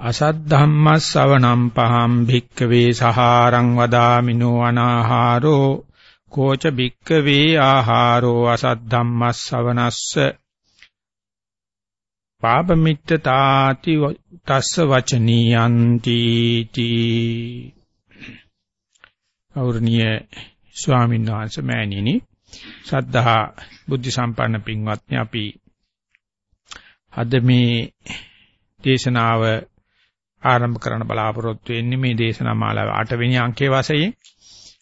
අසත් ධම්මස් ශ්‍රවණම් පහම් භික්කවේ සහාරං වදාමිනෝ අනාහාරෝ කෝච භික්කවේ ආහාරෝ අසත් ධම්මස් ශ්‍රවණස්ස පාපමිත්තතාති තස්ස වචනියන්ති තී අවුර්ණිය ස්වාමීන් වහන්සේ මෑණියනි සද්ධා බුද්ධ සම්පන්න පින්වත්නි අපි අද මේ දේශනාව ආරම්භ කරන්න බලාපොරොත්තු වෙන්නේ මේ දේශනා මාලාවේ 8 වෙනි අංකයේ වාසයේ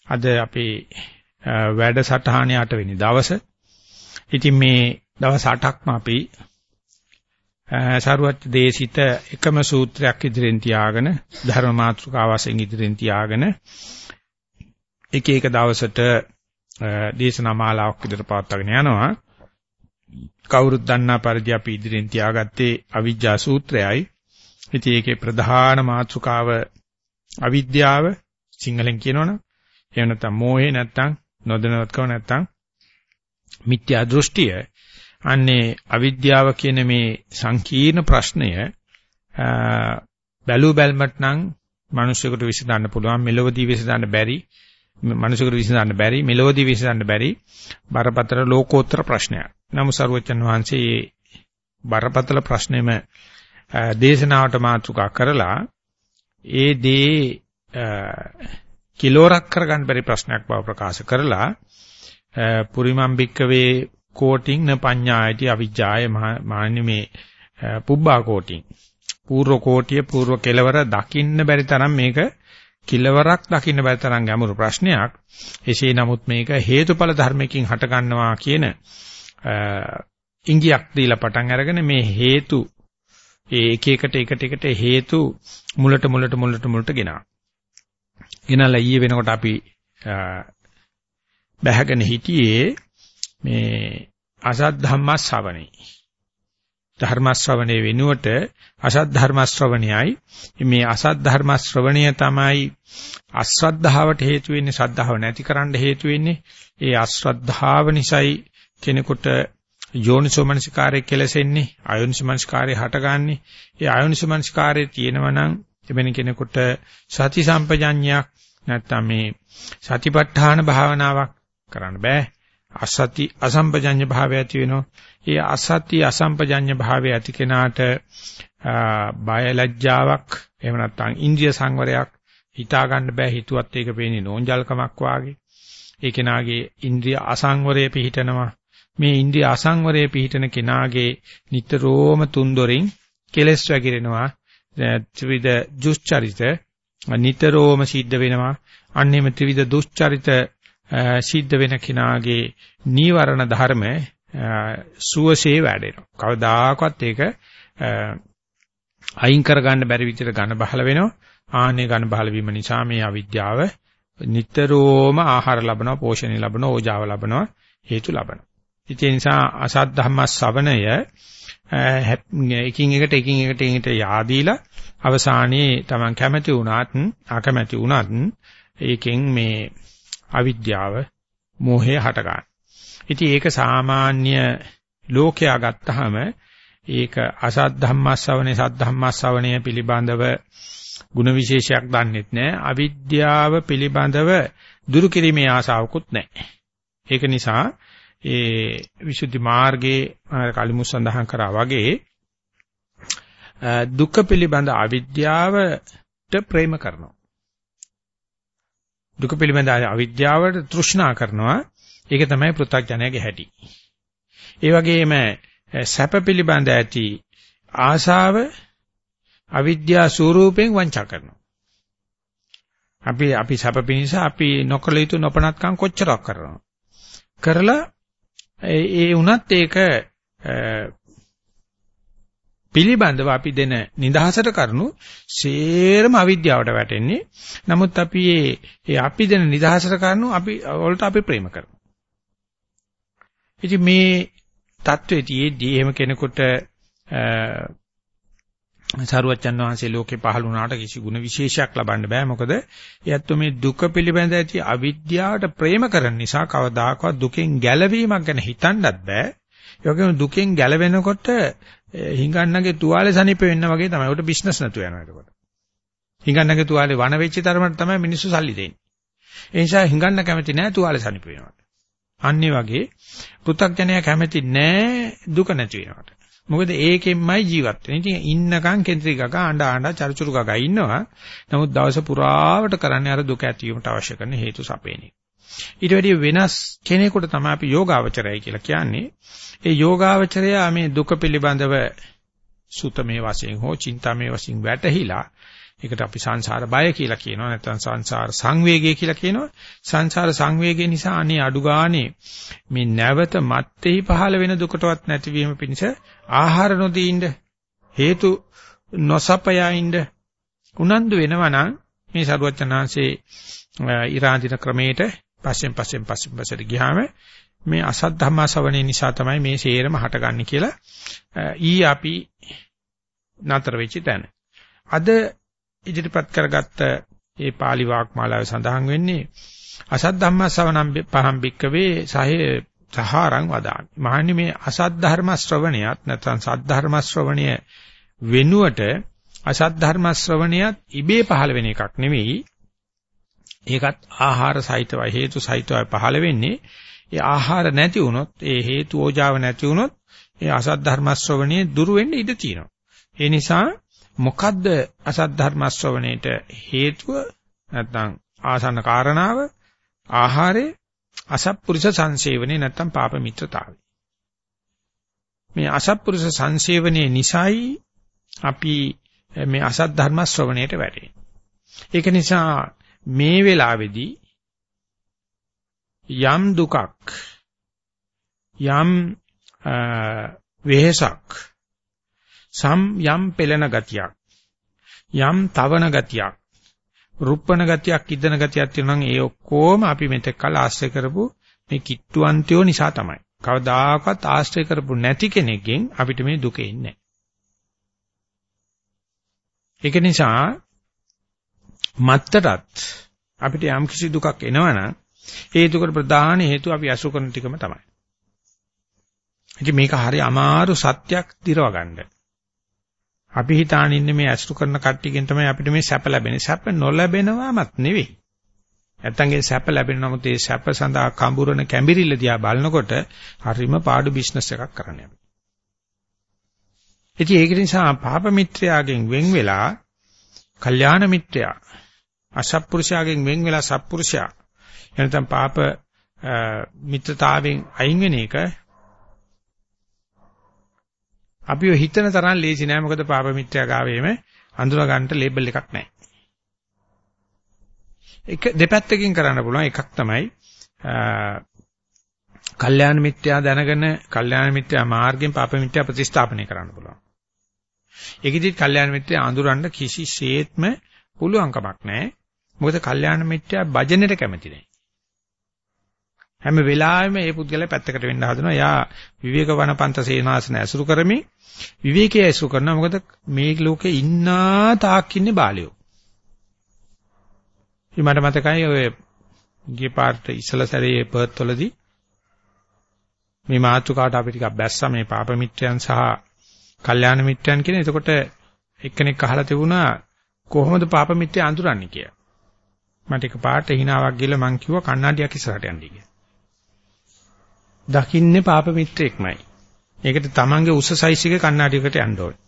අද අපේ වැඩසටහනේ 8 වෙනි දවසේ. ඉතින් මේ දවස් 8ක්ම අපි සරුවත් දේශිත එකම සූත්‍රයක් ඉදිරියෙන් තියාගෙන ධර්ම මාතෘකාව වශයෙන් ඉදිරියෙන් තියාගෙන එක එක දවසට දේශනා මාලාවක් විතර පවත්වාගෙන යනවා. කවුරුත් දන්නා පරිදි අපි ඉදිරියෙන් තියාගත්තේ අවිජ්ජා සූත්‍රයයි. ඉතින් ඒකේ ප්‍රධාන මාතෘකාව අවිද්‍යාව සිංහලෙන් කියනවනම් එහෙම නැත්නම් මෝහේ නැත්නම් නොදැනුවත්කම නැත්නම් මිත්‍යා දෘෂ්ටිය අන්නේ අවිද්‍යාව කියන මේ සංකීර්ණ ප්‍රශ්නය බැලු බැල්මට නම් මිනිසෙකුට විසඳන්න පුළුවන් මෙලොවදී විසඳන්න බැරි මිනිසෙකුට විසඳන්න බැරි මෙලොවදී විසඳන්න බැරි බරපතල ලෝකෝත්තර ප්‍රශ්නයක්. නමුත් සරුවචන් වහන්සේ බරපතල ප්‍රශ්නෙම දේශනාවට මාතෘකා කරලා ඒ දේ කිලෝරක් කරගන්න බැරි ප්‍රශ්නයක් බව ප්‍රකාශ කරලා පුරිමම් බික්කවේ කෝටින් න පඤ්ඤායති අවිජ්ජාය මාන්නේ මේ පුබ්බා කෝටින්. පූර්ව කෝටිය පූර්ව කෙලවර දකින්න බැරි තරම් මේක කිලවරක් දකින්න බැරි තරම් ගැඹුරු ප්‍රශ්නයක්. එසේ නමුත් මේක හේතුඵල ධර්මයකින් හට ගන්නවා කියන ඉංගියක් දීලා පටන් අරගෙන මේ හේතු ඒ එක එකට එකට එකට හේතු මුලට මුලට මුලට මුලට ගෙනා. ගෙනලා ඊයේ වෙනකොට අපි බැහැගෙන හිටියේ මේ අසත් ධම්ම ශ්‍රවණේ. ධර්ම ශ්‍රවණේ වෙනුවට අසත් ධර්ම ශ්‍රවණයයි මේ අසත් ධර්ම ශ්‍රවණය තමයි අශ්‍රද්ධාවට හේතු වෙන්නේ ශ්‍රද්ධාව නැතිකරන්න හේතු වෙන්නේ ඒ අශ්‍රද්ධාව නිසායි කෙනෙකුට යෝනිසෝමනසිකාරය කෙලසෙන්නේ අයෝනිසෝමනසිකාරය හටගන්නේ. ඒ අයෝනිසෝමනසිකාරයේ තියෙනවා නම් එබැනි කෙනෙකුට සති සම්පජඤ්ඤයක් නැත්තම් මේ සතිපට්ඨාන භාවනාවක් කරන්න බෑ. අසති අසම්පජඤ්ඤ භාවය ඇති වෙනවා. ඒ අසති අසම්පජඤ්ඤ භාවය ඇති කෙනාට බය ලැජ්ජාවක් එහෙම නැත්නම් ඉන්ද්‍රිය සංවරයක් හිතා ගන්න බෑ. හිතුවත් ඒක පේන්නේ නෝන්ජල්කමක් වාගේ. ඒ කෙනාගේ ඉන්ද්‍රිය අසංවරය පිහිටනවා. මේ ඉන්ද්‍රිය අසංවරයේ පිහිටන කෙනාගේ නිතරම තුන්දොරින් කෙලස් වැగిරෙනවා ත්‍රිවිධ දුස්චරිත නිතරම සිද්ධ වෙනවා. අන්නේම ත්‍රිවිධ දුස්චරිත සිද්ධ වෙන කෙනාගේ නීවරණ ධර්ම සුවසේ වැඩෙනවා. කවදාකවත් ඒක අයින් කරගන්න බැරි විදිහට ඝන බහල වෙනවා. ආනේ ඝන බහල වීම නිසා මේ අවිද්‍යාව නිතරම ආහාර ලබනවා පෝෂණය ලබනවා ඕජාව ලබනවා හේතු ලබනවා. ඒ නිසා අසත් ධම්ම ශ්‍රවණය එකින් එකට එකින් එකට එකට yaadීලා අවසානයේ Taman කැමැති වුණත් අකමැති වුණත් ඒකෙන් මේ අවිද්‍යාව මෝහය හට ගන්න. ඉතින් ඒක සාමාන්‍ය ලෝකයා ගත්තාම ඒක අසත් ධම්මස්සවනේ සත් ධම්මස්සවනේ පිළිබඳව ಗುಣ විශේෂයක් දන්නෙත් නැහැ. අවිද්‍යාව පිළිබඳව දුරු කිරීමේ ආසාවකුත් නැහැ. ඒක නිසා ඒ විසුද්ධි මාර්ගයේ කලිමු සඳහන් කරා වගේ දුක පිළිබඳ අවිද්‍යාවට ප්‍රේම කරනවා. දුක පිළිබඳ අවිද්‍යාවට තෘෂ්ණා කරනවා. ඒක තමයි පෘථග්ජනයාගේ හැටි. ඒ වගේම සැප පිළිබඳ ඇති ආශාව අවිද්‍යා ස්වරූපයෙන් වංචා කරනවා. අපි අපි සැප පිණිස අපි නොකල යුතු නොපනත්කම් කොච්චරක් කරනවා. කරලා ඒ වුණත් ඒක පිළිබඳව අපි දෙන නිදහසට කරුණු සේරම අවිද්‍යාවට වැටෙන්නේ. නමුත් අපි ඒ අපි දෙන නිදහසට කරුණු අපි වලට අපි ප්‍රේම කරනවා. ඉතින් මේ தത്വෙදීදී එහෙම කෙනෙකුට සරුවච්චන් වහන්සේ ලෝකේ පහළ වුණාට කිසි ಗುಣ විශේෂයක් ලබන්න බෑ. මොකද එයත් මේ දුක පිළිබඳ ඇති අවිද්‍යාවට ප්‍රේම කරන නිසා කවදාකවත් දුකෙන් ගැලවීමක් ගැන හිතන්නත් බෑ. ඒ වගේම දුකෙන් ගැලවෙනකොට හිඟන්නගේ තුවාලේ සනීප වෙන්න වගේ තමයි. උට බිස්නස් නැතු වෙනවා එතකොට. හිඟන්නගේ තුවාලේ වණ වෙච්ච තරමට තමයි මිනිස්සු සල්ලි දෙන්නේ. ඒ නිසා හිඟන්න කැමති නෑ තුවාලේ සනීප වෙනවට. අන්නේ වගේ පෘථග්ජනයා කැමති නෑ දුක නැති වෙනවට. මොකද ඒකෙන්මයි ජීවත් වෙන්නේ. ඉතින් ඉන්නකම් කෙන්ත්‍රි ගගා ආඬ ආඬ චරිචුරු ගගා ඉන්නවා. නමුත් දවස පුරාවට කරන්නේ අර දුක ඇතිවීමට අවශ්‍ය කරන හේතු සපේන එක. ඊට වැඩිය වෙනස් කෙනෙකුට තමයි අපි යෝගාවචරය කියලා කියන්නේ. ඒ යෝගාවචරය මේ දුක පිළිබඳව සුතමේ වශයෙන් හෝ චින්තාමේ වශයෙන් වැටහිලා ඒකට අපි සංසාර බය කියලා කියනවා නැත්නම් සංසාර සංවේගය කියලා කියනවා සංසාර සංවේගය නිසා අනේ අඩු ගානේ මේ නැවත මත්තේහි පහළ වෙන දුකටවත් නැතිවීම පිණිස ආහාර නොදීින්ද හේතු නොසපයයින්ද උනන්දු වෙනවා නම් මේ සරුවචනාංශේ ඉරාදින ක්‍රමයට පස්සෙන් පස්සෙන් පස්සෙන් පස්සට ගියාම මේ අසත් ධම්මාසවණේ නිසා තමයි මේ සේරම හටගන්නේ කියලා ඊ අපි නතර වෙච්ච තැන. අද ඉදිරිපත් කරගත්ත ඒ pāli වාග්මාලාවේ සඳහන් වෙන්නේ අසත් ධම්මාසවණම් පහම් බික්කවේ සහේ සහාරං වදාමි. මහන්නේ මේ අසත් ධර්ම ශ්‍රවණයත් නැත්නම් සත් ධර්ම ශ්‍රවණය වෙනුවට අසත් ධර්ම ශ්‍රවණයත් ඉබේ පහළ වෙන එකක් නෙවෙයි. ඒකත් ආහාර සහිතවයි හේතු සහිතවයි පහළ වෙන්නේ. ඒ ආහාර නැති වුණොත් ඒ හේතු ඕජාව නැති වුණොත් ඒ අසත් ධර්ම ශ්‍රවණයේ දුරු වෙන්න ඉඩ තියෙනවා. ඒ නිසා මොකද්ද අසත් ධර්ම ශ්‍රවණයට හේතුව නැත්නම් ආසන්න කාරණාව ආහාරය අසත්පුරුෂ සංසේවනේ නැත්තම් පාප මිත්‍රතාවය. මේ අසත්පුරුෂ සංසේවනේ නිසයි අපි මේ අසත් ධර්ම ශ්‍රවණයට වැටෙන්නේ. ඒක නිසා මේ වෙලාවේදී යම් දුකක් යම් වෙහසක් සම් යම් පෙළෙන ගතියක් යම් තවන ගතියක් රුප්පණ ගතියක් ඉදන ගතියක් තියෙනවා නම් ඒ ඔක්කොම අපි මෙතෙක් කල ආශ්‍රය කරපු මේ කිට්ටුවන්තයෝ නිසා තමයි. කවදාකවත් ආශ්‍රය කරපු නැති කෙනෙක්ගෙන් අපිට මේ දුක එන්නේ ඒක නිසා මත්තටත් අපිට යම් කිසි දුකක් එනවනම් ඒ දුකට ප්‍රධාන හේතුව අපි අසු කරන ටිකම තමයි. ඉතින් මේක හරි අමාරු සත්‍යක් දිරව ගන්න. අපි හිතාන ඉන්නේ මේ අසුරු කරන කට්ටියකින් තමයි අපිට මේ සැප ලැබෙන්නේ. සැප නොලැබෙනවමත් නෙවෙයි. නැත්තම් ඒ සැප ලැබෙන නමුත් ඒ සැප සඳහා කඹුරන කැඹිරිල්ල දිහා බලනකොට හරිම පාඩු බිස්නස් එකක් කරන්නේ අපි. ඉතින් ඒක නිසා පාප මිත්‍රයාගෙන් වෙන් වෙලා කල්යාණ මිත්‍රයා අසත්පුරුෂයාගෙන් වෙන් වෙලා සත්පුරුෂයා එනතම් පාප මිත්‍රතාවෙන් අයින් වෙන එක අපි ඔය හිතන තරම් ලේසි නෑ මොකද පාප මිත්‍යා ගාවේම අඳුර ගන්නට ලේබල් එකක් නෑ. එක දෙපැත්තකින් කරන්න පුළුවන් එකක් තමයි කල්යාණ මිත්‍යා දැනගෙන කල්යාණ මිත්‍යා මාර්ගයෙන් පාප මිත්‍යා ප්‍රතිස්ථාපනය කරන්න පුළුවන්. ඒකෙදිත් කල්යාණ මිත්‍යා අඳුරන්න කිසිසේත්ම පුළුවන් කමක් නැහැ. මොකද කල්යාණ මිත්‍යා භජනෙට කැමති නැහැ. හැම වෙලාවෙම මේ පුද්ගලයා පැත්තකට වෙන්න හදනවා. යා විවේක වනපන්ත සේනාසන ඇසුරු කරමින් විවේකයේ ඇසුරු කරනවා. මොකද මේ ලෝකේ ඉන්නා තාක් ඉන්නේ බාලයෝ. මට මතකයි ඔය ගිය පාර්ට ඉස්සල සැරේ පර්ත් වලදී මේ මාතුකාට අපි ටිකක් බැස්සා මේ පාප මිත්‍රයන් සහ කල්යාණ මිත්‍රයන් කියන. එතකොට එක්කෙනෙක් අහලා තිබුණා කොහොමද පාප මිත්‍රය අඳුරන්නේ කියලා. මට එක පාට හිනාවක් ගිහලා මං කිව්වා කණ්ණාඩියක් ඉස්සරහට යන්න කියලා. දකින්නේ පාප මිත්‍රෙක්මයි. ඒකට තමන්ගේ උස සයිස් එකේ කණ්ණාඩියකට යන්න ඕනේ.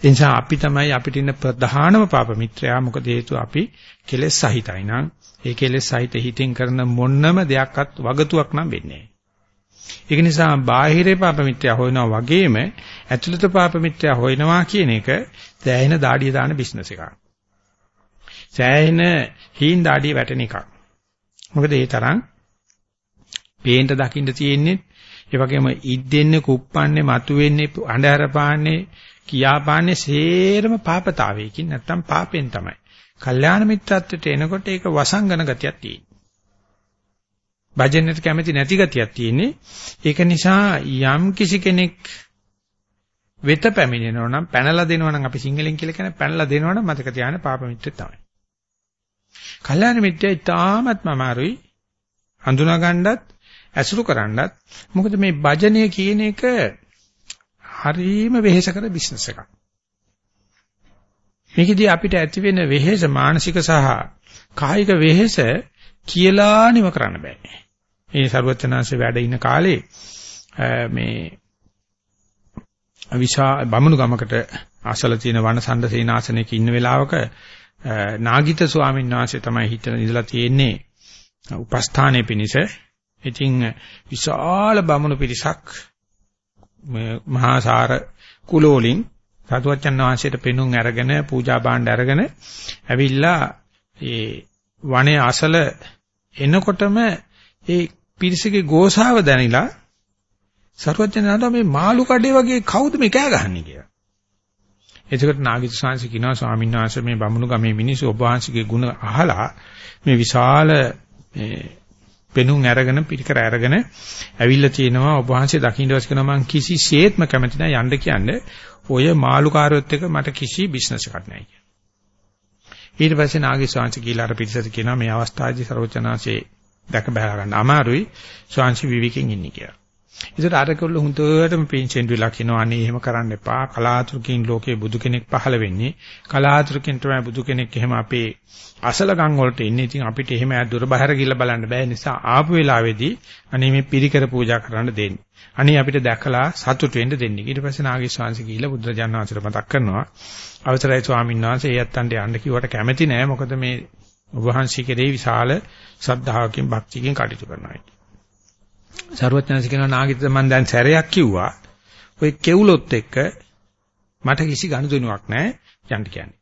එනිසා අපි තමයි අපිට ඉන්න ප්‍රධානම පාප මිත්‍රයා මොකද හේතුව අපි කෙලෙස් සහිතයි නං ඒ කෙලෙස් සහිත හිතින් කරන මොන්නම දෙයක්වත් වගතුවක් නම් වෙන්නේ ඒක නිසා බාහිරේ පාප මිත්‍යා හොයනවා වගේම ඇතුළත පාප මිත්‍යා හොයනවා කියන එක සෑහෙන දාඩිය දාන බිස්නස් එකක්. සෑහෙන හීන් දාඩිය වැටෙන එකක්. මොකද ඒ තරම් පේන්න දකින්න තියෙන්නේ ඒ වගේම ඉද්දෙන්නේ කුප්පන්නේ මතුවෙන්නේ අඳුර පාන්නේ කියාපාන්නේ සේරම පාපතාවයකින් නැත්තම් පාපෙන් තමයි. කල්යාණ මිත්‍රත්වයට එනකොට ඒක වසංගන ගතියක් තියෙනවා. භජනෙට කැමති නැති ගතියක් තියෙන්නේ. ඒක නිසා යම් කිසි කෙනෙක් වෙත පැමිණෙනවා නම් පැනලා දෙනවා නම් අපි සිංහලෙන් කියලා කියන්නේ පැනලා දෙනවා නම් මතක තියාගන්න පාප මිත්‍රය තමයි. කල්යාණ මිත්‍රය ඉතාමත්ම අමාරුයි හඳුනා ගන්නත් ඇසුරු කරන්නත් මොකද මේ භජනය කියන එක හරීම වෙහෙසකර බිස්නස් එකක්. මේකෙදී අපිට ඇති වෙන වෙහෙස මානසික සහ කායික වෙහෙස කියලා නිම කරන්න බෑ. මේ ਸਰවචනාංශ වැඩ ඉන්න කාලේ මේ විශා බමුණු ගමකට අසල තියෙන වනසණ්ඩ සේනාසනයක ඉන්න වෙලාවක නාගිත ස්වාමීන් වහන්සේ තමයි හිටන ඉඳලා තියෙන්නේ උපස්ථානයේ පිනිස. ඉතින් විශාල බමුණු පිරිසක් මහා සාර කුලෝලින් සතුවච්චන් වහන්සේට පෙනුම් අරගෙන පූජා භාණ්ඩ අරගෙන ඇවිල්ලා ඒ වනේ අසල එනකොටම ඒ පිරිසගේ ගෝසාව දැනිලා සරුවචනන්ට මේ මාළු කඩේ වගේ කවුද මේ කෑ ගහන්නේ කියලා. එතකොට නාගිත සාංශ කියනවා ස්වාමීන් වහන්සේ මේ බමුණු ගමේ මිනිස්සු ඔබ වහන්සේගේ ගුණ අහලා මේ විශාල මේ පෙනුම් අරගෙන පිටිකර අරගෙන ඇවිල්ලා තිනවා ඔබ වහන්සේ දකින්න වස් කරනවා මං කිසිසේත්ම කැමති නැහැ යන්න කියන්නේ ඔය මාළුකාරයොත් එක මට කිසි බිස්නස් එකක් නැහැ කියලා. ඊට පස්සේ නාගි ස්වාංශ කියලා අර පිටිසත කියනවා මේ අවස්ථාවේදී ਸਰවචනාංශේ දැක බහලා ගන්න අමාරුයි ස්වාංශ විවිකෙන් ඉන්නේ කියලා. ඒකට අරකවල හුඳුවටම පින්චෙන් විලා කියනවා අනේ එහෙම කරන්න එපා. කලාතුරකින් ලෝකේ බුදු කෙනෙක් පහළ වෙන්නේ. කලාතුරකින් තමයි බුදු කෙනෙක් එහෙම අපේ අසල ගම් වලට එන්නේ. ඉතින් අපිට එහෙම දුර බහැර ගිහිල්ලා බලන්න බෑ. නිසා ආපු වෙලාවේදී අනේ මේ පිරිකර පූජා කරන්න දෙන්න. අනේ අපිට දැකලා සතුට වෙන්න දෙන්න. ඊට පස්සේ නාගේශ වංශ ගිහිල්ලා බුදුරජාණන් වහන්සේට මතක් කරනවා. අවසරයි ස්වාමීන් වහන්සේ එයත්න්ට යන්න කිව්වට කැමති නෑ. මොකද මේ වහන්සේ කෙරේ විශාල ශ්‍රද්ධාවකින් භක්තියකින් කටයුතු කරනවා. සරුවචනස කියනවා නාගිත මම දැන් සැරයක් කිව්වා. ඔය කෙවුලොත් එක්ක මට කිසි ගනුදෙනුවක් නැහැ යන්න කියන්නේ.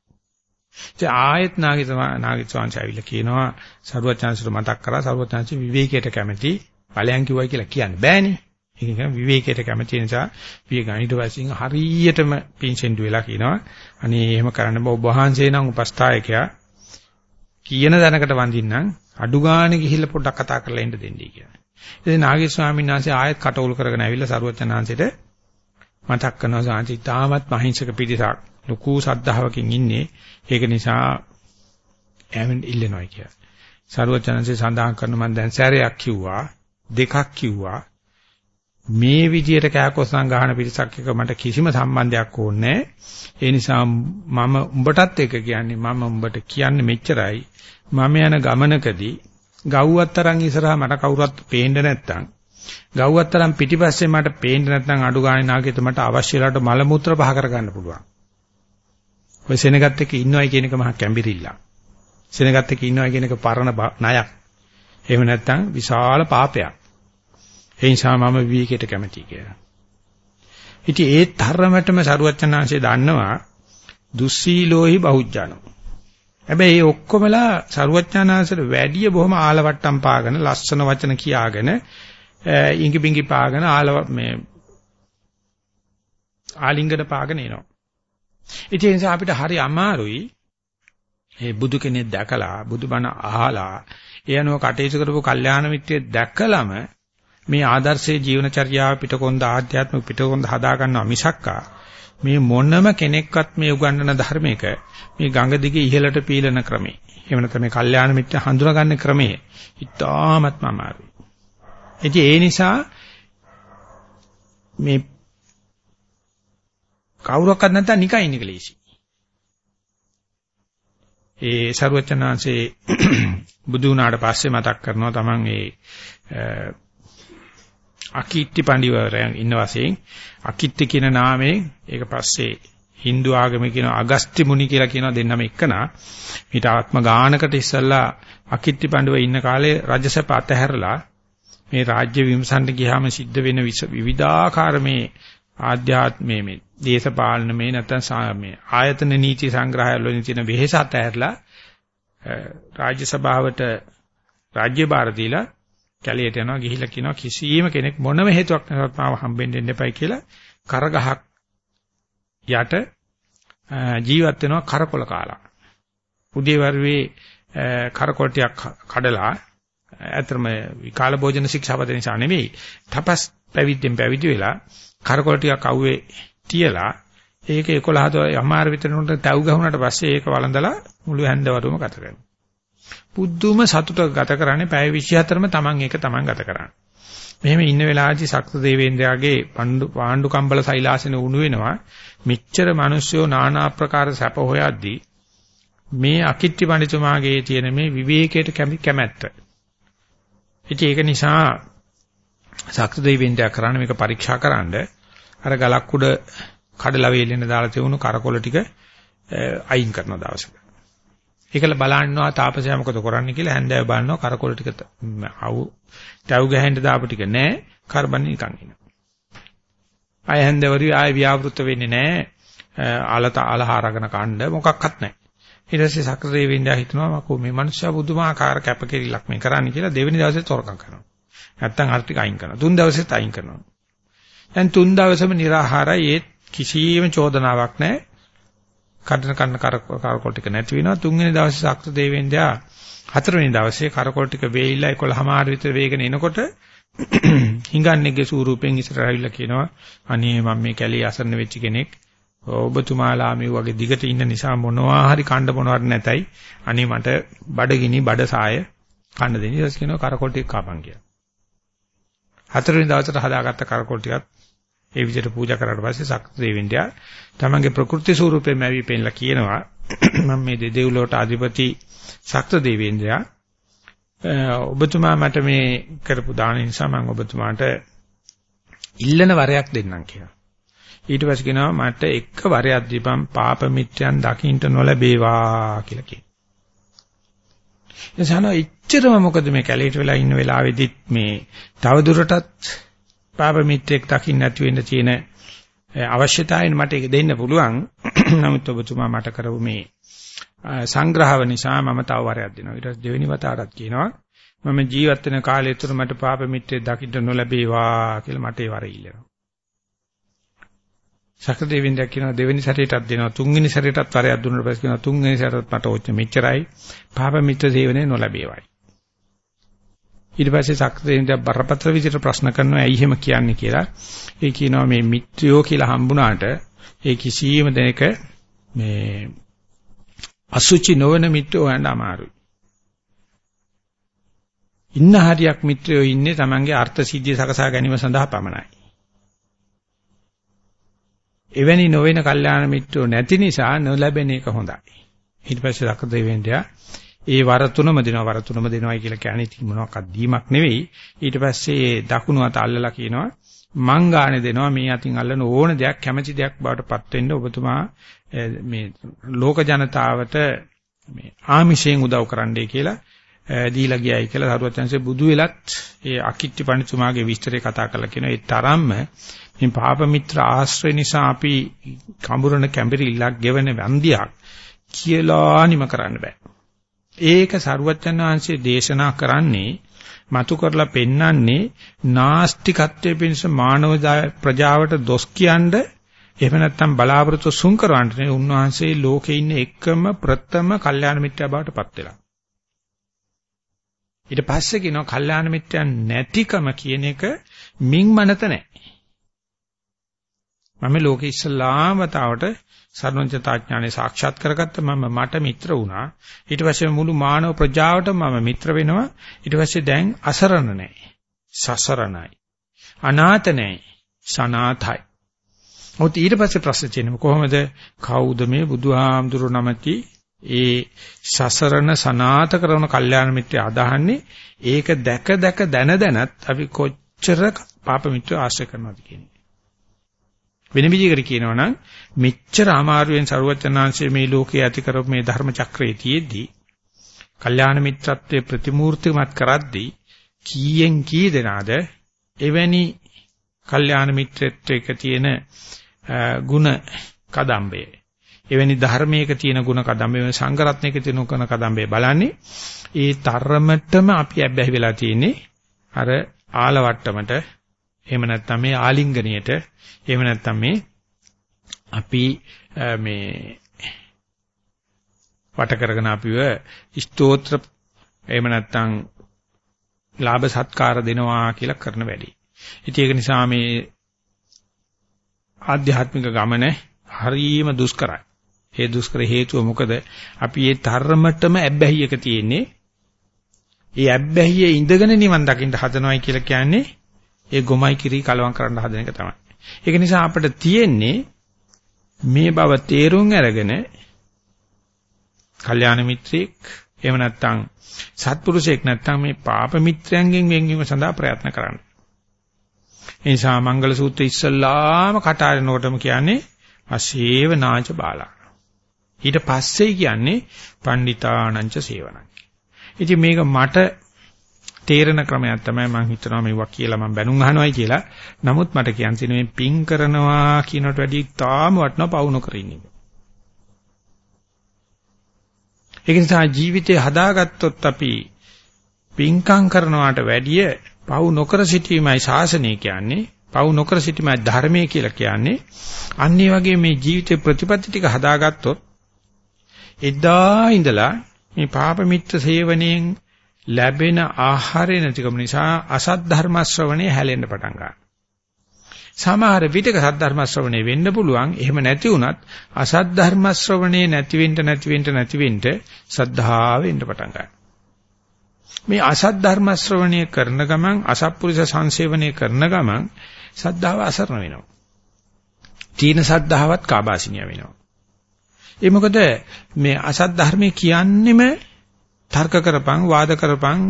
ඉතින් ආයෙත් නාගිත නාගිත ස්වාමීන් කියනවා සරුවචනසට මතක් කරා සරුවචනස විවේකයට කැමති ඵලයන් කිව්වයි කියලා කියන්න බෑනේ. ඒක කියන්නේ විවේකයට කැමති නිසා පිය ගණිත වශයෙන් හරියටම පින්සෙන්ඩු වෙලා කියනවා. අනේ එහෙම කරන්න බෑ ඔබ වහන්සේ නම් උපස්ථායකයා කියන දැනකට වඳින්නම් අඩු ගානේ ගිහිල්ලා පොඩ්ඩක් කතා කරලා ඉන්න දෙන්නයි කියලා. ඉතින් නාගේ ස්වාමීන් වහන්සේ ආයෙත් කටවුල් කරගෙන ඇවිල්ලා සරුවචනාංශයට මතක් කරනවා සාන්ති තාමත් මහින්සක පිටිසක් ලොකු සද්ධාවකින් ඉන්නේ. ඒක නිසා ඇවෙන් ඉල්ලනවා කියලා. සරුවචනාංශේ සඳහන් කරන මම දැන් සැරයක් කිව්වා. දෙකක් කිව්වා. මේ විදියට කෑකොස්සන් ගහන පිරිසක් එක්ක මට කිසිම සම්බන්ධයක් ඕනේ ඒ නිසා මම උඹටත් එක කියන්නේ මම උඹට කියන්නේ මෙච්චරයි. මම යන ගමනකදී ගව්වත්තරන් ඉස්සරහා මට කවුරුත් පේන්න නැත්තම් ගව්වත්තරන් පිටිපස්සේ මට පේන්න නැත්නම් අඩු ගානේ නාගෙත මට අවශ්‍ය වෙලාවට මල මුත්‍ර පහ කරගන්න පුළුවන්. ඔය සෙනගත් එක්ක ඉන්නවයි කියන එක මහා කැම්බිරිල්ල. සෙනගත් එක්ක ඉන්නවයි කියන එක පරණ ණයක්. එහෙම නැත්නම් විශාල පාපයක්. ඒ නිසා මම විවේකයට කැමතියි කියලා. ඉතින් ඒ තරමටම සරුවචනාංශය දන්නවා දුස්සීලෝහි බහුජනෝ හැබැයි මේ ඔක්කොමලා සරුවච්චානාංශයට වැඩිය බොහොම ආලවට්ටම් පාගෙන ලස්සන වචන කියාගෙන ඉඟි බිඟි පාගෙන ආලව මේ ආලිංගන පාගෙන එනවා. ඒ නිසා අපිට හරි අමාරුයි මේ බුදු කෙනෙක් දැකලා බුදුබණ අහලා ඒ අනුව කටයුතු කරපු කල්යාණ මිත්‍රයෙක් දැකලම මේ ආදර්ශයේ ජීවනචර්යාව පිටකොන්ද ආධ්‍යාත්මික පිටකොන්ද හදා ගන්නවා මිසක්කා මේ මොනම කෙනෙක්වත් මේ උගන්වන ධර්මයක මේ ගඟ දිගේ ඉහළට පීලන ක්‍රමේ එහෙම නැත්නම් මේ කල්යාණ මිත්‍ය හඳුනාගන්න ක්‍රමේ ඉතාමත්ම අමාරුයි. ඒ නිසා මේ කවුරක්වත් නැත්නම් නිකන් ඉන්න කලේසි. ඒ ਸਰවචනාංශේ බුදු වුණාට පස්සේ මතක් කරනවා තමන් ඒ අකිත්ති පඬිවරයන් ඉන්න වශයෙන් අකිත්ති කියන නාමයෙන් ඒක පස්සේ Hindu ආගමේ කියන අගස්ති මුනි කියලා කියන දෙන්නම එක්කනා. ඊට ආත්ම ගානකට ඉස්සල්ලා අකිත්ති පඬිව ඉන්න කාලේ රජසප අතහැරලා මේ රාජ්‍ය විමසන්න ගියාම සිද්ධ වෙන විවිධාකාර මේ ආධ්‍යාත්මයේ මේ දේශපාලන මේ නැත්නම් මේ ආයතන නීති සංග්‍රහය වලින් තියෙන වෙහෙස අතහැරලා රාජ්‍ය සභාවට රාජ්‍ය භාර දීලා කැලියට යනවා ගිහිල්ලා කියනවා කිසියම් කෙනෙක් මොනම හේතුවක් නැතුව මාව හම්බෙන්න දෙන්න එපයි කියලා කරගහක් යට ජීවත් වෙනවා කරකොල කාලා. උදේවරුේ කරකොල ටිකක් කඩලා ඇත්තම කාල භෝජන ශික්ෂාපද නිසා නෙවෙයි තපස් පැවිද්දෙන් පැවිදි වෙලා කරකොල ටිකක් අවුවේ තියලා ඒක 11 යමාර විතරනට තව් ගහුණාට පස්සේ ඒක වළඳලා මුළු හැන්දවරුම ගත කරනවා. බුද්ධුම සතුටක් ගත කරන්නේ පැය 24ම තමන් ඒක තමන් ගත කරන්නේ. මෙහෙම ඉන්න වෙලාවේදී සක්ත දේවේන්ද්‍රයාගේ පාණ්ඩු පාණ්ඩු කම්බල සෛලාසන උණු වෙනවා. මෙච්චර මිනිස්සුયો নানা ආකාර සැප හොයද්දී මේ අකිත්‍ය පඬිතුමාගේ තියෙන මේ විවේකයට කැමැත්ත. ඉතින් ඒක නිසා සක්ත දේවේන්ද්‍රයා කරන්නේ මේක පරීක්ෂා කරන්න අර ගලක් උඩ කඩලා වේලෙන දාලා තියුණු කරකොල ටික අයින් කරන දවසක. ඒකල බලන්නවා තාපසයා මොකද කරන්නේ කියලා හැන්දෑව බලනවා කරකොල ටික අවු තව් ගහන්න දාපු ටික නෑ කාබන් නිකන් ඉන්න. ආය හැන්දෑවරි ආය ව්‍යාවෘත වෙන්නේ නෑ ආලත ආලහාරගෙන කණ්ඩ මොකක්වත් නෑ. ඊට පස්සේ සක්‍රදේවින්දා හිතනවා මකෝ මේ මනුස්සයා බුදුමාකාර කැපකිරීලක් මේ කරන්නේ කියලා දෙවෙනි දවසේ තොරකම් කරනවා. නැත්තම් අර ටික අයින් කරනවා. තුන් දවසෙත් අයින් කරනවා. දැන් තුන් දවසම निराහාරයි ඒත් කිසියම් චෝදනාවක් නැහැ. කඩන කන්න කරකොල් ටික නැති වෙනවා. තුන්වෙනි දවසේ ශක්ත දේවෙන්දයා හතරවෙනි දවසේ කරකොල් ටික වේයිලා 11මාර විතර වේගෙන එනකොට හිඟන්නේගේ ස්වරූපෙන් ඉස්සරහ ඇවිල්ලා කියනවා අනේ මම මේ කැලේ අසරණ වෙච්ච කෙනෙක්. ඔබතුමාලා මේ වගේ දිගට ඉන්න නිසා මොනවා හරි කණ්ඩ මොනවත් නැතයි. අනේ මට බඩගිනි බඩ සාය කන්න දෙන්න. ඊට කියනවා කරකොල් ටික කපන් කියලා. හතරවෙනි දවසට හදාගත්ත කරකොල් ටිකත් ඒ විදිහට පූජා කරාට පස්සේ ශක්ත දෙවියන්ට තමන්ගේ ප්‍රകൃති ස්වරූපයෙන් ඇවි පෙන්ලා කියනවා මම මේ දෙදෙව්ලොවට අධිපති ශක්ත දෙවියන්දයා ඔබතුමා මට මේ කරපු දාන නිසා මම ඔබතුමාට ඉල්ලන වරයක් දෙන්නම් කියලා. ඊට පස්සේ කියනවා මට එක වරයක් දීපම් පාප මිත්‍යයන් දකින්න නොලැබේවා කියලා කියනවා. එසහන ඉච්චරම මොකද මේ කැලේට වෙලා ඉන්න වෙලාවෙදිත් මේ තව දුරටත් පාප මිත්‍රෙක් දකින්න නැති වෙන්න තියෙන අවශ්‍යතාවයෙන් මට ඒක දෙන්න පුළුවන්. නමුත් ඔබතුමා මට කරපු මේ සංග්‍රහව නිසා මම තව වරයක් දෙනවා. ඊට පස්සේ දෙවෙනි වතාවටත් කියනවා මම ජීවත් වෙන කාලය තුර මට පාප මිත්‍රෙක් දකින්න නොලැබේවා කියලා මට ඒ වර ඉල්ලනවා. සකදේවින්ද කියනවා දෙවෙනි සැරේටත් දෙනවා තුන්වෙනි සැරේටත් වරයක් දුන්නාට පස්සේ කියනවා තුන්වෙනි සැරේටත් මට ඔච්ච මෙච්චරයි පාප මිත්‍ර සේවනයේ නොලැබේවයි ඊට පස්සේ සක්‍රීන්ට බරපතල විදිහට ප්‍රශ්න කරනවා ඇයි එහෙම කියන්නේ කියලා. ඒ කියනවා මේ මිත්‍රයෝ කියලා හම්බුණාට ඒ කිසියම් දෙයක මේ අසුචි නොවන මිත්‍රයෝ හොයන්න අමාරුයි. ඉන්න හරියක් මිත්‍රයෝ ඉන්නේ Tamange අර්ථ සිද්ධිය සකසා ගැනීම සඳහා පමණයි. එවැනි නොවන කල්යාණ මිත්‍රයෝ නැති නිසා නොලැබෙන එක හොඳයි. ඊට පස්සේ ලක්දේවෙන්දයා ඒ වර තුනම දෙනවා වර තුනම දෙනවායි කියලා කියන්නේ ඉතින් මොනවාක්වත් දීමක් නෙවෙයි. ඊට පස්සේ ඒ දකුණු අත අල්ලලා කියනවා මං ගානේ දෙනවා මේ අතින් අල්ලන ඕන දෙයක් කැමැති දෙයක් බවට පත් වෙන්න ඔබතුමා මේ ලෝක ජනතාවට මේ ආමිෂයෙන් උදව් කරන්නයි කියලා දීලා ගියයි කියලා සරුවචන්සේ බුදු වෙලත් ඒ අකිට්ටි පණිතුමාගේ විස්තරේ කතා කරලා කියන ඒ තරම්ම මේ පාප මිත්‍ර ආශ්‍රය නිසා අපි කඹුරන කැඹිරිල්ලක් ගෙවන වන්දියක් කියලා නිම කරන්න බෑ. ඒක සරුවච්චන් වහන්සේ දේශනා කරන්නේ මතු කරලා පෙන්වන්නේ නාස්තිකත්වයේ පිණිස මානව ප්‍රජාවට දොස් කියන්න එහෙම නැත්නම් බලාපොරොත්තු සුන් කරවන්න නේ උන්වහන්සේ ලෝකේ ඉන්න එකම ප්‍රථම කල්යාණ මිත්‍යා බවට පත් වෙලා. ඊට පස්සේ කියනවා කල්යාණ මිත්‍යා නැතිකම කියන එක මින් මනත නැහැ. මම ලෝකෙ ඉස්සලාම වතාවට සර්වඥතාඥානෙ සාක්ෂාත් කරගත්ත මම මට මිත්‍ර වුණා. ඊට පස්සේ මුළු මානව ප්‍රජාවට මම මිත්‍ර වෙනවා. ඊට පස්සේ දැන් අසරණ නැහැ. සසරණයි. අනාථ නැහැ. සනාථයි. ඔත් ඊට පස්සේ ප්‍රශ්න තියෙනවා කොහොමද කවුද මේ බුදුහාමුදුරු නමති ඒ සසරණ සනාත කරන කල්යාණ මිත්‍ය අදහන්නේ ඒක දැක දැක දන දැනත් අපි කොච්චර පාප මිත්‍ය ආශ්‍රය කරනවද කියන්නේ වෙන විදිහකට කියනවා නම් මෙච්චර අමාරුවෙන් ਸਰුවචනාංශයේ මේ ලෝකයේ ඇති කරපු මේ ධර්ම චක්‍රයේ තියේදී කල්යාණ මිත්‍රත්වයේ ප්‍රතිමූර්තිමත් කරද්දී කීයෙන් කී දෙනාද එවැනි කල්යාණ මිත්‍රත්වයක තියෙන ಗುಣ කදම්බය එවැනි ධර්මයක තියෙන ಗುಣ කදම්බය සංගරත්නයක තියෙන ಗುಣ කදම්බය බලන්නේ ඒ තරමටම අපි ඇබ්බැහි වෙලා තියෙන්නේ අර ආලවට්ටමට එහෙම නැත්නම් මේ ආලිංගනියට එහෙම නැත්නම් මේ අපි මේ වට කරගෙන අපිව ස්තෝත්‍ර එහෙම නැත්නම් ලාභ සත්කාර දෙනවා කියලා කරන වැඩි. ඉතින් ඒක නිසා මේ ආධ්‍යාත්මික ගමන හරීම දුෂ්කරයි. ඒ දුෂ්කර හේතුව මොකද? අපි ඒ තරමටම ඇබ්බැහියක තියෙන්නේ. ඒ ඇබ්බැහියේ ඉඳගෙන නිවන් දකින්න හදනවයි කියලා කියන්නේ ඒ ගොමයි කිරි කලවම් කරන්න හදන එක තමයි. ඒක නිසා අපිට තියෙන්නේ මේ බව තේරුම් අරගෙන කල්යාණ මිත්‍රෙක් එහෙම නැත්නම් සත්පුරුෂයෙක් නැත්නම් මේ පාප මිත්‍රයන්ගෙන් වෙන්වීම සඳහා ප්‍රයත්න කරන්න. ඒ නිසා මංගල සූත්‍රය ඉස්සල්ලාම කටාරිනකොටම කියන්නේ අසේව නාච බාලා. ඊට පස්සේ කියන්නේ පණ්ඩිතානංච සේවනං. ඉතින් මේක මට තේරෙන ක්‍රමයක් තමයි මම හිතනවා මේවා කියලා මම බැනුම් අහනවායි කියලා. නමුත් මට කියන්න තියෙන මේ පිං කරනවා කියනට වැඩිය තාම වටනවා පවු නොකර ඉන්න එක. ඒක නිසා ජීවිතේ හදාගත්තොත් අපි පිංකම් කරනවාට වැඩිය පවු නොකර සිටීමයි ශාසනය කියන්නේ. පවු නොකර සිටීමයි ධර්මය කියලා කියන්නේ. අන්න වගේ මේ ජීවිතේ ප්‍රතිපත්ති ටික හදාගත්තොත් එදා ඉඳලා මේ පාප මිත්‍ර සේවනයෙන් ලැබෙන ආහාරය නැතිකම නිසා අසත් ධර්ම ශ්‍රවණේ හැලෙන්න පටන් ගන්නවා. සමහර විටක සත් ධර්ම ශ්‍රවණේ වෙන්න පුළුවන්. එහෙම නැති වුණත් අසත් ධර්ම ශ්‍රවණේ නැති වෙන්න නැති වෙන්න නැති වෙන්න සද්ධාව වෙන්න පටන් ගන්නවා. මේ අසත් ධර්ම ශ්‍රවණය කරන ගමන් අසත්පුරුෂ සංසේවනය කරන ගමන් සද්ධාව අසරණ වෙනවා. තීන සද්ධාවත් කාබාසිනිය වෙනවා. ඒ මොකද මේ අසත් ධර්මයේ කියන්නෙම තර්ක කරපන් වාද කරපන්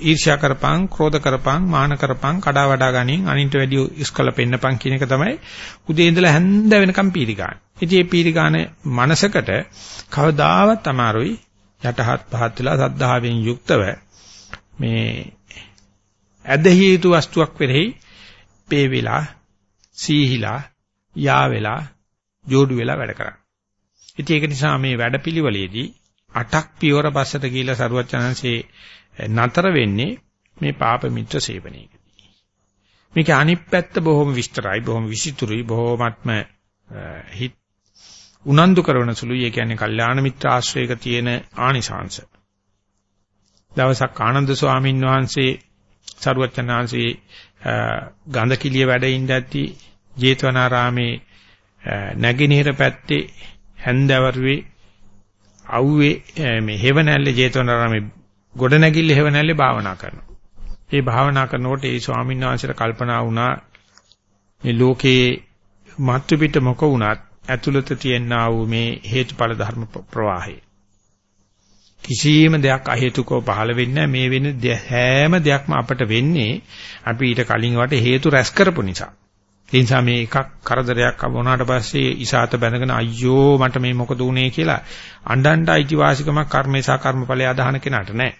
ඊර්ෂ්‍යා කරපන් ක්‍රෝධ කරපන් මාන කරපන් කඩා වඩා ගනින් අනින්ට වැඩි ඉස්කල පෙන්නපන් කියන එක තමයි උදේ ඉඳලා හැන්ද වෙනකම් පීරිගාන. ඉතින් මේ පීරිගාන මනසකට කවදාවත් අමාරුයි යටහත් පහත් වෙලා සද්ධාවෙන් යුක්තව මේ ඇදහිය යුතු වස්තුවක් වෙරෙහි පේ වෙලා සීහිලා යා වෙලා ජෝඩු වෙලා වැඩ කරන්නේ. ඉතින් ඒක නිසා මේ වැඩපිළිවෙලේදී අටක් පියවර පස්සට ගිහිලා සරුවචනන්සේ නතර වෙන්නේ මේ පාප මිත්‍ර සේවනයේදී. මේක අනිත් පැත්ත බොහොම විස්තරයි, බොහොම විසිතුරුයි, බොහොමත්ම හිත උනන්දු කරන සුළුයි. ඒ කියන්නේ කල්යාණ මිත්‍ර ආශ්‍රයක තියෙන ආනිසංශ. දවසක් ආනන්ද ස්වාමීන් වහන්සේ සරුවචනන්සේ ගන්ධකිලිය වැඩ ඉඳද්දී ජේතවනාරාමේ නැගිනහිර පැත්තේ හැන්දවරුවේ අවුවේ මේ හේවණැල්ලේ ජේතවනාරාමේ ගොඩ නැගිල්ල හේවණැල්ලේ භාවනා කරනවා. ඒ භාවනා කරනකොට ඒ ස්වාමීන් වහන්සේට කල්පනා වුණා මේ ලෝකේ මාත්‍ර පිට මොක වුණත් ඇතුළත තියෙනා වූ මේ හේතුඵල ධර්ම ප්‍රවාහය. කිසියම් දෙයක් අහේතුකව පහළ වෙන්නේ මේ වෙන හැම දෙයක්ම අපට වෙන්නේ අපි ඊට කලින් වට හේතු රැස් කරපු නිසා. ඒ නිසා මේ එකක් කරදරයක් වුණාට පස්සේ ඉසాత බැඳගෙන අයියෝ මට මේ මොකද වුනේ කියලා අඬන්න අයිතිවාසිකමක් කර්මේ සහ කර්මඵලය අදහන කෙනාට නැහැ.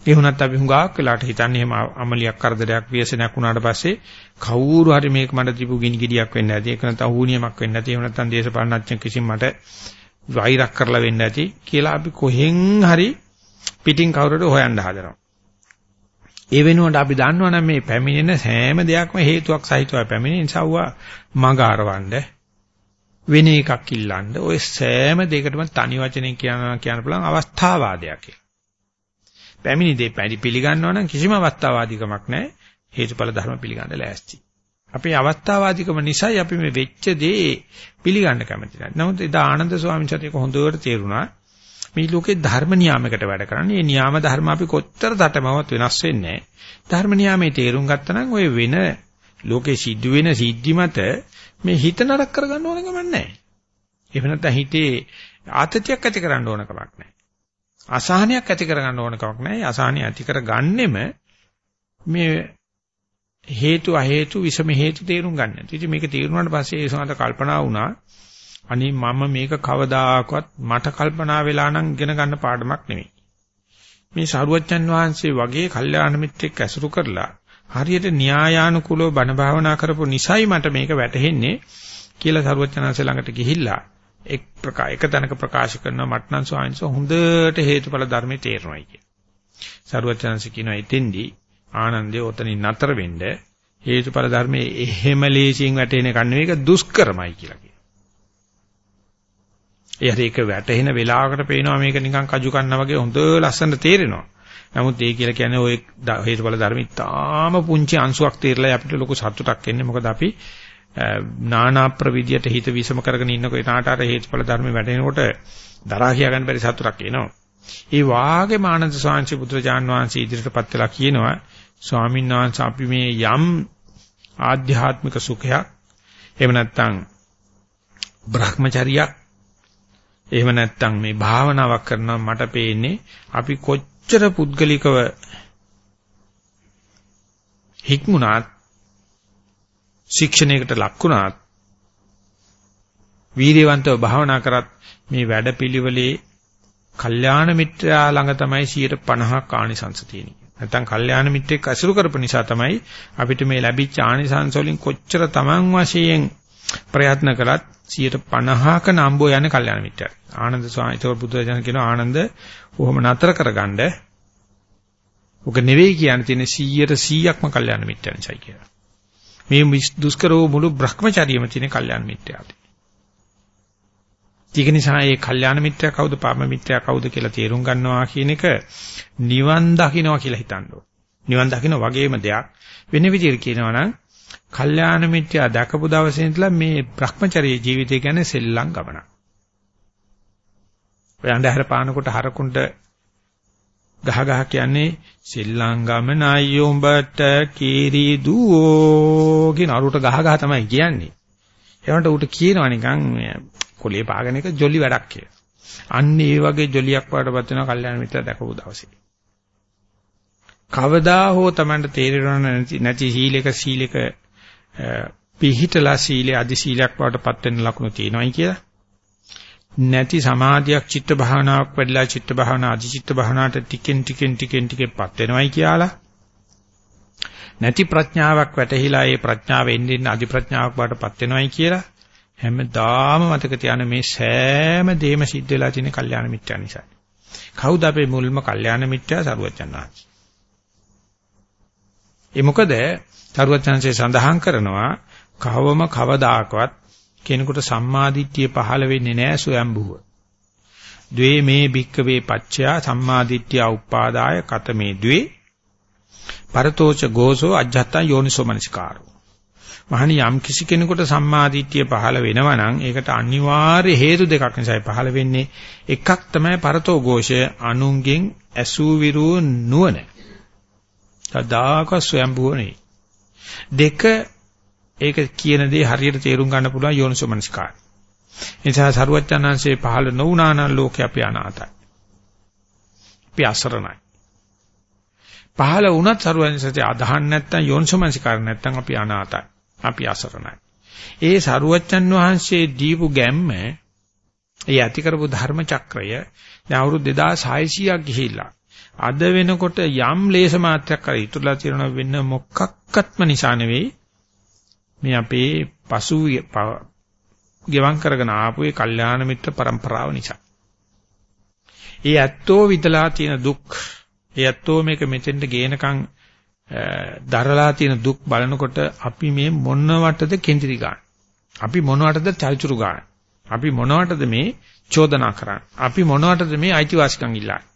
ඒ වුණත් අපි හුඟක් වෙලාට හිතන්නේ එහෙම අමලියක් කරදරයක් ව්‍යසනයක් වුණාට පස්සේ කවුරු හරි මේක මට තිබු ගිනි ගෙඩියක් වෙන්න ඇති. ඒක නැත්නම් ඌනියමක් වෙන්න ඇති. එහෙම නැත්නම් දේශපාලනඥ කිසිම මට වෛරක් කරලා වෙන්න ඇති කියලා අපි කොහෙන් හරි පිටින් කවුරුද හොයන්න හදනවා. ඒ වෙනුවට අපි දන්නවනම් මේ පැමිණෙන සෑම දෙයක්ම හේතුවක් සහිතව පැමිණෙන නිසා වුණා මඟ අරවන්න වෙන එකක් ඉල්ලන්න ඔය සෑම දෙයකටම තනි වචනෙන් කියනවා කියන්න පුළුවන් අවස්ථාවාදයක් කියලා. පැමිණි දේ පැඩි පිළිගන්නවා නම් කිසිම අවස්ථාවාදීකමක් නැහැ. හේතුඵල ධර්ම පිළිගන්න ලෑස්ති. අපේ අවස්ථාවාදීකම නිසායි අපි මේ වෙච්ච දේ පිළිගන්න කැමති නැහැ. නමුත් එදා ආනන්ද ස්වාමීන් වහන්සේට හොඳට තේරුණා මේ ලෝකේ ධර්ම නියාමයකට වැඩ කරන්නේ. මේ නියාම ධර්ම අපි කොච්චර තටමවත් වෙනස් වෙන්නේ ධර්ම නියාමයේ තේරුම් ගත්තා නම් ඔය වෙන ලෝකේ සිද්ධ වෙන සිද්ධි මත මේ හිත නරක කරගන්න ඕන කමක් නැහැ. එහෙම නැත්නම් හිතේ ආතතියක් ඇති කරන්න ඕන කමක් නැහැ. අසහනයක් ඇති කරගන්න ඕන කමක් නැහැ. අසහනය ඇති කරගන්නෙම මේ හේතු අ හේතු විසම හේතු තේරුම් ගන්න. ඉතින් මේක තේරුණාට පස්සේ ඒ සමහර කල්පනා වුණා අනේ මම මේක කවදාකවත් මට කල්පනා වෙලා නම් ඉගෙන ගන්න පාඩමක් නෙමෙයි. මේ සරුවච්චන් වහන්සේ වගේ කල්යාණ මිත්‍රෙක් ඇසුරු කරලා හරියට න්‍යායානුකූලව බණ භාවනා කරපු නිසයි මට මේක වැටහෙන්නේ කියලා සරුවච්චන්හන්සේ ළඟට ගිහිල්ලා එක් ප්‍රකා එක තැනක ප්‍රකාශ කරන මට්නම් ස්වාමීන් හොඳට හේතුඵල ධර්මයේ තේරෙනවායි කිය. සරුවචනංශ කියනවා එතෙන්දී ආනන්දේ ඔතනින් නතර වෙන්න හේතුඵල ධර්මයේ එහෙම ලේසියෙන් වැටෙන එක නෙවෙයි ඒක දුෂ්කරමයි කියලා කියනවා. ඒ හරි ඒක වැටෙන වෙලාවකට පේනවා මේක නිකන් කජු කන්නා වගේ හොඳ ලස්සනට තේරෙනවා. නමුත් ඒ කියලා කියන්නේ ওই හේතුඵල ධර්ම ඉතාම පුංචි අංශුවක් තේරලා අපිට ලොකු සතුටක් එන්නේ මොකද අපි නානා ප්‍රවිධියට හිත විසම කරගෙන ඉන්නකොට එනාට අර හේතුඵල ධර්ම වැටෙනකොට දරා කියා ගන්න බැරි සතුටක් එනවා. ඒ වාගේ මානන්ද ස්වාමීන් පුත්‍රජාන් වහන්සේ ඉදිරියටපත් වෙලා කියනවා ස්වාමීන් වහන්සේ අපි මේ යම් ආධ්‍යාත්මික සුඛයක් එහෙම නැත්නම් භ්‍රමචරියක් එහෙම නැත්නම් මේ භාවනාවක් කරනවා මට පේන්නේ අපි කොච්චර පුද්ගලිකව හික්මුණාත් ශික්ෂණයකට ලක්ුණාත් වීර්යවන්තව භාවනා කරත් මේ වැඩපිළිවෙලේ කල්යාණ මිත්‍රයා ළඟ තමයි 150ක් ආනිසංස තියෙන්නේ. නැත්තම් කල්යාණ මිත්‍රෙක් අසුරු කරපු නිසා තමයි අපිට මේ ලැබිච්ච ආනිසංස වලින් කොච්චර Taman වශයෙන් ප්‍රයත්න කළත් 150ක නම්බෝ යන්නේ කල්යාණ මිත්‍රයා. ආනන්ද ස්වාමීන් වහන්සේ බුදුරජාණන් කියනවා ආනන්ද කොහොම නතර කරගන්න. ඔක නෙවෙයි කියන්නේ තියෙන 100ට 100ක්ම කල්යාණ මිත්‍රයන් නිසායි කියලා. මේ දුෂ්කර වූ මුළු භ්‍රමචාරියම තියෙන කල්යාණ මිත්‍යාදී. ඒක නිසා මේ කල්යාණ මිත්‍යා කවුද පාප මිත්‍යා කවුද කියලා තේරුම් ගන්නවා කියන එක නිවන් දකින්නවා කියලා හිතන්න නිවන් දකින්න වගේම දෙයක් වෙන විදිහට කියනවා නම් කල්යාණ මිත්‍යා දැකපු දවසේ ඉඳලා මේ භ්‍රමචාරී ජීවිතය කියන්නේ සෙල්ලම් ගමනක්. ඔය අන්ධහර පානකොට හරකුන්ට ගහ ගහ කියන්නේ සිල්ලංගමනයි උඹට කීරි දුවෝ කියන අරුට ගහ ගහ තමයි කියන්නේ. ඒවට උට කියනවා නිකන් කොලේ පාගන එක ජොලි වැඩක් කියලා. අන්න ඒ වගේ ජොලියක් වඩපත් වෙන කල්යාණ මිත්‍ර දැකපු දවසේ. කවදා හෝ Tamanට තේරෙන්න නැති නැති සීලක සීලක පිහිටලා සීලේ අදි සීලයක් වඩපත් වෙන ලකුණු තියෙනවායි කියලා. නැති සමාධියක් චිත්ත භාවනාවක් වැඩිලා චිත්ත භාවනා අධි චිත්ත භාවනාවට ටිකෙන් ටිකෙන් ටිකෙන් ටිකෙපත් වෙනවයි කියලා නැති ප්‍රඥාවක් වැටහිලා ඒ ප්‍රඥාව එන්නේ අධි ප්‍රඥාවක් බාටපත් වෙනවයි කියලා හැමදාම මතක තියාගන්න මේ සෑම දෙයක්ම සිද්ධ වෙලා තියෙන කල්යාණ මිත්‍යා නිසා. කවුද අපේ මුල්ම කල්යාණ මිත්‍යා සරුවචනාංශ. ඒ මොකද සරුවචනසේ සඳහන් කරනවා කවම කවදාකවත් කෙනෙකුට සම්මාදිට්ඨිය පහළ වෙන්නේ නැහැ සොයම්බුව. ද්වේ මේ භික්කවේ පච්චයා සම්මාදිට්ඨිය උපාදාය කතමේ ද්වේ පරතෝච ගෝසෝ අජ්ජත්තං යෝනිසෝ මනසිකාරෝ. මහණි යම් කිසි කෙනෙකුට සම්මාදිට්ඨිය පහළ වෙනවා නම් ඒකට අනිවාර්ය හේතු දෙකක් නිසායි පහළ වෙන්නේ. එකක් තමයි පරතෝ ഘോഷය අනුන්ගෙන් ඇසූ විරූ නුවණ. තදාක ස්වයම්බුවනේ. දෙක ඒක කියන දේ හරියට තේරුම් ගන්න පුළුවන් යෝනිසෝමනස්කාරය. නිසා සරුවච්චන්හන්සේ පහළ නොවුනා නම් ලෝකේ අපි අනාතයි. අපි අසරණයි. පහළ වුණත් සරුවච්චන්හන්සේ අදහන් නැත්නම් යෝනිසෝමනස්කාර නැත්නම් අපි අනාතයි. අපි අසරණයි. ඒ සරුවච්චන් වහන්සේ දීපු ගැම්ම ඒ ඇති කරපු ධර්ම චක්‍රය දැන් අවුරුදු 2600ක් ගිහිල්ලා අද වෙනකොට යම් ලේස මාත්‍රයක් කර ඉතුරුලා තියෙන වෙන මොකක්වත්ම නිසා නෙවෙයි මේ අපේ පසු ගෙවම් කරගෙන ආපු ඒ කල්යාණ මිත්‍ර પરම්පරාව නිසා. ඒ ඇත්තෝ විදලා තියෙන දුක්, ඒ ඇත්තෝ මේක මෙතෙන්ට ගේනකම් දරලා තියෙන දුක් බලනකොට අපි මේ මොනවටද කෙන්දිරි ගන්න. අපි මොනවටද චල්චුරු ගන්න. අපි මොනවටද මේ චෝදනා කරන්නේ. අපි මොනවටද මේ අයිතිවාසිකම් ඉල්ලන්නේ.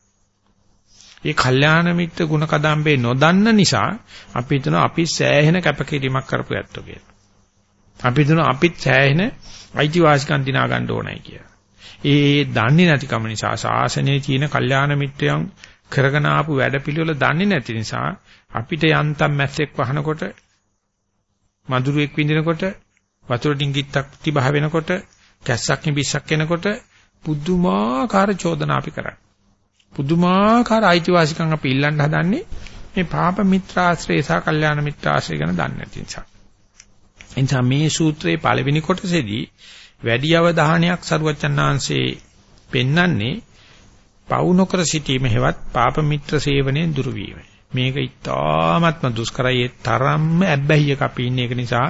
මේ කල්යාණ මිත්‍ර ගුණ කදම්බේ නොදන්න නිසා අපි හිතනවා අපි සෑහෙන කැපකිරීමක් කරපු ඇත්තෝ කියලා. අපි දුන අපිත් සෑහෙන අයිතිවාසිකම් දිනා ගන්න ඕනයි කියලා. ඒ දන්නේ නැතිකම නිසා ශාසනයේ තියෙන කල්යාණ මිත්‍රයන් කරගෙන ආපු වැඩපිළිවෙල දන්නේ නැති නිසා අපිට යන්තම් මැස්සෙක් වහනකොට මధుරෙක් විඳිනකොට වතුර ඩිංගිත්තක් තිබහ වෙනකොට කැස්සක් නිබිස්සක් එනකොට පුදුමාකාර චෝදනා අපි කරන්නේ. පුදුමාකාර අයිතිවාසිකම් අපි ඉල්ලන්න හදන්නේ මේ පාප මිත්‍රාශ්‍රය සහ කල්යාණ මිත්‍රාශ්‍රය ගැන දන්නේ නැති නිසා. එනිසා මේ සූත්‍රයේ පළවෙනි කොටසේදී වැඩි අවධානයක් සරුවචනාංශේ පෙන්වන්නේ පවු නොකර සිටීම හේවත් පාප මිත්‍ර සේවනයෙන් දුරු වීම. මේක ඉතාමත්ම දුෂ්කරයි තරම්ම ඇබ්බැහියක අපි ඉන්නේ ඒක නිසා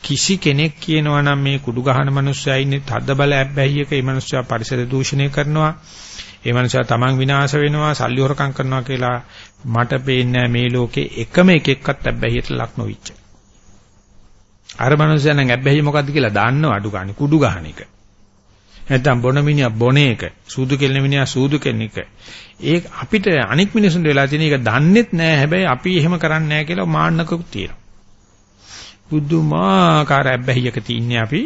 කිසි කෙනෙක් කියනවා නම් මේ කුඩු ගහන මිනිස්සයා ඉන්නේ තද බල ඇබ්බැහියක ඒ මිනිස්සයා පරිසර දූෂණය කරනවා ඒ මනුස්සයා තමන් විනාශ වෙනවා, සල්ලි හොරකම් කරනවා කියලා මට පේන්නේ මේ ලෝකේ එකම එකෙක්වත් අබ්බැහියට ලක් නොවිච්ච. අර මනුස්සයා නම් අබ්බැහි මොකද්ද කියලා දන්නව අඩු ගන්න කුඩු ගහන එක. නැත්තම් බොන මිනිහා බොන එක, සූදු කෙල්ල මිනිහා සූදු කෙන එක. ඒ අපිට අනික් මිනිසුන්ට වෙලා තියෙන එක දන්නෙත් නෑ. හැබැයි අපි එහෙම කරන්නේ නෑ කියලා මාන්නකකුත් තියෙනවා. බුදුමාකාර අබ්බැහියක තින්නේ අපි.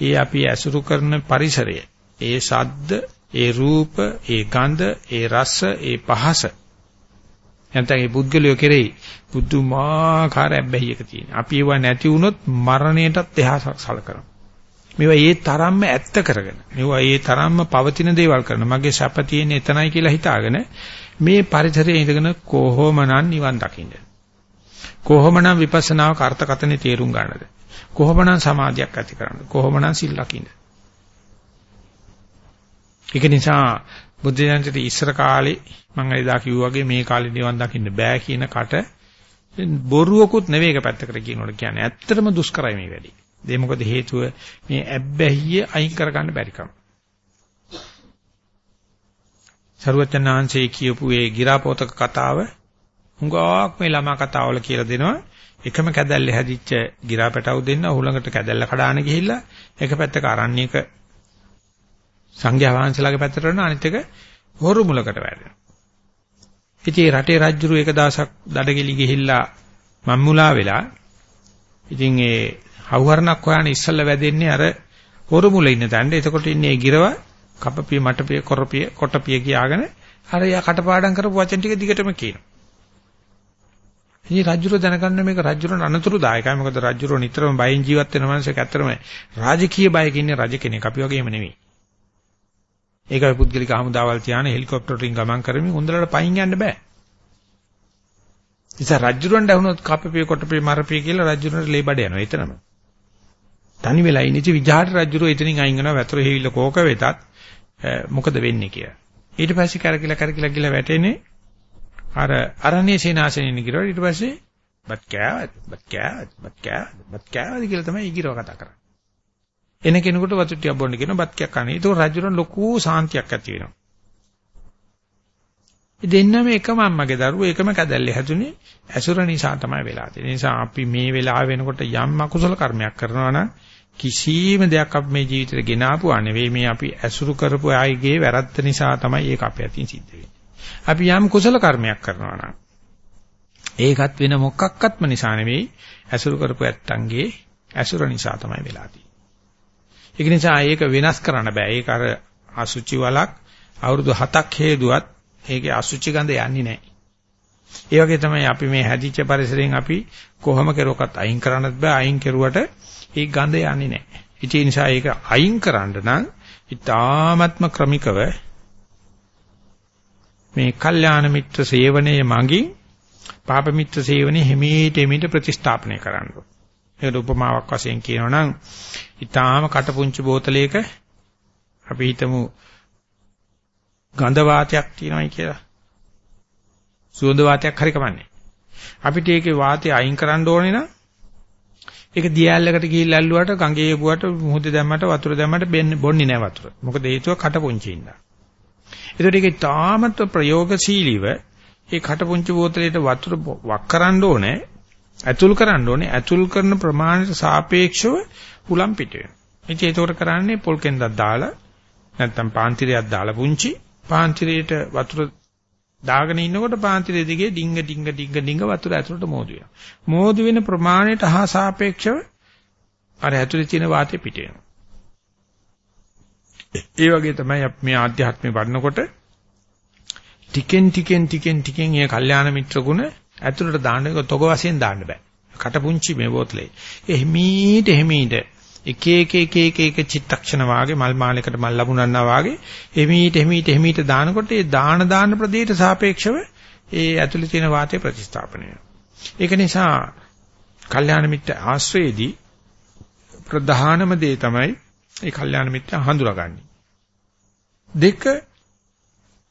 ඒ අපි ඇසුරු කරන පරිසරය, ඒ ශබ්ද, ඒ රූප, ඒ ගන්ධ, ඒ රස, ඒ පහස. නැත්නම් ඒ පුද්ගලයෝ කෙරෙහි බුදුමාකාර අබ්බැහියක තියෙන. අපි ඒව නැති වුණොත් මරණයටත් එහා සලකනවා. මේවා ඒ තරම්ම ඇත්ත කරගෙන මේවා ඒ තරම්ම පවතින දේවල් කරන මගේ සැප තියෙන එතනයි කියලා හිතාගෙන මේ පරිසරයේ ඉඳගෙන කොහොමනම් නිවන් දකින්න කොහොමනම් විපස්සනාව කාර්තකතනේ තේරුම් ගන්නද කොහොමනම් සමාධියක් ඇති කරන්නද කොහොමනම් සිල් ලකින්නද ඒක නිසා බුද්ධ ජනසිත ඉස්සර කාලේ මම එදා කිව්වා වගේ මේ කාලේ නිවන් දකින්න බෑ කියන කට බොරුවකුත් නෙවෙයි එක පැත්තකට කියනකොට කියන්නේ ඇත්තටම දුෂ්කරයි මේ වැඩේ ඒ මොකද හේතුව මේ ඇබ්බැහිය අයින් කරගන්න බැරි කම. සරුවචනාංශයේ කියපු ඒ ගිරාපෝතක කතාව හුඟක් මේ ළමා කතාවල කියලා දෙනවා. එකම කැදැල්ල හැදිච්ච ගිරාපැටව දෙන්න උහුලඟට කැදැල්ල කඩාන ගිහිල්ලා එක පැත්තක අරණ්‍යක සංඝයා වහන්සේලාගේ පැත්තට යන අනිත් එක හොරු මුලකට වැටෙනවා. ඉතින් රටේ රජුරු එක දවසක් දඩගෙලි ගිහිල්ලා මම්මුලා වෙලා ඉතින් ඒ හවුහරණක් හොයන ඉස්සල්ලා වැදෙන්නේ අර හොරු මුල ඉන්න තැනට. එතකොට ඉන්නේ ඒ ගිරව කපපිය මටපිය කොරපිය කොටපිය කියාගෙන අර යා කටපාඩම් කරපු වචන ටික දිගටම කියනවා. ඉතින් රජුර දැනගන්න මේක රජුරට අනතුරුදායකයි. මොකද රජුර නිතරම බයෙන් ජීවත් වෙන මනුස්සයෙක් ඇත්තරම රාජකීය බයක ඉන්නේ රජ කෙනෙක්. අපි වගේම නෙවෙයි. ඒකයි පුද්ගලික හමුදාවල් තියාන හෙලිකොප්ටර් වලින් ගමන් කරමින් උන්දලට පයින් යන්න බෑ. ඉතින් රජුරන්ට වුණොත් කපපිය කොටපිය මරපිය කියලා රජුරන්ට ලේ බඩ යනවා එතනම. තනි වෙලා ඉන්නේ විජාට රජුරෝ එතනින් අයින් වෙනවා වතුර හේවිල්ල කෝක වෙතත් මොකද වෙන්නේ කියලා. ඊට පස්සේ කරකිලා කරකිලා ගිල වැටෙන්නේ අර අරණ්‍ය සේනාසනෙ ගිරව ඊට පස්සේ බත් කෑවද බත් කෑවද බත් කෑවද බත් කෑවද කියලා තමයි ඊගිරව කතා කරන්නේ. එන කෙනෙකුට වතු ටිකක් බොන්න කියන බත් කයක් කන්නේ. ඒක රජුරන් ලොකු සාන්තියක් ඇති වෙනවා. දෙන්නම එකම අම්මගේ දරුවෝ එකම කැදැල්ලේ හැදුනේ ඇසුර නිසා තමයි වෙලා තියෙන්නේ. නිසා අපි මේ වෙලාව වෙනකොට යම් අකුසල කර්මයක් කරනවා නම් කිසිම දෙයක් අපි මේ ජීවිතේට ගෙන ආපුවා නෙවෙයි මේ අපි ඇසුරු කරපු ආයිගේ වැරද්ද නිසා තමයි ඒක අපේ අතින් සිද්ධ වෙන්නේ. අපි යම් කුසල කර්මයක් කරනවා නම් ඒකත් වෙන මොකක්වත්ම නිසා නෙවෙයි ඇසුරු කරපු ඇත්තන්ගේ ඇසුර නිසා තමයි වෙලා තියෙන්නේ. ඒක නිසා ඒක වෙනස් කරන්න බෑ. ඒක අර අසුචි වලක් අවුරුදු 7ක් හේදුවත් ඒකේ අසුචි ගඳ යන්නේ නැහැ. ඒ වගේ තමයි අපි මේ හැදිච්ච පරිසරයෙන් අපි කොහොම කෙරුවකත් අයින් කරන්නත් බෑ. අයින් කෙරුවට ඒ ගඳ යන්නේ නැහැ. ඒ නිසා ඒක අයින් කරන්න නම් ඊ타ත්ම ක්‍රමිකව මේ කල්යාණ මිත්‍ර සේවනයේ මගින් පාප මිත්‍ර සේවනයේ හිමීට හිමීට ප්‍රතිස්ථාපනය කරන්න ඕනේ. ඒකට උපමාවක් වශයෙන් කියනවා නම් ඊටාම කටපුංචි බෝතලයක අපි හිතමු ගඳ වාතයක් තියෙනවායි කියලා. සුවඳ වාතයක් හරි කමන්නේ. අපිට ඒකේ වාතය අයින් කරන්න ඕනේ නම් ඒක දියැලකට ගිහිල්ලා ඇල්ලුවාට ගඟේ යපුවට මුහුදේ දැම්මට වතුර දැම්මට බොන්නේ නැහැ වතුර. මොකද හේතුව කටපොංචි ඉඳලා. ඒකට ඒකේ තාමත් ප්‍රයෝගශීලීව ඒ කටපොංචි බෝතලයට වතුර වක් කරන්න ඕනේ. ඇතුල් කරන්න ඕනේ. ඇතුල් කරන ප්‍රමාණයට සාපේක්ෂව උලම් පිට වෙනවා. ඉතින් ඒකට කරන්නේ පොල් කෙන්දක් දාලා නැත්තම් පාන්තිරයක් දාලා පුංචි පාන්තිරයට වතුර දාගෙන ඉන්නකොට පාන්තිරය දිගේ ඩිංග ඩිංග ඩිංග ඩිංග වතුර ඇතුළට මෝදු වෙනවා. මෝදු වෙන ප්‍රමාණයට හා සාපේක්ෂව අර ඇතුලේ තියෙන වාතය පිට වෙනවා. ඒ වගේ තමයි අපි මේ ආධ්‍යාත්මේ වඩනකොට ටිකෙන් ටිකෙන් ටිකෙන් ටිකෙන් මේ කල්යාණ මිත්‍ර ගුණ ඇතුළට දාන්න එක තොග වශයෙන් දාන්න බෑ. කටපුංචි මේ බෝතලේ. ඒ හිමීට හිමීට එක එක එක එක එක චිත්තක්ෂණ වාගේ මල් මාලයකට මල් ලැබුණා වාගේ එමීට එමීට එමීට දානකොට ඒ දාන දාන ප්‍රදේයට සාපේක්ෂව ඒ ඇතුලේ තියෙන වාතය ප්‍රතිස්ථාපනය වෙනවා. ඒක නිසා කල්යාණ මිත්‍ය ආශ්‍රයේදී ප්‍රධානම දේ තමයි ඒ කල්යාණ මිත්‍ය හඳුනාගන්නේ. දෙක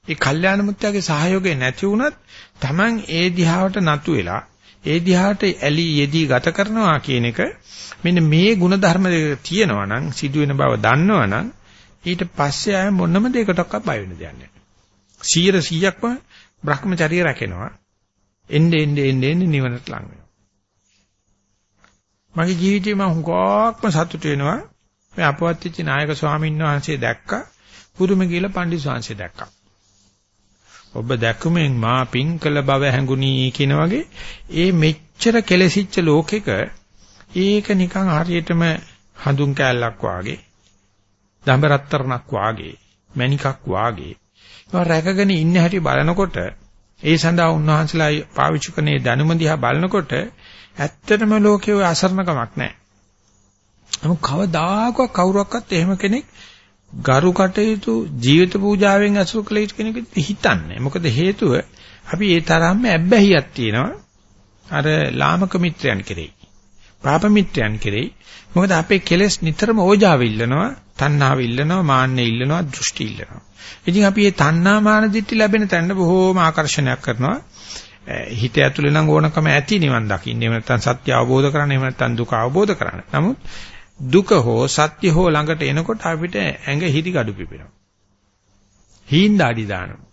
ඒ කල්යාණ මිත්‍යාගේ සහයෝගය නැති වුණත් Taman ඒ දිහාවට නතු වෙලා ඒ දිහාට ඇලි යෙදී ගත කරනවා කියන එක මෙන්න මේ ಗುಣධර්ම දෙක තියෙනවා නම් සිදුවෙන බව දන්නවනම් ඊට පස්සේ ආය මොනම දෙයකටවත් බය වෙන්න දෙයක් නැහැ. 100%ක්ම Brahmacharya රැකෙනවා. එන්නේ එන්නේ එන්නේ නිවනට ලං වෙනවා. මගේ ජීවිතේ මම හුඟක්ම සතුට වෙනවා. මේ අපවත්ච්ච නායක ස්වාමීන් වහන්සේ දැක්කා. පුරුම කියලා පණ්ඩිත ස්වාමීන් දැක්කා. ඔබ දැකුමෙන් මා පිං කළ බව හැඟුණී කියන වගේ ඒ මෙච්චර කෙලසිච්ච ලෝකෙක ඒක නිකන් හරියටම හඳුන් කෑල්ලක් වාගේ දඹරත්තරණක් වාගේ මණිකක් වාගේ ඒවා රැකගෙන ඉන්න හැටි බලනකොට ඒ සඳහා උන්වහන්සේලා පාවිච්චි කරනේ දැනුම දිහා බලනකොට ඇත්තටම ලෝකයේ අසරණකමක් නැහැ. නමුත් කවදාකවත් කවුරක්වත් එහෙම කෙනෙක් ගරු කටයුතු ජීවිත පූජාවෙන් අසුරු කළ යුතු කෙනෙක් හිතන්නේ. මොකද හේතුව අපි ඒ තරම්ම ඇබ්බැහියක් තියෙනවා. අර ලාමක මිත්‍රයන් කෙරෙහි. පාප මිත්‍රයන් කෙරෙහි. මොකද අපේ කෙලෙස් නිතරම ඕජාව ඉල්ලනවා, තණ්හාව ඉල්ලනවා, මාන්න ඉල්ලනවා, දෘෂ්ටි ඉල්ලනවා. ඉතින් අපි මේ තණ්හා මාන දිට්ඨි ලැබෙන තැන බොහෝම ආකර්ෂණයක් කරනවා. හිත ඇතුලේ නම් ඕනකම ඇති නිවන් දකින්න. එහෙම නැත්නම් සත්‍ය අවබෝධ කරගන්න, එහෙම නැත්නම් දුක අවබෝධ කරගන්න. නමුත් දුක හෝ සත්‍ය හෝ ළඟට එනකොට අපිට ඇඟ හිරි gadu පිපෙනවා. හීන් දාඩි දානවා.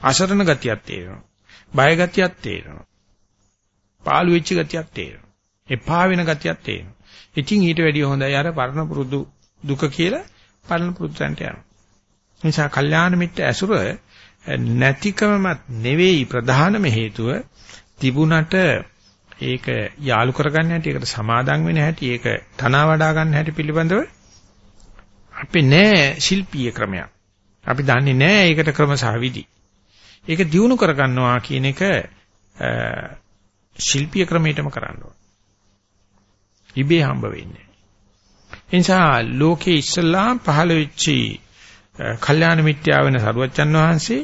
අසරණ ගතියක් තේරෙනවා. බය ගතියක් තේරෙනවා. පාළු වෙච්ච ගතියක් තේරෙනවා. එපා වෙන ගතියක් තේරෙනවා. ඉතින් ඊට වැඩිය හොඳයි අර පරණ පුරුදු දුක කියලා පරණ පුරුද්දන්ට යනවා. නිසා කල්යාණ මිත්‍ර ඇසුර නැතිකමත් නෙවෙයි ප්‍රධානම හේතුව තිබුණට ඒක යාලු කරගන්න හැටි, ඒකට සමාදම් වෙන හැටි, ඒක තනවා වඩා ගන්න හැටි පිළිබඳව අපි නෑ ශිල්පීය ක්‍රමයක්. අපි දන්නේ නෑ ඒකට ක්‍රම සහ විදි. ඒක දියුණු කරගන්නවා කියන එක ශිල්පීය ක්‍රමයටම කරන්න ඕන. ඉබේ හම්බ වෙන්නේ. එනිසා ලෝකේ ඉස්සල්ලාම් පහළ වෙච්චි කල්යාණ මිත්‍යා වෙන සරුවච්චන් වහන්සේ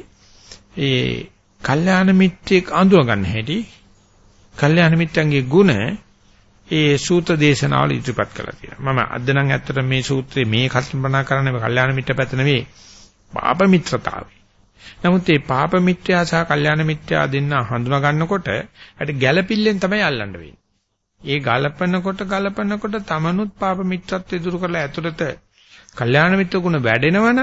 ඒ කල්යාණ මිත්‍යෙක් අඳුර ගන්න හැටි කල්යාණ මිත්‍රන්ගේ ගුණ ඒ සූත්‍ර දේශනාවල ඉදිරිපත් කළා කියලා. මම අද නම් ඇත්තට මේ සූත්‍රයේ මේ කල්පනා කරන්නේ කල්යාණ මිත්‍ර පැත්ත නෙවෙයි පාප මිත්‍රතාවය. නමුත් මේ පාප මිත්‍යා සහ කල්යාණ මිත්‍යා දෙන්න හඳුනා ගන්නකොට ඇට ගැළපිල්ලෙන් තමයි අල්ලන්න වෙන්නේ. ඒ ගලපනකොට ගලපනකොට තමනුත් පාප මිත්‍රත්වය දුරු කරලා ඇතුළත කල්යාණ මිත්‍ර ගුණ වැඩෙනවනම්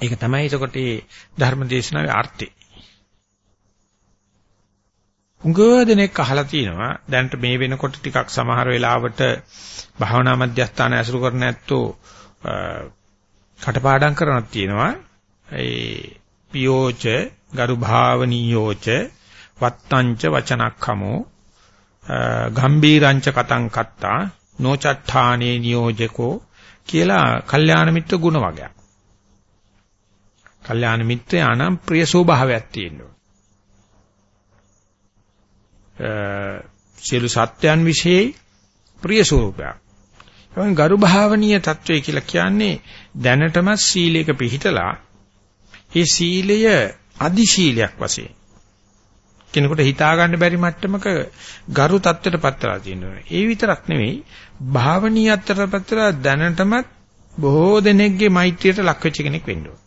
ඒක තමයි එතකොට මේ ධර්ම දේශනාවේ අර්ථය. උගදෙනෙක් අහලා තිනවා දැන්ට මේ වෙනකොට ටිකක් සමහර වෙලාවට භාවනා මධ්‍යස්ථාන ඇසුරු කරන ඇත්තෝ කටපාඩම් කරනක් තියෙනවා ඒ පියෝච ගරු භාවනීයෝච වත්තංච වචනක්ඛමෝ ගම්බීරංච කතං කත්තා නොචට්ඨානේ නියෝජකෝ කියලා කල්යාණ මිත්‍ර ගුණ වගයක්. කල්යාණ මිත්‍රයා නම් ප්‍රිය ස්වභාවයක් තියෙනවා. සියලු සත්‍යයන් વિશે ප්‍රිය ස්වરૂපයක්. එවන් ගරු භාවනීය తত্ত্বය කියලා කියන්නේ දැනටම සීලයක පිහිටලා ඒ සීලය අදි සීලයක් වශයෙන් කෙනෙකුට හිතා ගන්න බැරි මට්ටමක ගරු தත්ත්වයට පත්වලා තියෙනවා. ඒ විතරක් නෙවෙයි භාවනීය අත්තර පත්වලා දැනටමත් බොහෝ දෙනෙක්ගේ මෛත්‍රියට ලක් වෙච්ච කෙනෙක් වෙන්න ඕන.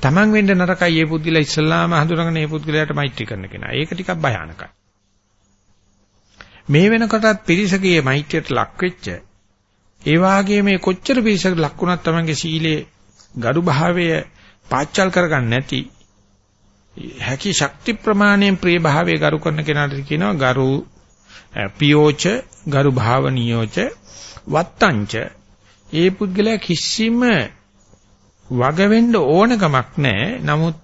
Taman වෙන්න නරකයි මේ පුද්ගලයා ඉස්සල්ලාම හඳුනගෙන මේ පුද්ගලයාට මෛත්‍රී කරන කෙනා. ඒක ටිකක් භයානකයි. මේ වෙනකොටත් පිරිසකේ මෛත්‍රියට ලක් වෙච්ච ඒ වාගේ මේ කොච්චර පිරිසකට ලක් වුණත් තමන්ගේ සීලේ gadu භාවය පාච්චල් කරගන්න නැති හැකි ශක්ති ප්‍රමාණයෙන් ප්‍රිය භාවයේ ගරු කරන කෙනාට කියනවා ගරු පියෝච ගරු භාවනියෝච වත්තංච. ඒ පුද්ගලයා කිසිම වග වෙන්න ඕන කමක් නැහැ. නමුත්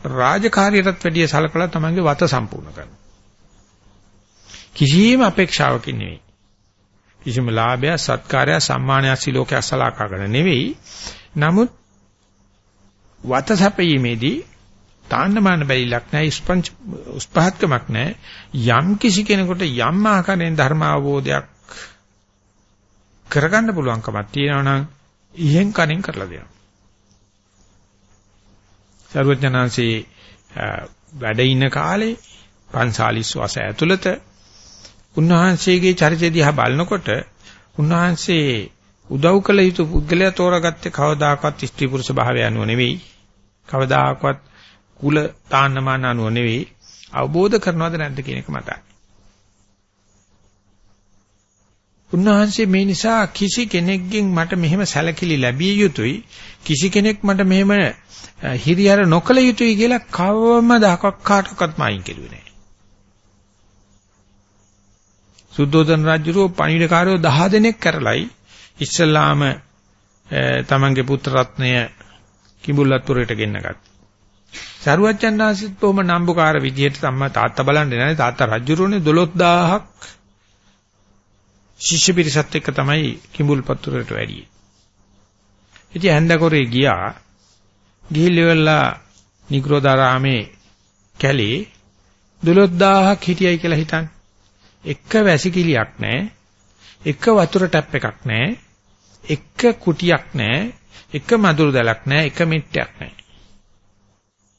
රාජකාරියටත් වැඩිය සලකලා තමන්ගේ වත සම්පූර්ණ කරනවා. කිසියම් අපේක්ෂාවකින් නෙවෙයි. කිසිම ලාභය, සත්කාරය, සම්මානය සිලෝකයක් සලාකාගෙන නෙවෙයි. නමුත් වතසපීමේදී තාන්නමාන බැලිලක් නැහැ, ස්පංච උස්පහත්කමක් නැහැ. යම් කිසි කෙනෙකුට යම් ආකාරයෙන් ධර්ම අවබෝධයක් කරගන්න පුළුවන්කමක් තියෙනවා නම් ඉහෙන් කණෙන් කරලා දෙනවා. සර්වඥාන්සේ වැඩ ඉන්න කාලේ පන්සාලිස් වස ඇතුළත උන්වහන්සේගේ චරිතය දිහා බලනකොට උන්වහන්සේ උදව් කළ යුතු පුද්ගලයා තෝරාගත්තේ කවදාකවත් ස්ත්‍රී පුරුෂ භාවය අනුව නෙවෙයි. කවදාකවත් කුල තාන්නමාන අනුව නෙවෙයි. අවබෝධ කරනවද නැද්ද කියන එක මතයි. උන්වහන්සේ මේ නිසා කිසි කෙනෙක්ගෙන් මට මෙහෙම සැලකිලි ලැබිය යුතුයි කිසි කෙනෙක් මට මෙහෙම හිරියර නොකළ යුතුයි කියලා කවමදාක කාටවත් මායින් කෙරුවේ නැහැ. සුද්ධෝදන රජුරෝ පණිවිඩකාරයෝ 10 දෙනෙක් කරලයි ඉස්සල්ලාම තමන්ගේ පුත්‍ර රත්නය කිඹුල්වත්පුරයට ගෙන්නගත්තා. සරුවච්චන්හන්සිත් බොහොම නම්බුකාර විදියට තමයි තාත්තා බලන්නේ නැහැ. තාත්තා රජුරුනේ 12000ක් ශිෂ්‍ය පිරිසත් එක්ක තමයි කිඹුල්පත්තුරට වැඩි. ඉතින් හැන්දකොරේ ගියා. ගිහිල්ලා නිග්‍රෝධාරාමේ කැලේ 12000ක් හිටියයි කියලා හිතන්න. එක වැසිකිලියක් නැහැ. එක වතුර ටැප් එකක් නැහැ. එක කුටියක් නැහැ. එක මදුරු දැලක් නැහැ. එක මිට්ටයක් නැහැ.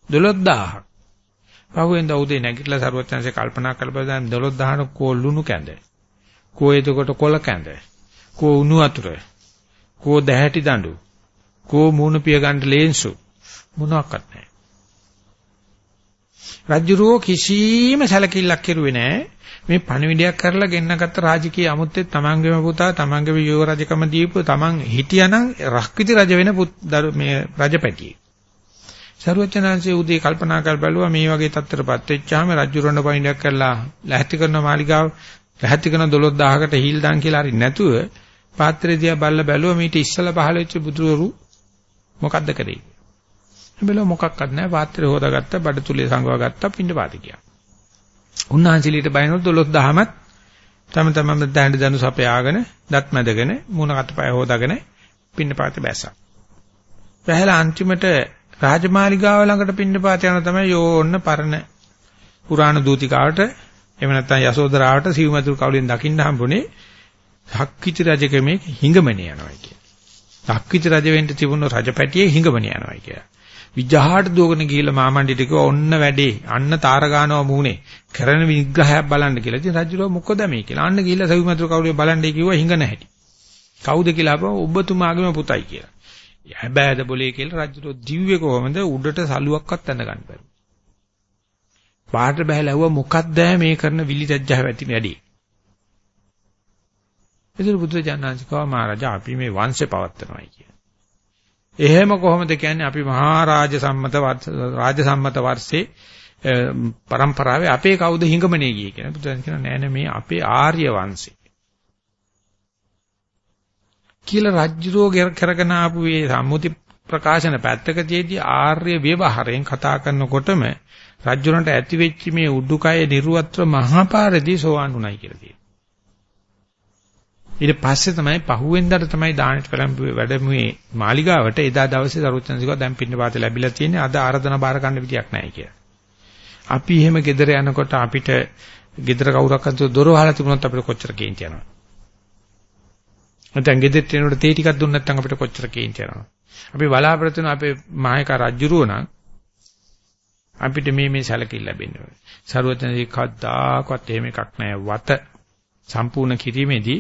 12000ක්. පහුවෙන්ද උදේ නැගිටලා සරුවචනසේ කල්පනා කරලා දැන් 12000න කෝ ලුණු කැඳ. කෝ එතකොට කොල කැඳ. කෝ උණු වතුර. කෝ දැහැටි දඬු. කෝ මූණ පිය ගන්න ලේන්සු. මොනවත් නැහැ. රජුරෝ කිසිම සැලකිල්ලක් කෙරුවේ නැහැ. මේ පණිවිඩයක් කරලා ගෙන්නගත්ත රාජකීය අමුත්තේ තමන්ගේම පුතා තමන්ගේම යුව රජකම දීපු තමන් හිටියානම් රක්විති රජ වෙන මේ රජපැටියෙක්. සරුවචනාංශයේ උදේ කල්පනා කර බැලුවා මේ වගේ තත්ත්වයටපත් වෙච්චාම රජුරණ පණිවිඩයක් කරලා ලැහැත්ති කරන මාලිගාව ලැහැත්ති කරන 12000කට හීල් දාන් කියලා හරි නැතුව පාත්‍රය දිහා බල්ල බැලුවා මීට ඉස්සලා පහළ වෙච්ච බුදුවරු මොකද්ද කරේ? හැබැයි මොකක්වත් නැහැ පාත්‍රය හොදාගත්තා බඩතුලේ සංගවා ගත්තා පින්න පාති ගියා. උන්වහන්සේලීට බයනොත් 12000මත් තම තමම දැඬ දනු සපයාගෙන දත් මැදගෙන මූණ කටපය හොදාගෙන පින්න පාති බැස්සා. පැහැලා අන්තිමට රාජමාලිගාව ළඟට පින්න පාත යන තමයි යෝන්න පරණ පුරාණ දූතිකාවට එහෙම නැත්නම් යසෝදරාවට සිව්මතුරු කවුලෙන් දකින්න හම්බුනේ හක්කිති රජකමේ හිඟමනේ යනවා කිය. හක්කිති රජ වෙන්න තිබුණු රජපැටියේ හිඟමනේ යනවා කිය. විජහාට දුවගෙන ගිහිල්ලා මාමණ්ඩිට කිව්වා ඔන්න වැඩේ අන්න තාරගානවා මූනේ කරන විග්‍රහයක් බලන්න කියලා. ඉතින් රජුරෝ මොකද මේ කියලා. අන්න ගිහිල්ලා සවිමතුරු කවුරුේ බලන්නේ කිව්වා හිඟ නැහැටි. කවුද කියලා අපව ඔබතුමාගේම පුතයි කියලා. හැබැයිද બોලේ කියලා රජුරෝ දිව්වේ කොහමද උඩට සලුවක්වත් ඇඳ ගන්න බැරුව. පාට බහැලා ඇහුවා මොකක්ද මේ කරන විලි රජ්ජහ වැටි වැඩි. එදිර බුදු ජානනාංශකව මහරජා අපි මේ වංශේ පවත්වනවායි කිය. එහෙම කොහොමද කියන්නේ අපි මහා රාජ සම්මත රාජ සම්මත වර්ෂේ પરම්පරාවේ අපේ කවුද හිඟමනේ ගියේ කියන බුදුන් කියන නෑ නෑ මේ අපේ ආර්ය වංශේ කියලා රජ්ජුරෝ කරගෙන ආපු මේ සම්මුති ප්‍රකාශන පැත්තකදීදී ආර්ය ව්‍යවහාරයෙන් කතා කරනකොටම රජ්ජුරන්ට ඇති වෙච්ච මේ උඩුකය නිර්වත්‍ර මහපාරදී සෝවන් උනායි කියලා කියනවා. ඊට පස්සේ තමයි පහුවෙන්දට තමයි දානෙට පෙරම්පුවේ වැඩමුවේ මාලිගාවට එදා දවසේ සරුවචනසිකව දැන් පින්න පාත ලැබිලා තියෙන්නේ අද ආරාධනා බාර ගන්න විදියක් නැහැ කියලා. අපි එහෙම ගෙදර යනකොට අපිට ගෙදර කවුරක් අතට දොර වහලා තිබුණොත් අපිට කොච්චර කේන්ති යනවද? නැත්නම් ගෙදරට එනකොට තේ ටිකක් දුන්න නැත්නම් අපිට කොච්චර කේන්ති යනවද? අපි බලාපොරොත්තු වෙන අපේ මායක රජුරුව නම් අපිට මේ මේ සැලකිලි ලැබෙන්නේ. සරුවචනසික කද්දාකවත් එහෙම එකක් නැහැ. වත සම්පූර්ණ කිරීමේදී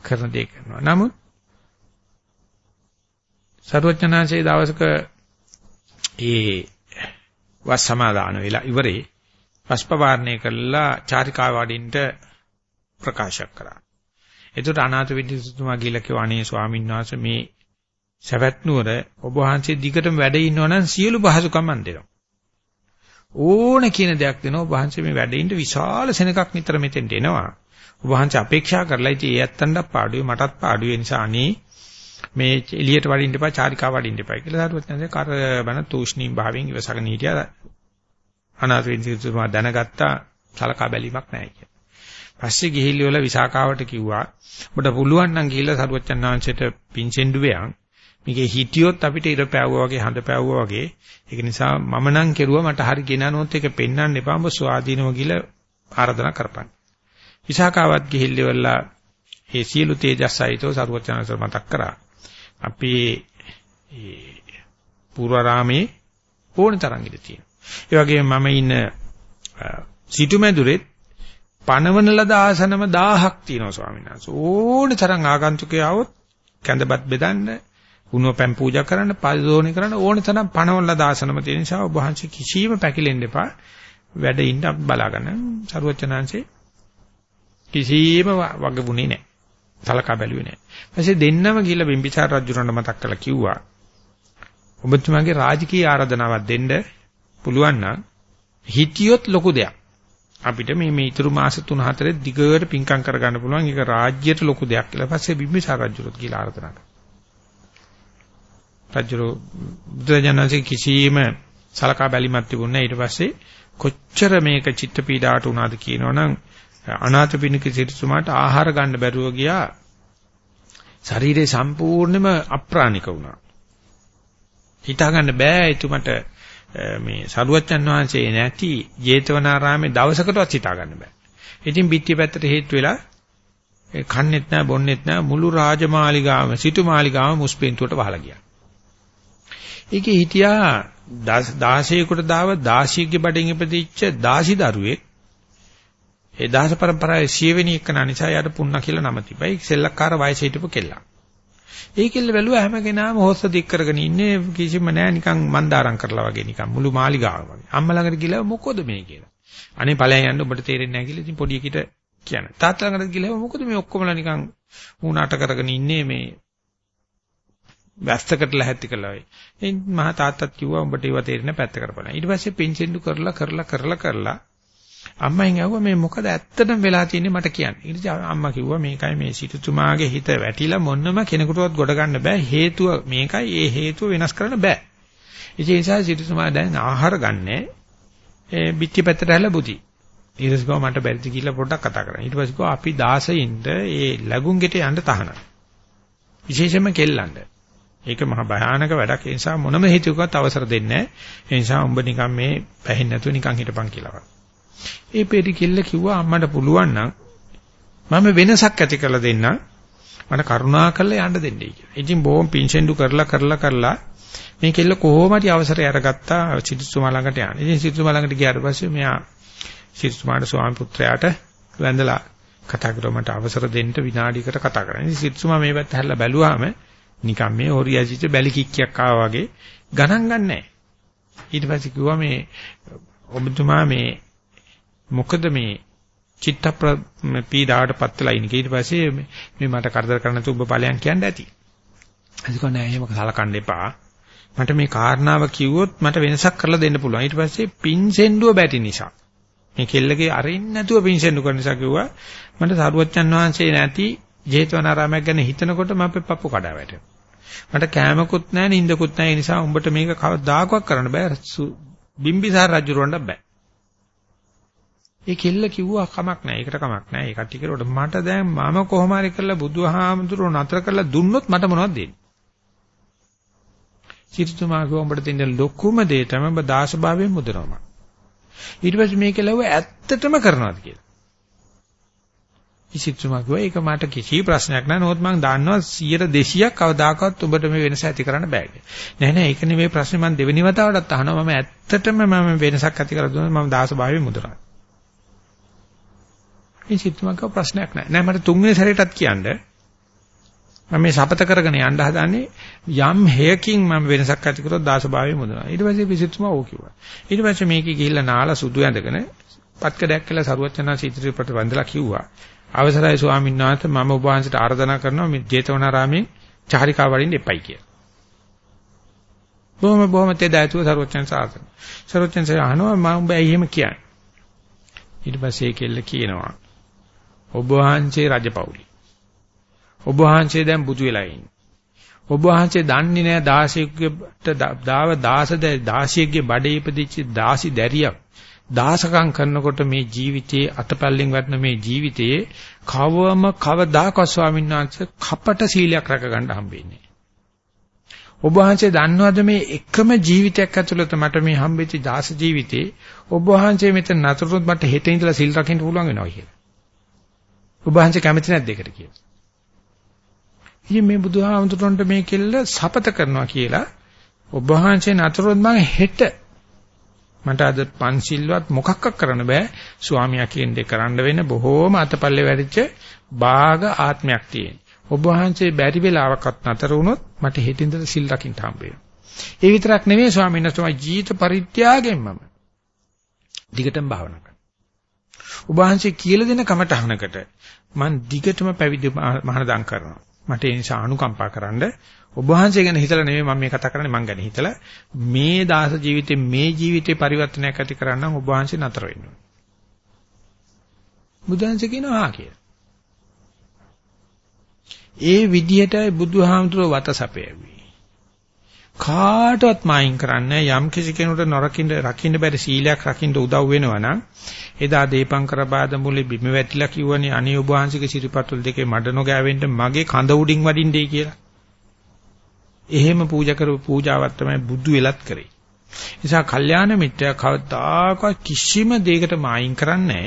කරන දේ කරනවා. නමුත් සරුවචනාංශයේ දවසක ඒ වස් සමාදාන වෙලා ඉවරේ වස්පවාරණය කළා චාරිකා වඩින්ට ප්‍රකාශ කරා. එතකොට අනාථ විද්‍යාතුමා ගිහිල්ලා කිව්වා අනේ ස්වාමීන් වහන්සේ මේ සවැත් නුවර ඔබ වහන්සේ දිගටම වැඩ ඉන්නවා නම් සියලු පහසුකම් මන් දෙනවා. ඕන කියන දෙයක් දෙනවා ඔබ වහන්සේ මේ වැඩ ඉන්න විශාල සෙනඟක් නිතර මෙතෙන්ට එනවා. ඔබ වහන්සේ අපේක්ෂා කරලා ඉතින් ඒ ඇත්තන්ට පාඩුවේ මටත් පාඩුවේ නිසා අනේ මේ එළියට වඩින්න එපා චාරිකා වඩින්න එපා කියලා දරුවත් නැසේ කරබන තූෂ්ණීම් භාවයෙන් ඉවසගෙන හිටියා අනාථවින්සිතුමා දැනගත්තා සලකා බැලීමක් නැහැ කියලා. පස්සේ ගිහිල්ලි වල විසාකාවට කිව්වා ඔබට පුළුවන් නම් ගිහිල්ලා සරුවච්චන් ආංශයට පින්සෙන්ඩුවයන් මේකේ හිටියොත් අපිට ඉර පැවුවා වගේ හඳ පැවුවා වගේ ඒක නිසා මම නම් කෙරුවා මට හරි ගෙනනොත් ඒක පෙන්වන්න එපා ඔබ ස්වාධීනව කියලා ආරාධනා කරපන්. විසාකාවත් ගිහිල්ලෙවලා ඒ සියලු තේජස්සයිතෝ සරුවචනසර මතක් කරා. අපි ඒ පූර්වරාමේ ඕන තරම් ඉඳ තියෙනවා. ඒ වගේම මම ඉන්න සිටුමැදුරෙත් පණවන ලද ආසනම 1000ක් තියෙනවා ස්වාමීන් වහන්සේ. ඕන තරම් ආගන්තුකයෝ આવොත් කැඳපත් බෙදන්න, උණුව පැන් පූජා කරන්න, පරිදෝණි කරන්න ඕන තරම් පණවන ලද ආසනම තියෙන නිසා ඔබ වහන්සේ කිසිම පැකිලෙන්න එපා. වැඩ ඉන්න බලාගන්න. සරුවචනාංශේ කිසිම වගුණේ නැහැ. සලකා බැලුවේ නැහැ. ඊපස්සේ දෙන්නම ගිහිල්ලා බිම්බිසාර රජුරන්ට මතක් කරලා කිව්වා ඔබතුමාගේ රාජකීය ආරාධනාවක් දෙන්න පුළුවන් නම් හිතියොත් ලොකු දෙයක්. අපිට මේ මේ ඊතුරු මාස 3-4 දිගට පින්කම් කරගන්න පුළුවන්. ඒක රාජ්‍යයට ලොකු දෙයක් කියලා. පස්සේ බිම්බිසාර රජුරත් කියලා ආරාධනා කළා. රජුරු බුදුරජාණන්සේ කිසියම් සලකා බැලීමක් තිබුණේ ඊට පස්සේ කොච්චර මේක චිත්ත පීඩාවට උනාද කියනවනම් අනාථපිණ්ඩික සිටුමාට ආහාර ගන්න බැරුව ගියා. ශරීරේ සම්පූර්ණයෙන්ම අප්‍රාණික වුණා. හිතා ගන්න බෑ එතුමට මේ සරුවච්චන් වහන්සේ නැති ජේතවනාරාමේ දවසකටවත් හිතා ගන්න බෑ. ඉතින් පිටිය පැත්තට හේතු වෙලා කන්නේත් නැහැ බොන්නේත් නැහැ මුළු රාජමාලිගාවම සිටු මාලිගාවම මුස්පෙන්තුවට වහලා ගියා. ඒකේ හිටියා 16කට දාව 16ගේ බඩෙන් ඉපදිච්ච 16 දරුවෙක් ඒ දාස පරම්පරාවේ සියවෙනි එක නිසා යාට පුන්න කියලා නම තිබයි සෙල්ලක්කාර වයසේ හිටපු කෙල්ලා. ඒකෙල්ල බැලුවා හැම කෙනාම හොස්ස දික් කරගෙන ඉන්නේ කිසිම නෑ නිකන් මන්දාරම් කරලා වගේ නිකන් මුළු මාලිගාව වගේ. අම්මා ළඟට ගිහලා මොකද මේ කියලා. අනේ ඵලයන් යන්න ඔබට තේරෙන්නේ නැහැ කියලා ඉතින් පොඩි එකට කියන. තාත්තා ළඟට ගිහලා මොකද මේ ඔක්කොමලා නිකන් මූණාට කරගෙන ඉන්නේ මේ වැස්සකට ලැහැත්ති කළා වෙයි. ඉතින් මහා තාත්තත් කිව්වා උඹට ඒව තේරෙන්නේ පැත්ත කරපළා. ඊට පස්සේ පින්සෙන්ඩු කරලා කරලා කරලා කරලා අම්මෙන් ඇහුවා මේ මොකද ඇත්තටම වෙලා තියෙන්නේ මට කියන්න. ඊට අම්මා කිව්වා මේකයි මේ සිටුතුමාගේ හිත වැටිලා මොන්නම කෙනෙකුටවත් ගොඩ ගන්න බෑ. හේතුව මේකයි ඒ හේතුව වෙනස් කරන්න බෑ. ඒ නිසා සිටුතුමා දැන් ආහාර ගන්නෑ. ඒ පිටි පැත්තට හැල බුදි. ඊට පස්සේ මට බැරිද කියලා පොඩ්ඩක් කතා කරා. ඊට පස්සේ කිව්වා අපි 16 ඒ ලැබුම් ගෙට යන්න තහනම්. විශේෂයෙන්ම කෙල්ලන්ට. ඒක මහ භයානක වැඩක්. ඒ නිසා මොනම හේතුවකවත් අවසර දෙන්නේ නැහැ. ඒ නිසා උඹ නිකන් මේ පැහෙන්නේ නැතුව නිකන් හිටපන් කියලා. ඒ පෙරි කිල්ල කිව්වා අම්මට පුළුවන් නම් මම වෙනසක් ඇති කරලා දෙන්නම්. මට කරුණා කරලා යන්න දෙන්නයි කියලා. ඉතින් බොහොම පින්ෂෙන්ඩු කරලා කරලා කරලා මේ කෙල්ල කොහොම හරි අවසරය අරගත්තා සිටුතුමා ළඟට යන්න. ඉතින් සිටුතුමා ළඟට ගියාට පස්සේ මෙයා සිටුතුමාට ස්වාමි පුත්‍රයාට වැඳලා කතා කරලා මට අවසර දෙන්න විනාඩියකට කතා කරා. ඉතින් සිටුතුමා මේ පැත්ත හැරලා බැලුවාම නිකන් මේ හොරියසිට බැලි කික්කියක් ආවා වගේ ගණන් ගන්නෑ. ඊට පස්සේ කිව්වා මේ ඔබතුමා මේ මොකද මේ චිත්ත පීඩාවට පත් වෙලා ඉන්නේ ඊට පස්සේ මේ මට කරදර කරන්න තු ඔබ ඵලයන් කියන්න ඇති. ඒක නෑ එහෙම කලකන්න එපා. මට මේ කාරණාව කිව්වොත් මට වෙනසක් කරලා දෙන්න පුළුවන්. ඊට පස්සේ පින්සෙන්ඩුව බැටි නිසා. මේ කෙල්ලගේ අරින්න නැතුව පින්සෙන්ඩු කරන නිසා කිව්වා මට සරුවච්චන් වහන්සේ නැති ජේතවනාරාමයක් ගැන හිතනකොට මම පප්පු කඩා වැටෙනවා. මට කෑමකුත් නැහැ නිින්දකුත් නැහැ ඒ නිසා උඹට මේක කවදාකවත් කරන්න බෑ. බිම්බිසාර රජුරවන්න බෑ. ඒ කෙල්ල කිව්වා කමක් නැහැ. ඒකට කමක් නැහැ. ඒ කට්ටිය කෙරුවට මට දැන් මම කොහොම හරි කරලා බුදුහාමුදුරුවෝ නතර කරලා දුන්නොත් මට මොනවද දෙන්නේ? සිටුතුමා කිව්වා උඹට දෙන්න ලොකුම දේ තමයි ඔබ දාශභාවයෙන් මුදනවම. ඊට පස්සේ මේක ලැබුව ඇත්තටම කරනවාද කියලා. ඉසිතුමා කිව්වා ඒක මට කිසි ප්‍රශ්නයක් නැහැ. නමුත් මම දන්නවා 100 200ක් කවදාකවත් ඔබට මේ වෙනස ඇති කරන්න බෑ කියලා. නෑ නෑ ඒක නෙමෙයි ප්‍රශ්නේ මම දෙවෙනි වතාවටත් අහනවා. මම ඇත්තටම මම වෙනසක් ඇති කර දුන්නොත් මම දාශභාවයෙන් මුදනවා. මේ සිතුමක ප්‍රශ්නයක් නැහැ. නෑ මට තුන්වෙනි සැරේටත් කියන්න. මම මේ සපත කරගෙන යන්න හදන්නේ යම් හේයකින් මම වෙනසක් ඇති කරොත් දාසභාවය මුදනවා. ඊට පස්සේ විසිතුමා ඕක කිව්වා. ඊට පස්සේ මේකේ ගිහිල්ලා නාලා සුදු ඇඳගෙන පත්කඩයක් කියලා සරුවචනා සීත්‍රිපට වන්දලා කිව්වා. අවසරයි ස්වාමීන් වහන්සේ මම ඔබ වහන්සේට ආර්දනා කරනවා මේ ජේතවනාරාමේ චාරිකා වඩින්න එපයි කියලා. බොහොම බොහොම තෙදායතුව සරුවචන සාර්ථක. සරුවචන සේ අහනවා මම ඔබ ඇයි එහෙම කියන්නේ? ඊට පස්සේ කෙල්ල කියනවා ඔබ වහන්සේ රජපෞලි. ඔබ වහන්සේ දැන් බුදු වෙලා ඉන්නේ. ඔබ වහන්සේ දන්නේ නැහැ 16කට දාව 16 16ගේ බඩේ ඉපදිච්ච 16 දැරියක් දාසකම් කරනකොට මේ ජීවිතයේ අතපල්ලෙන් වටන මේ ජීවිතයේ කවම කවදාකවත් ස්වාමීන් වහන්සේ කපට සීලයක් රැකගන්න හම්බෙන්නේ ඔබ වහන්සේ දන්නවද මේ එකම ජීවිතයක් ඇතුළත මට මේ හම්බෙච්ච දාස ජීවිතේ ඔබ වහන්සේ මෙතන නතරුනොත් මට හෙට ඉඳලා සිල් රකින්න පුළුවන් වෙනවා කියලා ඔබ වහන්සේ කැමති නැද්ද ඒකට කියලා. ඉතින් මේ බුදුහාමුදුරන්ට මේ කෙල්ල සපත කරනවා කියලා ඔබ වහන්සේ නතරොත් මම හෙට මට අද පන්සිල්වත් මොකක්ක කරන්න බෑ ස්වාමියා කියන දේ කරන්න වෙන බොහෝම අතපල්ලේ වැඩිච්ච බාග ආත්මයක් තියෙන. ඔබ වහන්සේ බැරි වෙලාවකත් නතර වුණොත් මට හෙටින්ද සිල් රකින්න හම්බ වෙනවා. ඒ විතරක් නෙමෙයි ස්වාමීන් වහන්සේ ජීවිත පරිත්‍යාගයෙන් මම දිගටම භාවනා ඔබ වහන්සේ කියලා දෙන කමටහනකට මම දිගටම පැවිදි මහානදම් කරනවා. මට ඒ නිසා අනුකම්පා කරන්න ඔබ වහන්සේ ගැන හිතලා නෙමෙයි මම මේ කතා කරන්නේ මං ගැන හිතලා මේ දාස ජීවිතේ මේ ජීවිතේ පරිවර්තනයක් ඇති කරන්න ඔබ වහන්සේ නතර වෙන්න ඕනේ. බුදුහන්සේ කියනවා ආ කියලා. ඒ විදිහටයි බුදුහාමුදුරුව වත සපයවි. කාටවත් මායින් කරන්නේ යම් කිසි කෙනෙකුට නොරකින්න රකින්න බැරි සීලයක් රකින්න උදව් වෙනවා නම් එදා දීපංකර බාද මුලේ බිම වැටිලා කිව්වනේ අනේ ඔබ වහන්සේගේ සිරිපතුල් දෙකේ මඩ නොගෑවෙන්න මගේ කඳ උඩින් වඩින්නයි කියලා. එහෙම පූජා කරපු පූජාවක් තමයි බුදු වෙලත් කරේ. නිසා කල්යාණ මිත්‍යා කවදාකවත් කිසිම දෙයකට මායින් කරන්නේ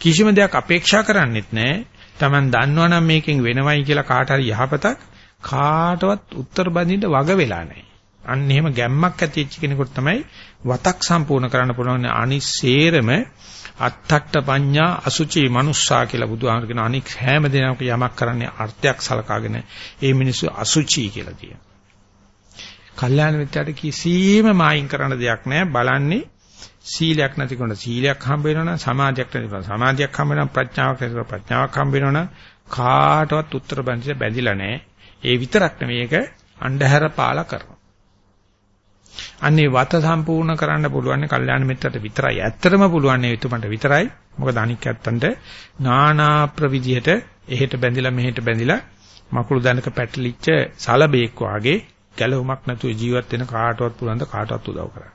කිසිම දෙයක් අපේක්ෂා කරන්නෙත් නැහැ. Taman දන්නවනම් මේකෙන් වෙනවයි කියලා කාට හරි යහපතක් කාටවත් උත්තර බඳින්න වග වෙලා නැහැ. අන්න එහෙම ගැම්මක් ඇතිවෙච්ච කෙනෙකුට තමයි වතක් සම්පූර්ණ කරන්න පුළුවන් අනිසේරම අත්තට්ඨ පඤ්ඤා අසුචි මනුස්සා කියලා බුදුහාමර කියන අනික් හැම දෙනාම යමක් කරන්නේ අර්ථයක් සලකාගෙන ඒ මිනිස්සු අසුචි කියලා කියනවා. කල්යාණ මිත්‍යාට කිසිම මායින් කරන්න දෙයක් නැහැ. බලන්නේ සීලයක් නැති කෙනාට සීලයක් හම්බ වෙනවනම් සමාධියක් නැති කෙනාට සමාධියක් හම්බ වෙනවනම් ප්‍රඥාවක් නැති කෙනාට ප්‍රඥාවක් හම්බ වෙනවනම් කාටවත් උත්තර බඳින්න බැඳිලා නැහැ. ඒ විතරක් නෙවෙයි ඒක අන්ධහැර පාලා කරනවා. අන්නේ වත සම්පූර්ණ කරන්න පුළුවන් කල්යාණ මිත්‍රට විතරයි. ඇත්තටම පුළුවන් එතුමන්ට විතරයි. මොකද අනික් ඇත්තන්ට නානා ප්‍රවිධියට එහෙට බැඳිලා මෙහෙට බැඳිලා මකුළු දනක පැටලිච්ච සලබේක් වාගේ ගැලවුමක් නැතුව ජීවත් වෙන කාටවත් පුළුවන් ද කාටවත් උදව් කරන්න.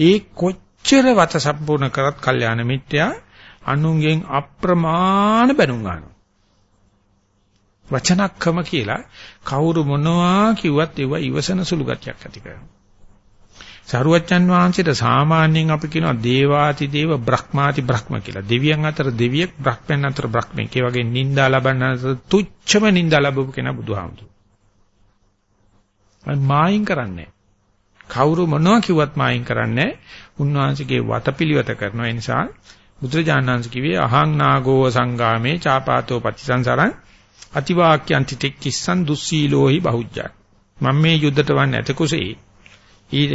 ඒ කොච්චර වත සම්පූර්ණ කරත් කල්යාණ මිත්‍යා අනුන්ගෙන් අප්‍රමාණ බැනුම් ගන්නවා. වචනක්කම කියලා කවුරු මොනවා කිව්වත් ඒව ඉවසන සුළු ගතියක් ඇති කරනවා. සරුවච්චන් වහන්සේට සාමාන්‍යයෙන් අපි කියනවා දේවාති දේව බ්‍රහ්මාති බ්‍රහ්ම කියලා. දෙවියන් අතර දෙවියෙක්, බ්‍රහ්මයන් අතර බ්‍රහ්මෙක්. ඒ වගේ නිന്ദා ලබන්න තුච්චම නිന്ദා ලැබපු කෙනා බුදුහාමුදුරුවෝ. අය මායින් කරන්නේ කවුරු මොනවා කිව්වත් මායින් කරන්නේ උන්වහන්සේගේ වතපිලිවත කරනවා. ඒ නිසා බුදුරජාණන් කිව්වේ අහං නාගෝව සංගාමේ චාපාතෝ පතිසංසරං අතිවාක්‍යන්ති තෙක්කිස්සන් දුස්සීලෝහි බහුජ්ජා. මම මේ යුද්ධට වන්නේ නැත කුසේ ඊ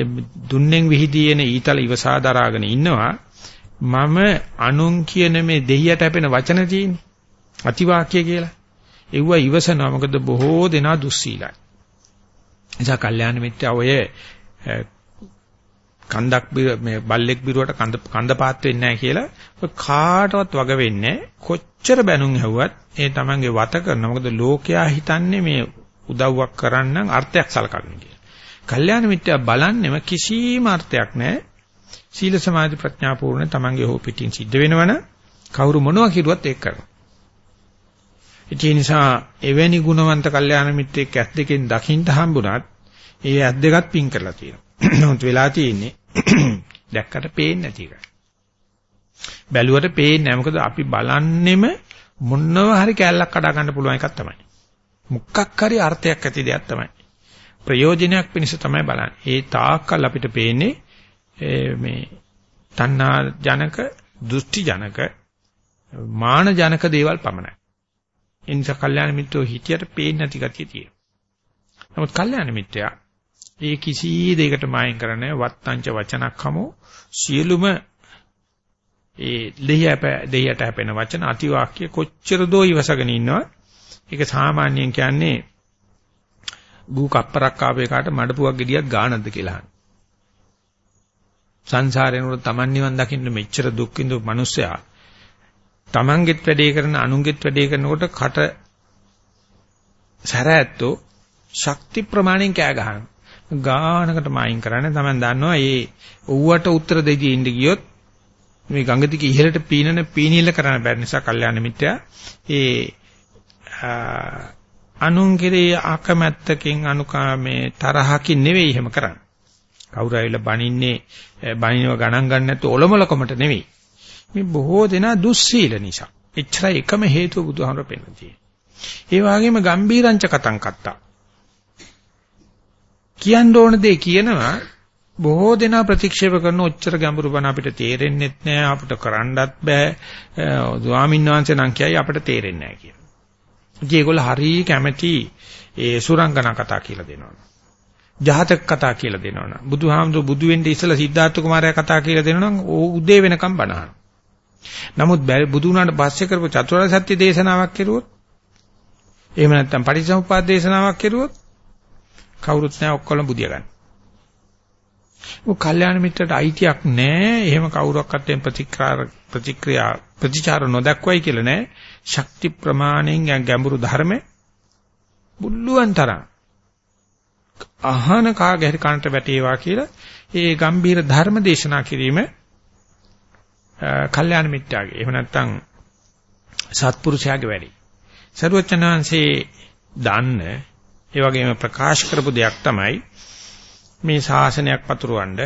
දුන්නෙන් විහිදීන ඊතල ඉවසා දරාගෙන ඉන්නවා. මම අනුන් කියන මේ දෙහියට හැපෙන වචන තියෙන්නේ. අතිවාක්‍ය කියලා. ඒව ඉවසනවා. මොකද බොහෝ දෙනා දුස්සීලයි. නිසා කල්යාණ මිත්‍යා ඔය කන්දක් මේ බල්ලෙක් බිරුවට කන්ද කන්ද පාත් වෙන්නේ නැහැ කියලා කාටවත් වග වෙන්නේ කොච්චර බැනුම් ඇහුවත් ඒ තමන්ගේ වත කරන මොකද ලෝකයා හිතන්නේ මේ උදව්වක් කරන්නම් අර්ථයක් සලකන්නේ කියලා. කල්යාණ මිත්‍යා බලන්නෙම කිසිම අර්ථයක් නැහැ. සීල සමාධි ප්‍රඥා පූර්ණ තමන්ගේ හෝ පිටින් සිද්ධ වෙනවන කවුරු මොනවා කිරුවත් ඒක කරනවා. ඒ නිසා එවැනි ගුණවන්ත කල්යාණ මිත්‍රෙක් ඇස් දෙකෙන් දකින්න හම්බුණත් ඒ ඇස් දෙකත් පින් කරලා තියෙනවා. නමුත් වෙලා තියෙන්නේ දැක්කට පේන්නේ නැති එකයි. බැලුවට පේන්නේ නැහැ. මොකද අපි බලන්නෙම මොනවා හරි කැලලක් කඩා ගන්න පුළුවන් එකක් තමයි. මුක්කක් හරි අර්ථයක් ඇති දෙයක් තමයි. ප්‍රයෝජනයක් පිණිස තමයි බලන්නේ. ඒ තාක්කල් අපිට පේන්නේ මේ තණ්හා ජනක, දෘෂ්ටි ජනක, මාන ජනක දේවල් පමණයි. ඒ නිසා කල්යාණ මිත්‍රෝ හිතියට පේන්නේ නැති ගතිය තියෙනවා. නමුත් කල්යාණ මිත්‍යා ඒ කිසි දෙයකට මායින් කරන්නේ වත්තංච වචනක් හමු සියලුම ඒ දෙහියට දෙහියට හැපෙන වචන අතිවාක්‍ය කොච්චර දෝ ඉවසගෙන ඉන්නවා ඒක සාමාන්‍යයෙන් කියන්නේ ගු කප්පරක් ආපේ කාට මඩපුවක් ගෙඩියක් ගානක්ද කියලා අහන සංසාරේන උඩ Taman නිවන් දකින්න මෙච්චර දුක් විඳපු මිනිස්සයා Tamanගෙත් වැඩේ කරන අනුන්ගෙත් වැඩේ කරනකොට කට සැර ඇත්තෝ ශක්ති ප්‍රමාණයෙන් කෑ ගහනවා ගානකට මායින් කරන්නේ තමයි දන්නවා මේ ඌවට උත්තර දෙදී ඉඳ ගියොත් මේ ගඟ දිගේ ඉහළට පීනන පීනිල කරන්න බැරි නිසා කල්යාණ මිත්‍යා ඒ අනුන් කෙරේ අකමැත්තකින් අනුකාමේ තරහකින් නෙවෙයි එහෙම කරන්නේ. කවුරු ඇවිල්ලා බනින්නේ බනිනව ගණන් ගන්න නැතු ඔලොමලකමට නෙවෙයි. මේ බොහෝ දෙනා දුස්සීල නිසා. එච්චරයි එකම හේතුව බුදුහාමර පෙන්නතියි. ඒ වගේම ගම්බීරංච කතං කත්තා. කියන්න ඕන දේ කියනවා බොහෝ දෙනා ප්‍රතික්ෂේප කරන ඔච්චර ගැඹුරු බණ අපිට තේරෙන්නෙත් නෑ අපිට කරන්නත් බෑ ස්වාමීන් වහන්සේ නම් කියයි අපිට තේරෙන්නේ නෑ කියලා. ඉතින් ඒගොල්ලෝ හරි කැමැති ඒ සුරංගනා කතා කියලා දෙනවනේ. ජාතක කතා කියලා දෙනවනේ. බුදුහාමුදුරු බුදු වෙන්න ඉස්සලා සිද්ධාර්ථ කුමාරයා කතා කියලා දෙනවනම් ඕ උදේ වෙනකම් බණහන. නමුත් බුදු වුණාට පස්සේ කරපු චතුරාර්ය සත්‍ය දේශනාවක් කෙරුවොත් එහෙම නැත්නම් පටිච්චසමුප්පාද දේශනාවක් කෙරුවොත් කවුරුත් නැහැ ඔක්කොම බුදිය ගන්න. ඔය කල්යාණ මිත්‍රට අයිතියක් නැහැ. එහෙම කවුරක්වත් එම් ප්‍රතික්‍රියා ප්‍රතික්‍රියා ප්‍රතිචාර නොදක්වයි කියලා නැහැ. ශක්ති ප්‍රමාණයෙන් ගැඹුරු ධර්ම බුල්ලුවන් තරම් අහන කාගේ හරි කනට වැටේවා කියලා ඒ ගම්බීර ධර්ම දේශනා කිරීම කල්යාණ මිත්‍යාගේ. එහෙම නැත්නම් සත්පුරුෂයාගේ වැඩි. සරුවචනාංශේ දාන්න ඒ වගේම ප්‍රකාශ කරපු දෙයක් තමයි මේ ශාසනයක් පතුරවන්න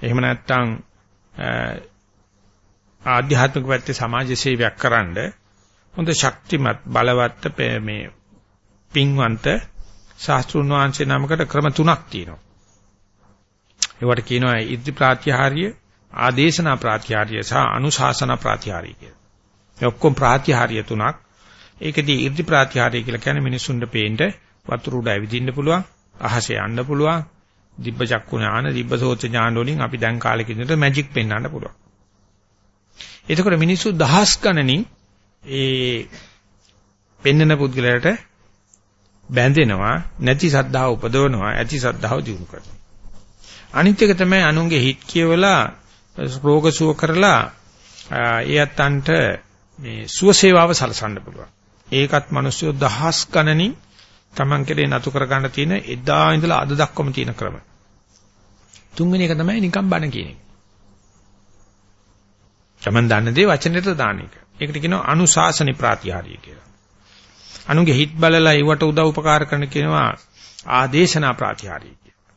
එහෙම නැත්නම් ආධ්‍යාත්මික පැත්තේ සමාජ සේවයක් කරන්න හොඳ ශක්තිමත් බලවත් මේ පින්වන්ත ශාස්ත්‍රුන් වහන්සේ නමකට ක්‍රම තුනක් තියෙනවා. ඒවට කියනවා ඉද්ධි ප්‍රාත්‍යහාර්ය, ආදේශනා ප්‍රාත්‍යහාර්ය සහ අනුශාසනා ප්‍රාත්‍යහාර්ය කියලා. මේ ඔක්කොම ප්‍රාත්‍යහාර්ය තුනක්. ඒකදී ඉද්ධි ප්‍රාත්‍යහාර්ය කියලා කියන්නේ මිනිසුන්ට පේන්න වතුර උඩ ඇවිදින්න පුළුවන්, අහසේ යන්න පුළුවන්, දිබ්බ චක්කු ඥාන, දිබ්බ සෝත ඥාන වලින් අපි දැන් කාලෙක ඉඳලා මැජික් පෙන්වන්න පුළුවන්. එතකොට මිනිස්සු දහස් ගණනින් ඒ පෙන්නන පුද්ගලයාට බැඳෙනවා නැති සද්ධාව උපදවනවා ඇති සද්ධාව දිනු කරනවා. අනිත් එක තමයි අනුන්ගේ හිත් කියවලා රෝග සුව කරලා ඒ අත්තන්ට මේ සුව සේවාව සලසන්න පුළුවන්. ඒකත් මිනිස්සු දහස් ගණනින් Taman කෙරේ නතු කර ගන්න තියෙන එදා ඉඳලා අද දක්වාම තියෙන ක්‍රම. තුන්වෙනි එක තමයි නිකම් බණ කියන එක. Taman දන්න දේ වචනෙට දාන එක ඒකට කියනවා අනුශාසන ප්‍රාතිහාර්ය කියලා. අනුගේ හිත් බලලා ඒවට උදව් උපකාර කරන කියනවා ආදේශනා ප්‍රාතිහාර්ය කියලා.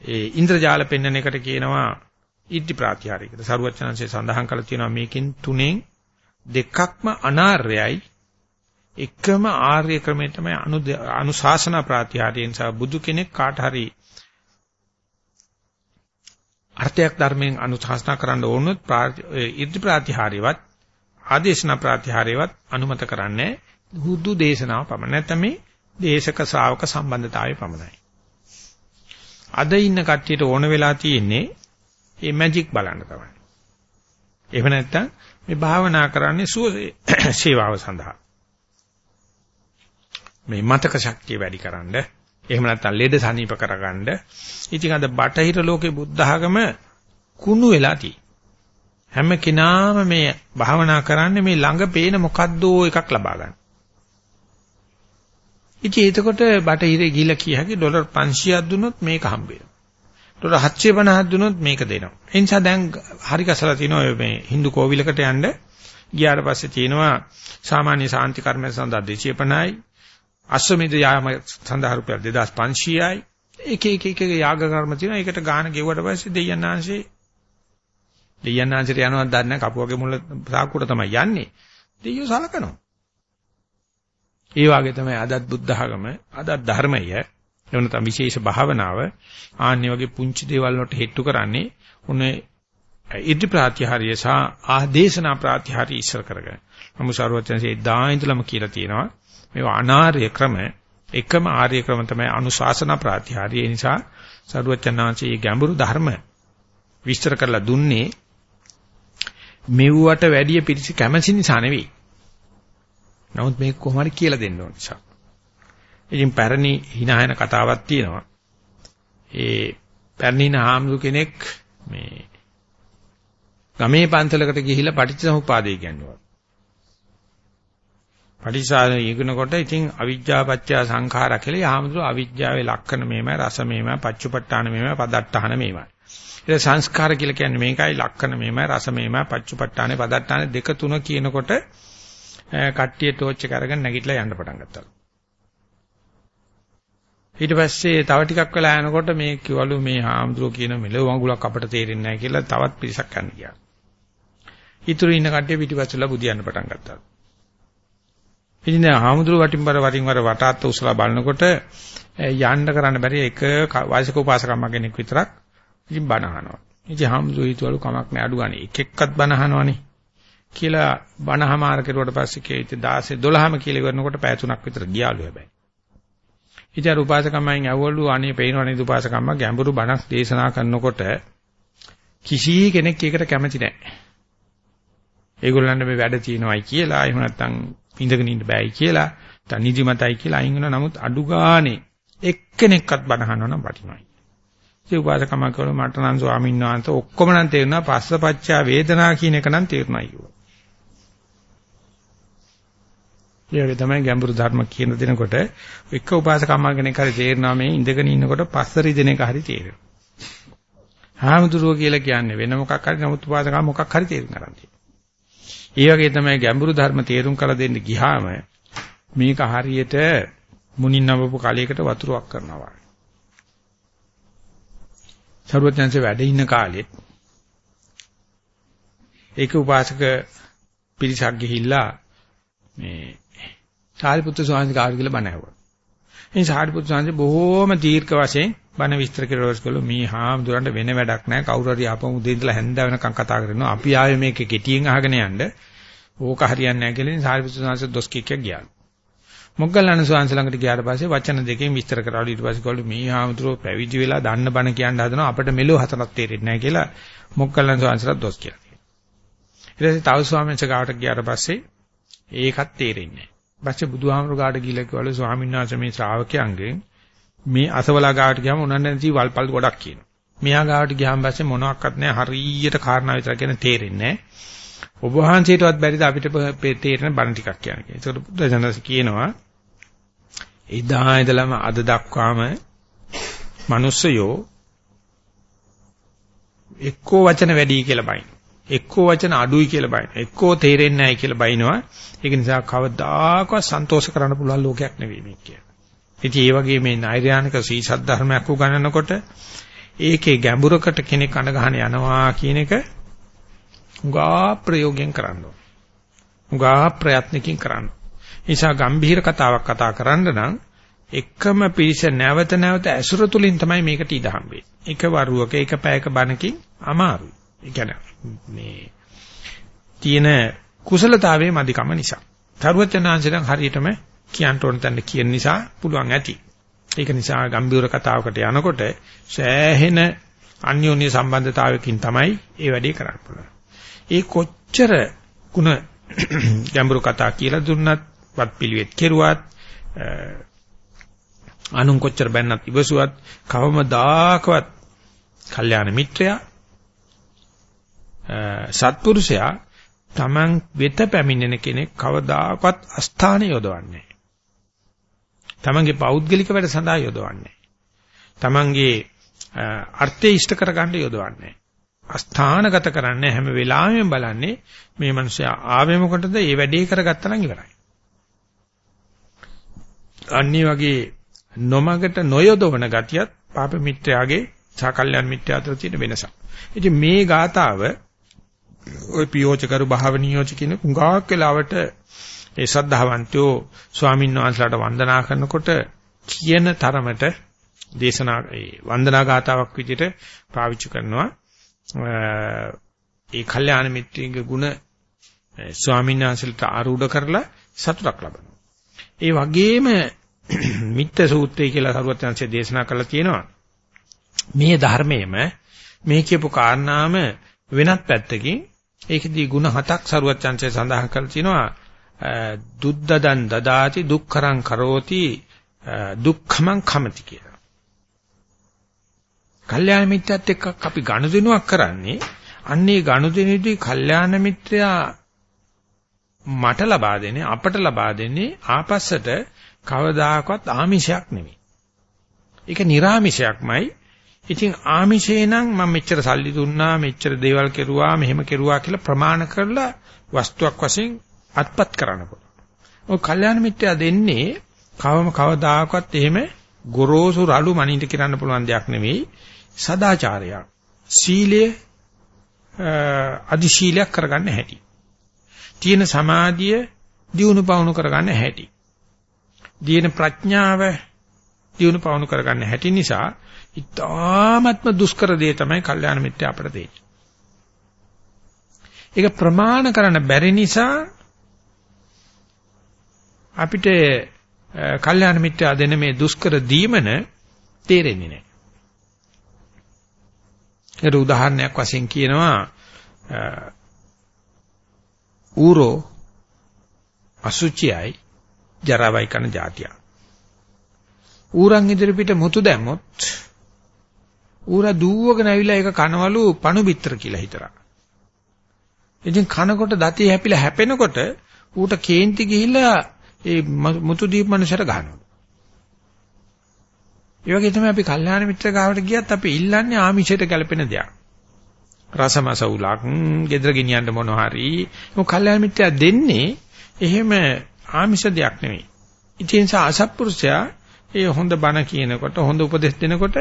ඒ ඉන්ද්‍රජාල පෙන්වන එකට කියනවා ඉද්ධි ප්‍රාතිහාර්ය කියලා. සරුවචනංශයේ සඳහන් කරලා තියෙනවා මේකෙන් තුනෙන් දෙකක්ම අනාර්යයි එකම ආර්ය ක්‍රමය තමයි අනුශාසනා ප්‍රාතිහාර්යයෙන් සහ බුදු කෙනෙක් කාට හරි අර්ථයක් ධර්මයෙන් අනුශාසනා කරන්න ඕනොත් ඉර්ධි ප්‍රාතිහාර්යවත් ආදේශනා ප්‍රාතිහාර්යවත් අනුමත කරන්නේ හුදු දේශනාව පමණ නැත්නම් මේ දේශක ශ්‍රාවක සම්බන්ධතාවය පමණයි. අද ඉන්න කට්ටියට ඕන වෙලා තියෙන්නේ මේ මැජික් බලන්න තමයි. එහෙම නැත්නම් මේ භාවනා කරන්නේ සුව සේවාව සඳහා. මේ මතක ශක්තිය වැඩි කරන්න එහෙම නැත්නම් ලෙඩ සනීප කරගන්න. ඉතින් අද බටහිර ලෝකේ බුද්ධ ආගම කුණු වෙලා තියෙනවා. හැම කෙනාම මේ භාවනා කරන්නේ මේ ළඟ පේන මොකද්දෝ එකක් ලබා ගන්න. ඉතින් එතකොට බටහිරේ ගිහිල්ලා කිය හැකි ඩොලර් 500ක් දුන්නොත් මේක හම්බ වෙනවා. ඩොලර් 750ක් දුන්නොත් මේක දෙනවා. ඒ නිසා දැන් හරි කසලා තිනවා මේ Hindu කෝවිලකට යන්න ගියාට පස්සේ තියෙනවා සාමාන්‍ය සාන්ති කර්ම සඳහා 250යි අශ්වමේධ යාම සඳහා රුපියල් 2500යි එක එක එක යාග කර්ම තියෙනවා. ඒකට ගාන ගෙවුවට පස්සේ දෙයයන් ආංශේ දෙයයන් ආංශයට යනවත් දන්නේ නැහැ. කපුවගේ මුල සාක්කුවට තමයි යන්නේ. දෙයියෝ සලකනවා. ඒ වගේ තමයි අදත් බුද්ධ ආගම, අදත් ධර්මය, එවන තම විශේෂ භාවනාව ආන්නේ වගේ පුංචි දේවල් වලට හෙට්ටු කරන්නේ උනේ ඉද්ධි ප්‍රාත්‍යහාරිය සහ ආදේශනා ප්‍රාත්‍යහාරිය ඉස්සර කරගෙන. නමුත් සරුවචනසේ දා ඉඳලම කියලා තියෙනවා මේවා අනාර්ය ක්‍රම එකම ආර්ය ක්‍රම තමයි අනුශාසන ප්‍රාතිහාර්ය. ඒ නිසා සරුවචනාංශයේ ගැඹුරු ධර්ම විස්තර කරලා දුන්නේ මෙව්වට වැඩිය පිරිසි කැමැසි නිසා නෙවෙයි. නමුත් මේක කොහොම හරි කියලා දෙන්න ඕන නිසා. ඉතින් පැරණි hinaයන කතාවක් තියෙනවා. ඒ පැරණින හාමුදුර කෙනෙක් මේ ගමේ පන්සලකට ගිහිල්ලා පටිච්චසමුපාදය කියනවා. පටිසාර යෙගනකොට ඉතින් අවිජ්ජා පත්‍ය සංඛාර කියලා යාමතුරු අවිජ්ජාවේ ලක්ෂණ මේමය රස මේමය පච්චුපට්ඨාන මේමය පදට්ඨාන මේමය. ඒක සංස්කාර කියලා කියන්නේ මේකයි ලක්ෂණ මේමය රස මේමය පච්චුපට්ඨාන පදට්ඨාන දෙක තුන කියනකොට කට්ටිය ටෝච් එක අරගෙන නැගිටලා යන්න පටන් ගත්තා. ඊට පස්සේ තව ටිකක් වෙලා යනකොට මේ කිවලු මේ හාමුදුරුවෝ කියන මෙලොව වඟුලක් අපට තේරෙන්නේ නැහැ කියලා තවත් පිරිසක් යන්න ගියා. ඊතුරු ඉන්න කට්ටිය පිටිපස්සෙලා බුදියන්න පටන් ගත්තා. ඉතින් දැන් ආමුදුර වටින් බර වරින් වර වටාත් උසලා බලනකොට යන්න කරන්න බැරි එක වාසික උපාසකම්ම කෙනෙක් විතරක් ඉතින් බණ අහනවා. ඉතින් ආමුදුර හිතවලු කමක් නෑ අඩු ගානේ එක එක්කත් බණ අහනවනේ කියලා බණහමාර කෙරුවට පස්සේ කේති 16 12ම කියලා ඉවරනකොට පැය තුනක් විතර ගියාලු හැබැයි. ඉතින් අර උපාසකම්මෙන් ඇවවලු අනේ පේනවනේ උපාසකම්ම ගැඹුරු බණක් දේශනා කරනකොට කිසි කෙනෙක් ඒකට කැමති නැහැ. ඒගොල්ලන්ට මේ වැඩ තියෙනවයි කියලා එහෙම නැත්නම් ඉඳගෙන ඉන්න බෑයි කියලා නැත්නම් නිදිමතයි කියලා අයින් වෙනවා. නමුත් අඩු ගානේ එක්කෙනෙක්වත් බනහනවා නම් වටිනවයි. ඒ උපාසකම කවල මට නම් ස්වාමීන් වහන්සේ ඔක්කොම නම් තේරුණා පස්සපච්චා වේදනා කියන එක නම් තේරුණා අයියෝ. ඒ තමයි ගැඹුරු ධර්ම කියන දිනකොට එක උපාසකම්ම කෙනෙක් හරි තේරෙනවා මේ ඉඳගෙන ඉන්නකොට පස්සරි දෙන එක හරි තේරෙනවා. හාමුදුරුවෝ කියලා කියන්නේ වෙන මොකක් හරි නමුත් උපාසකම් මොකක් හරි තේරුම් ගන්න තියෙනවා. ඒ වගේ තමයි ගැඹුරු ධර්ම තේරුම් කළ දෙන්න ගියාම මේක හරියට මුණින් නවපු කලයකට වතුරක් කරනවා. සරුවත්යන්සේ වැඩ ඉන්න කාලෙත් ඒක උපාසක පිරිසක් ගිහිල්ලා මේ සාරිපුත්‍ර ස්වාමීන් වහන්සේ කියලා බණ ඇහුවා. ඉතින් සාරිපුත්‍ර ස්වාමීන් බොහෝම දීර්ඝ වශයෙන් බණ විස්තර කරවස් කළා මේ හාමුදුරන්ට වෙන වැඩක් නැහැ කවුරු හරි ආපහු උදේ ඉඳලා හැන්ද වෙනකන් කතා කරනවා අපි ආවේ මේක කෙටියෙන් අහගෙන යන්න ඕක හරියන්නේ නැහැ කියලා සාරිපුත්‍ර ස්වාමීන් වහන්සේ දොස් කික්ක ගියා. මොග්ගල්ලාන ස්වාමීන් ළඟට ගියාට පස්සේ වචන දෙකෙන් විස්තර කරාලු ඊට පස්සේ කවලු මේ හාමුදුරුව පැවිදි වෙලා දන්න බණ කියන්න හදනවා අපිට මෙලෝ හතරක් තේරෙන්නේ නැහැ කියලා මොග්ගල්ලාන ස්වාමීන් වහන්සේට දොස් කියලා. ඊට පස්සේ තව ස්වාමීන් වහන්සේ ගාවට ගියාට පස්සේ ඒකත් තේරෙන්නේ නැහැ. පස්සේ බුදුහාමුදුරු ගාට ගිහලා කිව්වලු ස්වාමීන් වහන්සේ මේ ශ්‍රාවකයන්ගෙන් මේ අසවලා ගාවට ගියාම උනන්නේ නැති වල්පල් ගොඩක් කියනවා. මෙහා ගාවට ගියාම පස්සේ මොනවත් නැහැ හරියට කාරණා විතර කියන තේරෙන්නේ නැහැ. ඔබ වහන්සේටවත් බැරිද අපිට තේරෙන බණ ටිකක් කියන්නේ. ඒකට බුදුසසුන කියනවා එදා ඉඳලම අද දක්වාම මිනිස්සයෝ එක්කෝ වචන වැඩි කියලා බයින. එක්කෝ වචන අඩුයි කියලා බයින. එක්කෝ තේරෙන්නේ නැහැ කියලා බයිනවා. ඒක නිසා කවදාකවත් සන්තෝෂ කරන්න පුළුවන් ලෝකයක් නෙවෙයි මේක කියන්නේ. ඉතින් ඒ වගේ මේ නෛර්යානික සීසත් ධර්මයක් උගන්වනකොට ඒකේ ගැඹුරකට කෙනෙක් අඳ ගහන යනවා කියන එක උගා ප්‍රයෝගයෙන් කරන්න ඕන. උගා ප්‍රයත්නකින් කරන්න. නිසා ගම්භීර කතාවක් කතා කරන්න නම් එකම පිරිස නැවත නැවත ඇසුර තුලින් තමයි මේකට ඉඩ හම්බෙන්නේ. එක වරුවක එක පැයක බණකින් අමාරුයි. ඒ කියන්නේ මේ තියෙන කුසලතාවයේ මදිකම නිසා. තරුවචනාංශයෙන් හරියටම කියන්න ඕන තැන කියන නිසා පුළුවන් ඇති. ඒක නිසා ගම්බීර කතාවකට යනකොට සෑහෙන අන්‍යෝන්‍ය සම්බන්ධතාවයකින් තමයි ඒ වැඩේ කරන්න පුළුවන්. ඒ කොච්චර ಗುಣ ගැඹුරු කතා කියලා දුන්නත් වත් පිළිවෙත් කෙරුවත් අනුන් කොච්චර බැන්නත් ඉවසුවත් කවමදාකවත් කල්යාණ මිත්‍රයා සත්පුරුෂයා Taman වෙත පැමිණෙන කෙනෙක් කවදාකවත් අස්ථාන යොදවන්නේ තමන්ගේ පෞද්ගලික වැඩ සඳහා යොදවන්නේ. තමන්ගේ අර්ථය ඉෂ්ට කරගන්න යොදවන්නේ. අස්ථානගත කරන්නේ හැම වෙලාවෙම බලන්නේ මේ මිනිස්සයා ආවේ මොකටද? ඒ වැඩේ කරගත්තා නම් ඉවරයි. අනිත් වගේ නොමගට නොයොදවන ගතියත් පාප මිත්‍යාගේ සාකල්යන් මිත්‍යා අතර තියෙන වෙනසක්. ඉතින් මේ ගාතාව ওই පියෝචකරු භාවනියෝච කියන කුඟාක් වෙලාවට ඒ ශ්‍රද්ධාවන්තයෝ ස්වාමීන් වහන්සේලාට වන්දනා කරනකොට කියන තරමට දේශනා ඒ වන්දනා ගාතාවක් විදිහට පාවිච්චි කරනවා ඒ කල්යාණ මිත්‍රයේ ගුණ ස්වාමීන් වහන්සේලාට ආරූඪ කරලා සතුටක් ලබනවා. ඒ වගේම මිත්‍ය සූත්‍රය කියලා සරුවත්‍යංශයේ දේශනා කළා තියෙනවා. මේ ධර්මයේම මේ කියපු කාරණාම වෙනත් පැත්තකින් ඒකෙදී ಗುಣ හතක් සරුවත්‍යංශයේ සඳහන් කරලා තියෙනවා. දුද්දදන් දදාති දුක්ඛරං කරෝති දුක්ඛමං කමති කියලා. කල්යාණ මිත්‍යත් එක්ක අපි ගනුදෙනුවක් කරන්නේ අන්නේ ගනුදෙනුදී කල්යාණ මිත්‍රයා මට ලබා දෙන්නේ අපට ලබා දෙන්නේ ආපස්සට කවදාකවත් ආමිෂයක් නෙමෙයි. ඒක නිර්ආමිෂයක්මයි. ඉතින් ආමිෂේ නම් මම මෙච්චර සල්ලි දුන්නා මෙච්චර දේවල් කෙරුවා මෙහෙම කෙරුවා කියලා ප්‍රමාණ කරලා වස්තුවක් වශයෙන් අත්පත් කරන්න පුළුවන්. ඔය කල්යාණ මිත්‍යා දෙන්නේ කවම කවදාකවත් එහෙම ගොරෝසු රළු මනින්ද කරන්න පුළුවන් දෙයක් නෙවෙයි. සදාචාරයක්. සීලය අදි ශීලයක් කරගන්න හැටි. තියෙන සමාධිය දියුණු පවුණු කරගන්න හැටි. දින ප්‍රඥාව දියුණු පවුණු කරගන්න හැටි නිසා ඉතාමත්ම දුෂ්කර දේ තමයි කල්යාණ මිත්‍ය අපට දෙන්නේ. ඒක ප්‍රමාණ කරන්න බැරි නිසා අපිට කල්යාණ මිත්‍යා දෙන මේ දුෂ්කර දීමන තේරෙන්නේ නැහැ. ඒක උදාහරණයක් වශයෙන් කියනවා ඌරෝ අසුචියයි ජරාවයි කන જાතිය. ඌරන් ඉදිරි පිට මුතු දැම්මොත් ඌරා දූවගෙන ඇවිල්ලා ඒක කනවලු පණු බිත්තර කියලා හිතලා. ඉතින් කනකොට දතිය හැපිලා හැපෙනකොට ඌට කේන්ති ගිහිල්ලා ඒ මුතු දීප මනුෂ්‍යට ගහනවා. ඒ වගේ තමයි අපි කල්යාණ මිත්‍ර ගාවට ගියත් අපි ඉල්ලන්නේ ආමිෂයට ගැලපෙන දෙයක්. රසමස උලක්, gedra ගෙනියන්න මොන හරි. මොකද කල්යාණ මිත්‍යා දෙන්නේ එහෙම ආමිෂ දෙයක් නෙවෙයි. ඉතින් අසත්පුරුෂයා ඒ හොඳ බණ කියනකොට හොඳ උපදෙස් දෙනකොට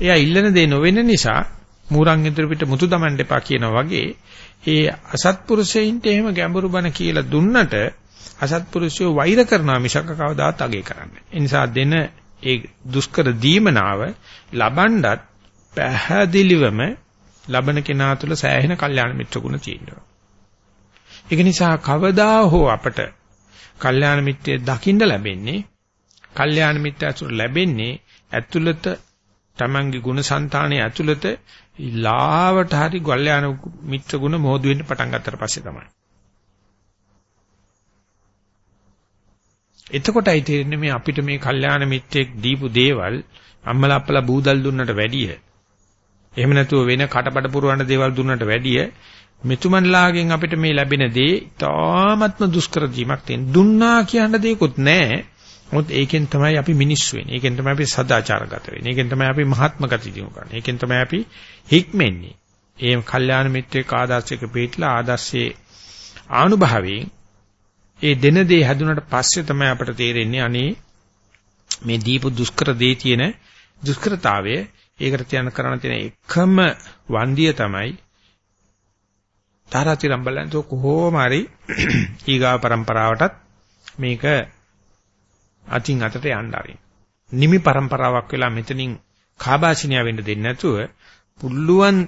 එයා ඉල්ලන දේ නොවෙන නිසා මූරන් ඉදිරි පිට මුතු දමන්න එපා කියනවා වගේ ඒ අසත්පුරුෂයින්ට එහෙම ගැඹුරු බණ කියලා දුන්නට අසත්පුරුෂයෝ වෛර කරනවා මිසක කවදාත් අගේ කරන්නේ. ඒ නිසා දෙන ඒ දුෂ්කර දීමනාව ලබනවත් පැහැදිලිවම ලබන කෙනා තුළ සෑහෙන කල්යාණ මිත්‍ර ගුණ තියෙනවා. ඒක නිසා කවදා හෝ අපට කල්යාණ මිත්‍රය දකින්න ලැබෙන්නේ කල්යාණ මිත්‍ර ඇසුර ලැබෙන්නේ ඇතුළත තමන්ගේ ගුණ సంతානයේ ඇතුළත ලාවට හරි කල්යාණ මිත්‍ර ගුණ මොහොදු වෙන්න පටන් ගත්තට පස්සේ තමයි. එතකොටයි තේරෙන්නේ මේ අපිට මේ කල්යාණ මිත්‍රෙක් දීපු දේවල් අම්මලා අප්පලා බූදල් දුන්නට වැඩිය එහෙම නැතුව වෙන කටපඩ පුරවන්න දේවල් දුන්නට වැඩිය මෙතුමන්ලාගෙන් අපිට මේ ලැබෙන දේ තාමත්ම දුෂ්කර දීමක් තියෙන. දුන්නා කියන දේකුත් නැහැ. මොකද ඒකෙන් තමයි අපි මිනිස්සු වෙන්නේ. ඒකෙන් තමයි අපි සදාචාරගත වෙන්නේ. ඒකෙන් තමයි අපි මහත්ම ගති දිනු කරන්නේ. ඒකෙන් තමයි අපි හික්මෙන්නේ. ඒ කල්යාණ මිත්‍රයේ ආදර්ශයක පිටලා ආදර්ශයේ ආනුභාවයෙන් ඒ දෙන දේ හැදුනට පස්සේ තමයි අපට තේරෙන්නේ අනේ මේ දීපු දුෂ්කර දේ තියෙන දුෂ්කරතාවය ඒකට තියන කරන්න තියෙන එකම වන්දිය තමයි තාරාතිරම් බලන්තෝ කොහොම හරි ඊගා પરම්පරාවටත් මේක අතින් අතට යන්න ආරින්. නිමි પરම්පරාවක් වෙලා මෙතනින් කාබාසිනිය වෙන්න දෙන්නේ නැතුව පුළුවන්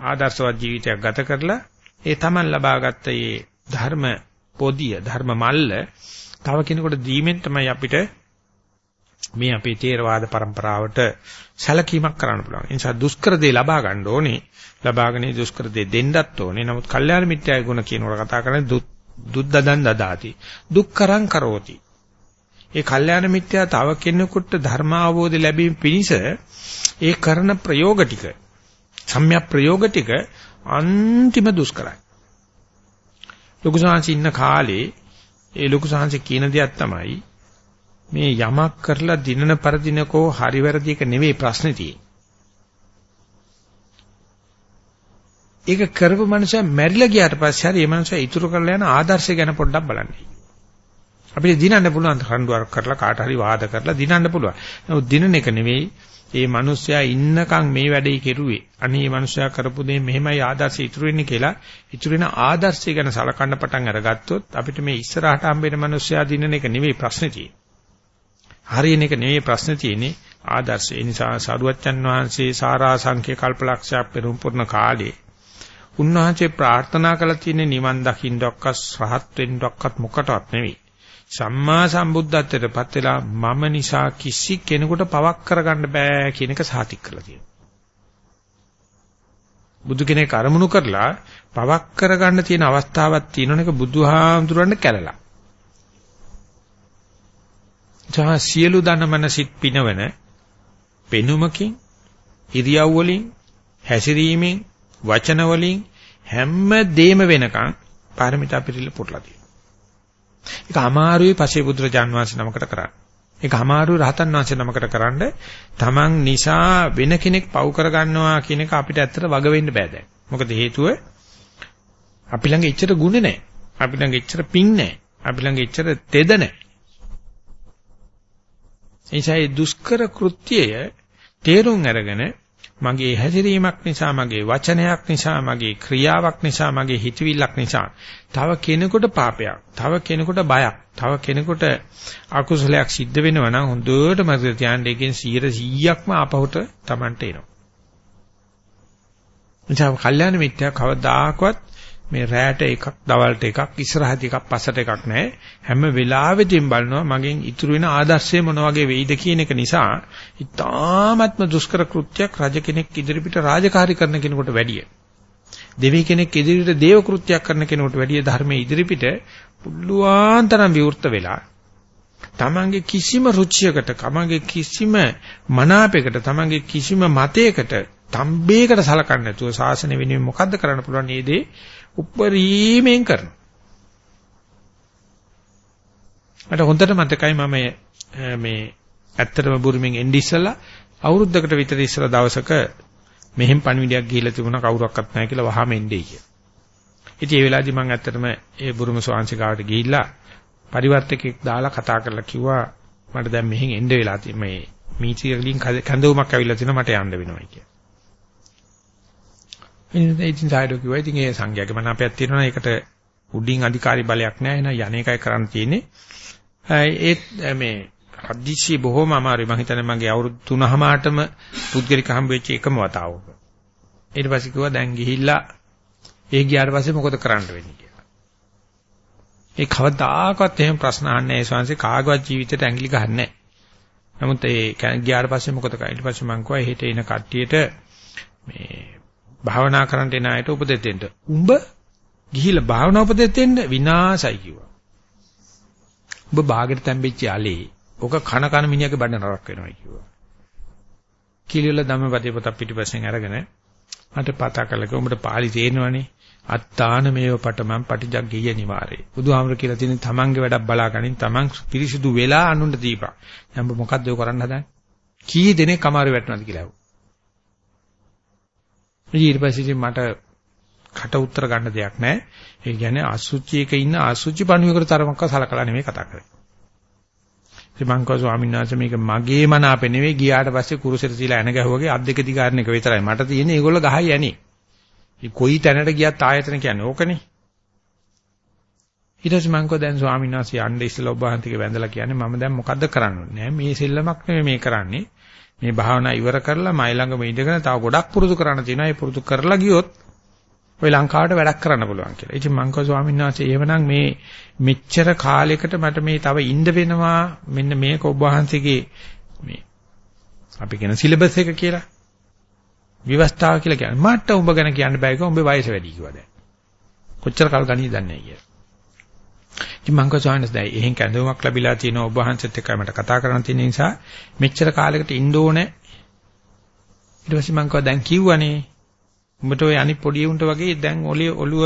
ආදර්ශවත් ජීවිතයක් ගත කරලා ඒ Taman ලබාගත්ත මේ ධර්ම පොදිය ධර්ම මල්ල තව කෙනෙකුට දීමෙන් තමයි අපිට මේ අපේ තේරවාද પરම්පරාවට සැලකීමක් කරන්න පුළුවන්. ඒ නිසා දුෂ්කර දේ ලබා ගන්න ඕනේ. ලබාගෙන දුෂ්කර දේ දෙන්නත් ඕනේ. නමුත් කල්යාණ මිත්‍යාය ගුණ කියනකොට කතා කරන්නේ දුද්දදන් දදාති. දුක්කරං කරෝති. ඒ කල්යාණ මිත්‍යා තව කෙනෙකුට ධර්ම අවබෝධ ලැබීම පිණිස ඒ කරන ප්‍රයෝග ටික සම්‍යක් ප්‍රයෝග ටික අන්තිම දුෂ්කරයි. ලොකු සාංශ ඉන්න කාලේ ඒ ලොකු සාංශ කියන දෙයක් තමයි මේ යමක් කරලා දිනන පරදිනකෝ හරි වැරදි එක නෙවෙයි ප්‍රශ්නේ තියෙන්නේ. ඒක කරපු මනුස්සයා මැරිලා ගියාට පස්සේ හරි මේ මනුස්සයා ඉතුරු කරලා යන ආදර්ශය ගැන පොඩ්ඩක් බලන්න. අපිට දිනන්න පුළුවන් රණ්ඩුවක් කරලා කාට හරි වාද කරලා දිනන්න පුළුවන්. නමුත් දිනන එක නෙවෙයි ඒ මිනිස්සයා ඉන්නකම් මේ වැඩේ කෙරුවේ. අනේ මේ මිනිස්සයා කරපු දේ මෙහෙමයි ආදර්ශය ඉතුරු වෙන්නේ කියලා ඉතුරු වෙන ආදර්ශය ගැන සලකන්න පටන් අරගත්තොත් අපිට මේ ඉස්සරහට හම්බෙන මිනිස්සයා දිනන එක නෙවෙයි ප්‍රශ්නේ තියෙන්නේ. හරියන එක නෙවෙයි ප්‍රශ්නේ තියෙන්නේ ආදර්ශය. ඒ නිසා සරුවච්චන් වහන්සේ සාරා සංඛ්‍ය කල්පලක්ෂයක් පෙරම් පුරන කාලේ උන්වහන්සේ ප්‍රාර්ථනා කළ තියෙන නිවන් දකින්නක්වත් රහත් වෙන්නක්වත් මොකටවත් නෙවෙයි. සම්මා සම්බුද්ධත්වයටපත් වෙලා මම නිසා කිසි කෙනෙකුට පවක් කරගන්න බෑ කියන එක සාතික් කරලා තියෙනවා. බුදු කෙනෙක් අරමුණු කරලා පවක් කරගන්න තියෙන අවස්ථාවක් තියෙනවනක බුදුහාමුදුරන්ට කැළලා. ජා සියලු ධනමන සිත් පිනවන පෙනුමකින් ඉරියව් වලින් හැසිරීමෙන් වචන වලින් හැම දෙම වෙනකන් පාරමිතා පිළිල පුරලා තියෙනවා. ඒක අමාරුයි පසේ බුදුරජාන් වහන්සේ නමකට කරන්න. ඒක අමාරුයි රහතන් වහන්සේ නමකට කරන්න. Taman නිසා වෙන කෙනෙක් පව් කරගන්නවා කියන එක අපිට ඇත්තට වග වෙන්න බෑ දැන්. මොකද හේතුව අපි ළඟ එච්චර ගුණ නැහැ. අපි ළඟ එච්චර පිං නැහැ. අපි ළඟ එච්චර තෙද නැහැ. එනිසා දුෂ්කර කෘත්‍යය තේරුම් අරගෙන මගේ හැසිරීමක් නිසා මගේ වචනයක් නිසා මගේ ක්‍රියාවක් නිසා මගේ හිතවිල්ලක් නිසා තව කෙනෙකුට පාපයක් තව කෙනෙකුට බයක් තව කෙනෙකුට අකුසලයක් සිද්ධ වෙනවා නම් හොඳට මතක තියාගන්න එකෙන් 100%ක්ම ආපහුට Tamanට එනවා. එනිසා කල්යාණ මිත්‍යා කවදාකවත් මේ රැයට එකක් දවල්ට එකක් ඉස්සරහට එකක් පස්සට එකක් නැහැ හැම වෙලාවෙදීම බලනවා මගෙන් ඉතුරු වෙන ආදර්ශය මොන වගේ වෙයිද කියන එක නිසා ඊ타ත්ම දුෂ්කර කෘත්‍යයක් රජ කෙනෙක් ඉදිරිපිට රාජකාරී කරන කෙනෙකුට වැඩිය. දෙවි කෙනෙක් ඉදිරියට දේව කෘත්‍යයක් කරන කෙනෙකුට වැඩිය ධර්මයේ ඉදිරිපිට පුළුවන් තරම් විවෘත වෙලා තමන්ගේ කිසිම රුචියකට තමන්ගේ කිසිම මනාපයකට තමන්ගේ කිසිම මතයකට තම්බේකට සලකන්නේ නැතුව ශාසනය වෙනුවෙන් මොකද්ද කරන්න පුළුවන්? මේ දේ උප්පරීමෙන් කරනවා. මට හොඳට මතකයි මම මේ ඇත්තටම බුරුමින් එන්නේ ඉස්සලා අවුරුද්දකට විතර ඉස්සලා දවසක මෙහෙම පණිවිඩයක් ගිහිල්ලා තිබුණා කවුරක්වත් නැහැ කියලා වහාම එන්නේ කියලා. ඉතින් ඒ වෙලාවේදී මම ඇත්තටම ඒ බුරුම ස්වාංශිකාවට ගිහිල්ලා පරිවර්තකෙක් දාලා කතා කරලා කිව්වා මට දැන් මෙහෙන් එන්න වෙලා තියෙන මේ මීටියලින් කැඳවුමක් ඇවිල්ලා තිනවා මට යන්න වෙනවා කියලා. ඉතින් සායඩෝ කිව්වා ඉතින් ඒ සංඝයාගේ මනාපයක් තියෙනවා ඒකට උඩින් අධිකාරි බලයක් නැහැ එහෙනම් යන්නේකයි කරන්න තියෙන්නේ. ඒත් මේ හදිස්සි බොහොම අමාරුයි මම හිතන්නේ මගේ අවුරුදු 3-4ම පුද්ගලික හම්බ වෙච්ච එකම වතාවක. ඊට පස්සේ කිව්වා දැන් ගිහිල්ලා ඒ ගියාට පස්සේ මොකද කරන්න වෙන්නේ කියලා. ඒ කවදාකවත් එහෙම ප්‍රශ්න අහන්නේ ඒ ශාන්සේ කාගවත් ජීවිතයට ඇඟිලි ගහන්නේ නමුත් ඒ ගියාට පස්සේ මොකද කරන්නේ? ඊට පස්සේ මං කිව්වා හෙට එන කට්ටියට මේ භාවනා කරන්න එන අයට උපදෙස් දෙන්න. උඹ ගිහිල්ලා භාවනා උපදෙස් දෙන්න විනාසයි කිව්වා. උඹ බාගෙට තැම්බෙච්ච allele ඔක කන කන මිනිහගේ බඩ නරක් වෙනවා කිව්වා. කිලිවල ධම්මපදේ පොත පිටිපස්සෙන් අරගෙන මට පතා කළක උඹට පාලි තේරෙනවනේ. අත්තාන මේව පටමන් පටිජග්ගීය නිවාරේ. බුදුහාමර කියලා තියෙන තමන්ගේ වැඩක් බලාගනින් තමන් පිරිසිදු වෙලා අනුන්ට දීපන්. දැන් මොකද්ද ඔය කරන්න හදන්නේ? කී දෙනෙක් අමාරු වැටෙනවද කියලා අහුවා. ඊට පස්සේ මට කට උත්තර ගන්න දෙයක් නැහැ. ඒ කියන්නේ අසුචියක ඉන්න අසුචි පණුවකට තරමක්ව සලකලා නෙමෙයි කතා කරන්නේ. ඉතින් මං කව ස්වාමීන් වහන්සේ මේක මගේ මන අපේ නෙවෙයි ගියාට පස්සේ කුරුසෙට තියලා එන ගැහුවගේ අත් දෙක දිගාරණ එක විතරයි. මට තියෙන්නේ ඒගොල්ලෝ ගහයි යන්නේ. ඉතින් කොයි තැනට ගියත් ආයතන කියන්නේ ඕකනේ. ඊට පස්සේ මං කව දැන් ස්වාමීන් වහන්සේ යන්න ඉස්සෙල්ලා ඔබ වහන්සේගේ වැඳලා කියන්නේ මම දැන් මොකද්ද කරන්න ඕනේ? නෑ මේ සෙල්ලමක් නෙමෙයි මේ කරන්නේ. මේ භාවනා ඉවර කරලා මයි ළඟම ඉඳගෙන තව ගොඩක් පුරුදු කරන්න තියෙනවා. ඒ පුරුදු කරලා ගියොත් ඔය ලංකාවට වැඩක් කරන්න පුළුවන් කියලා. ඉතින් මං කව ස්වාමීන් වහන්සේ එහෙමනම් මේ මෙච්චර කාලයකට මට මේ තව ඉන්න වෙනවා මෙන්න මේක ඔබ වහන්සේගේ මේ අපි කියන සිලබස් එක කියලා. විවස්ථාව කියලා කියන්නේ. මට උඹ ගැන කියන්න බෑ කිව්වා උඹේ වයස වැඩි කිව්වා දැන්. කොච්චර කල් ගණී දන්නේ නැහැ කියලා. ඉතින් මං කව ස්වාමීන් වහන්සේ එහෙන් කැඳවුමක් ලැබිලා තියෙන ඔබ වහන්සේත් එක්කයි මට කතා කරන්න තියෙන නිසා මෙච්චර කාලයකට ඉන්න ඕනේ. ඊට පස්සේ මං කව දැන් කිව්වනේ උඹට ඔය අනිත් පොඩි උන්ට වගේ දැන් ඔලිය ඔළුව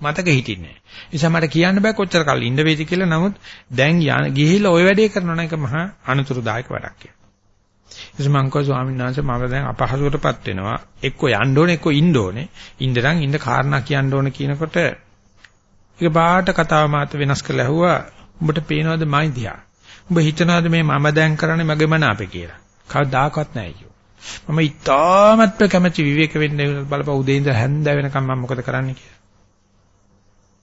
මතක හිටින්නේ නැහැ. නිසා මට කියන්න බෑ කොච්චර කල් ඉන්න වේද කියලා. නමුත් දැන් ගිහිල්ලා ওই වැඩේ කරනවා නම් ඒක මහා අනුතුරුදායක වැඩක් කියලා. එසේ මං කෝ ස්වාමීන් වහන්සේ මම දැන් අපහසුවටපත් වෙනවා. එක්ක යන්න ඕනේ එක්ක ඉන්න ඕනේ. ඉඳන් ඉන්න කාරණා කියන්න ඕනේ කියනකොට ඒක බාට කතාව මාත් වෙනස් කරලා ඇහුවා. උඹට පේනවද මයි දිහා? උඹ හිතනවද මේ මම දැන් කරන්නේ මගේ මන අපේ කියලා? කවදාකවත් නැහැ කිව්වා. මම ඉතාමත්ම කැමැති විවේක වෙන්න බලපුවා උදේ ඉඳලා හැන්ද වෙනකම් මම මොකද කරන්නේ කියලා.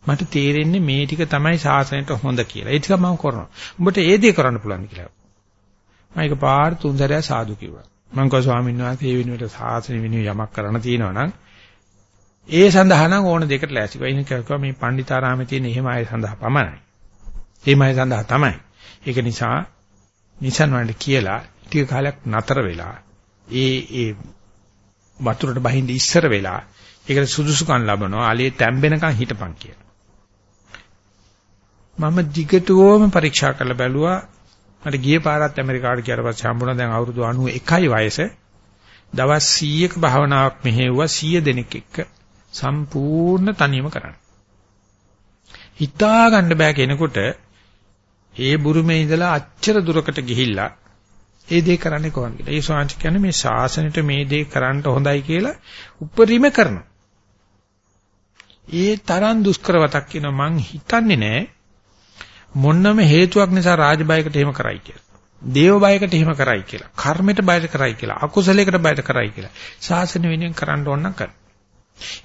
මට තේරෙන්නේ මේ ටික තමයි සාසනයට හොඳ කියලා. ඒ ටික මම කරනවා. උඹට ඒ දේ කරන්න පුළුවන් කියලා. මම ඒක පාර තුන්සරයක් සාදු කිව්වා. මම කව ස්වාමීන් වහන්සේ මේ වෙනුවට සාසන වෙනුව යමක් කරන්න තියෙනවා නම් ඒ සඳහා නම් ඕන දෙකට ලෑස්ති. වෙයින් කියනවා මේ පණ්ඩිතාරාමේ තියෙන එහෙම අය සඳහා පමණයි. එහෙම අය සඳහා තමයි. ඒක නිසා නිසන් වලට කියලා ටික කාලයක් නතර වෙලා ඒ ඒ වතුරට බහින්ද ඉස්සර වෙලා ඒකට සුදුසුකම් ලබනවා allele තැම්බෙනකන් හිටපන් කියලා. මම දිගටම පරීක්ෂා කරලා බැලුවා මට ගිය පාරත් ඇමරිකාවට ගියාට පස්සේ හම්බුණා දැන් අවුරුදු 91යි වයස. දවස් 100ක භාවනාවක් මෙහෙව්වා 100 දෙනෙක් එක්ක සම්පූර්ණ තනියම කරන්න. හිතා ගන්න බෑ කෙනෙකුට ඒ බුරුමේ ඉඳලා අච්චර දුරකට ගිහිල්ලා ඒ දේ කරන්නේ කොහොමද කියලා. ඒ ශාන්ති කියන්නේ මේ ශාසනයට මේ දේ කරන්න හොඳයි කියලා උපරිම කරනවා. ඒ තරම් දුෂ්කරවතක් කියන මං හිතන්නේ නෑ මොන්නම හේතුවක් නිසා රාජබයකට එහෙම කරයි කියලා. දේව බයකට එහෙම කරයි කියලා. කර්මයට බයට කරයි කියලා. අකුසලයකට බයට කරයි කියලා. ශාසන වෙනුවෙන් කරන්න ඕන නම් කර.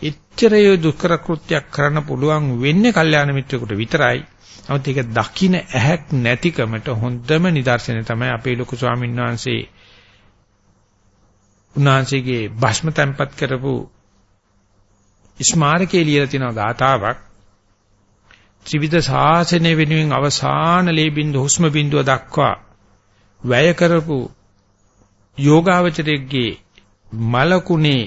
එච්චරය දුෂ්කර කෘත්‍යයක් කරන්න පුළුවන් වෙන්නේ කල්යාණ මිත්‍රයෙකුට විතරයි. නමුත් ඒක දකින්න ඇහැක් නැතිකමට හොඳම නිදර්ශනය තමයි අපේ ලොකු ස්වාමීන් වහන්සේ උන්වහන්සේගේ භස්ම තැන්පත් කරපු ස්මාරකයේ ලියලා තියෙන ගාතාවක් ත්‍රිවිධ ශාසනය වෙනුවෙන් අවසාන ලේ බින්දු හුස්ම බින්දුව දක්වා වැය කරපු යෝගාවචරයේ මලකුණේ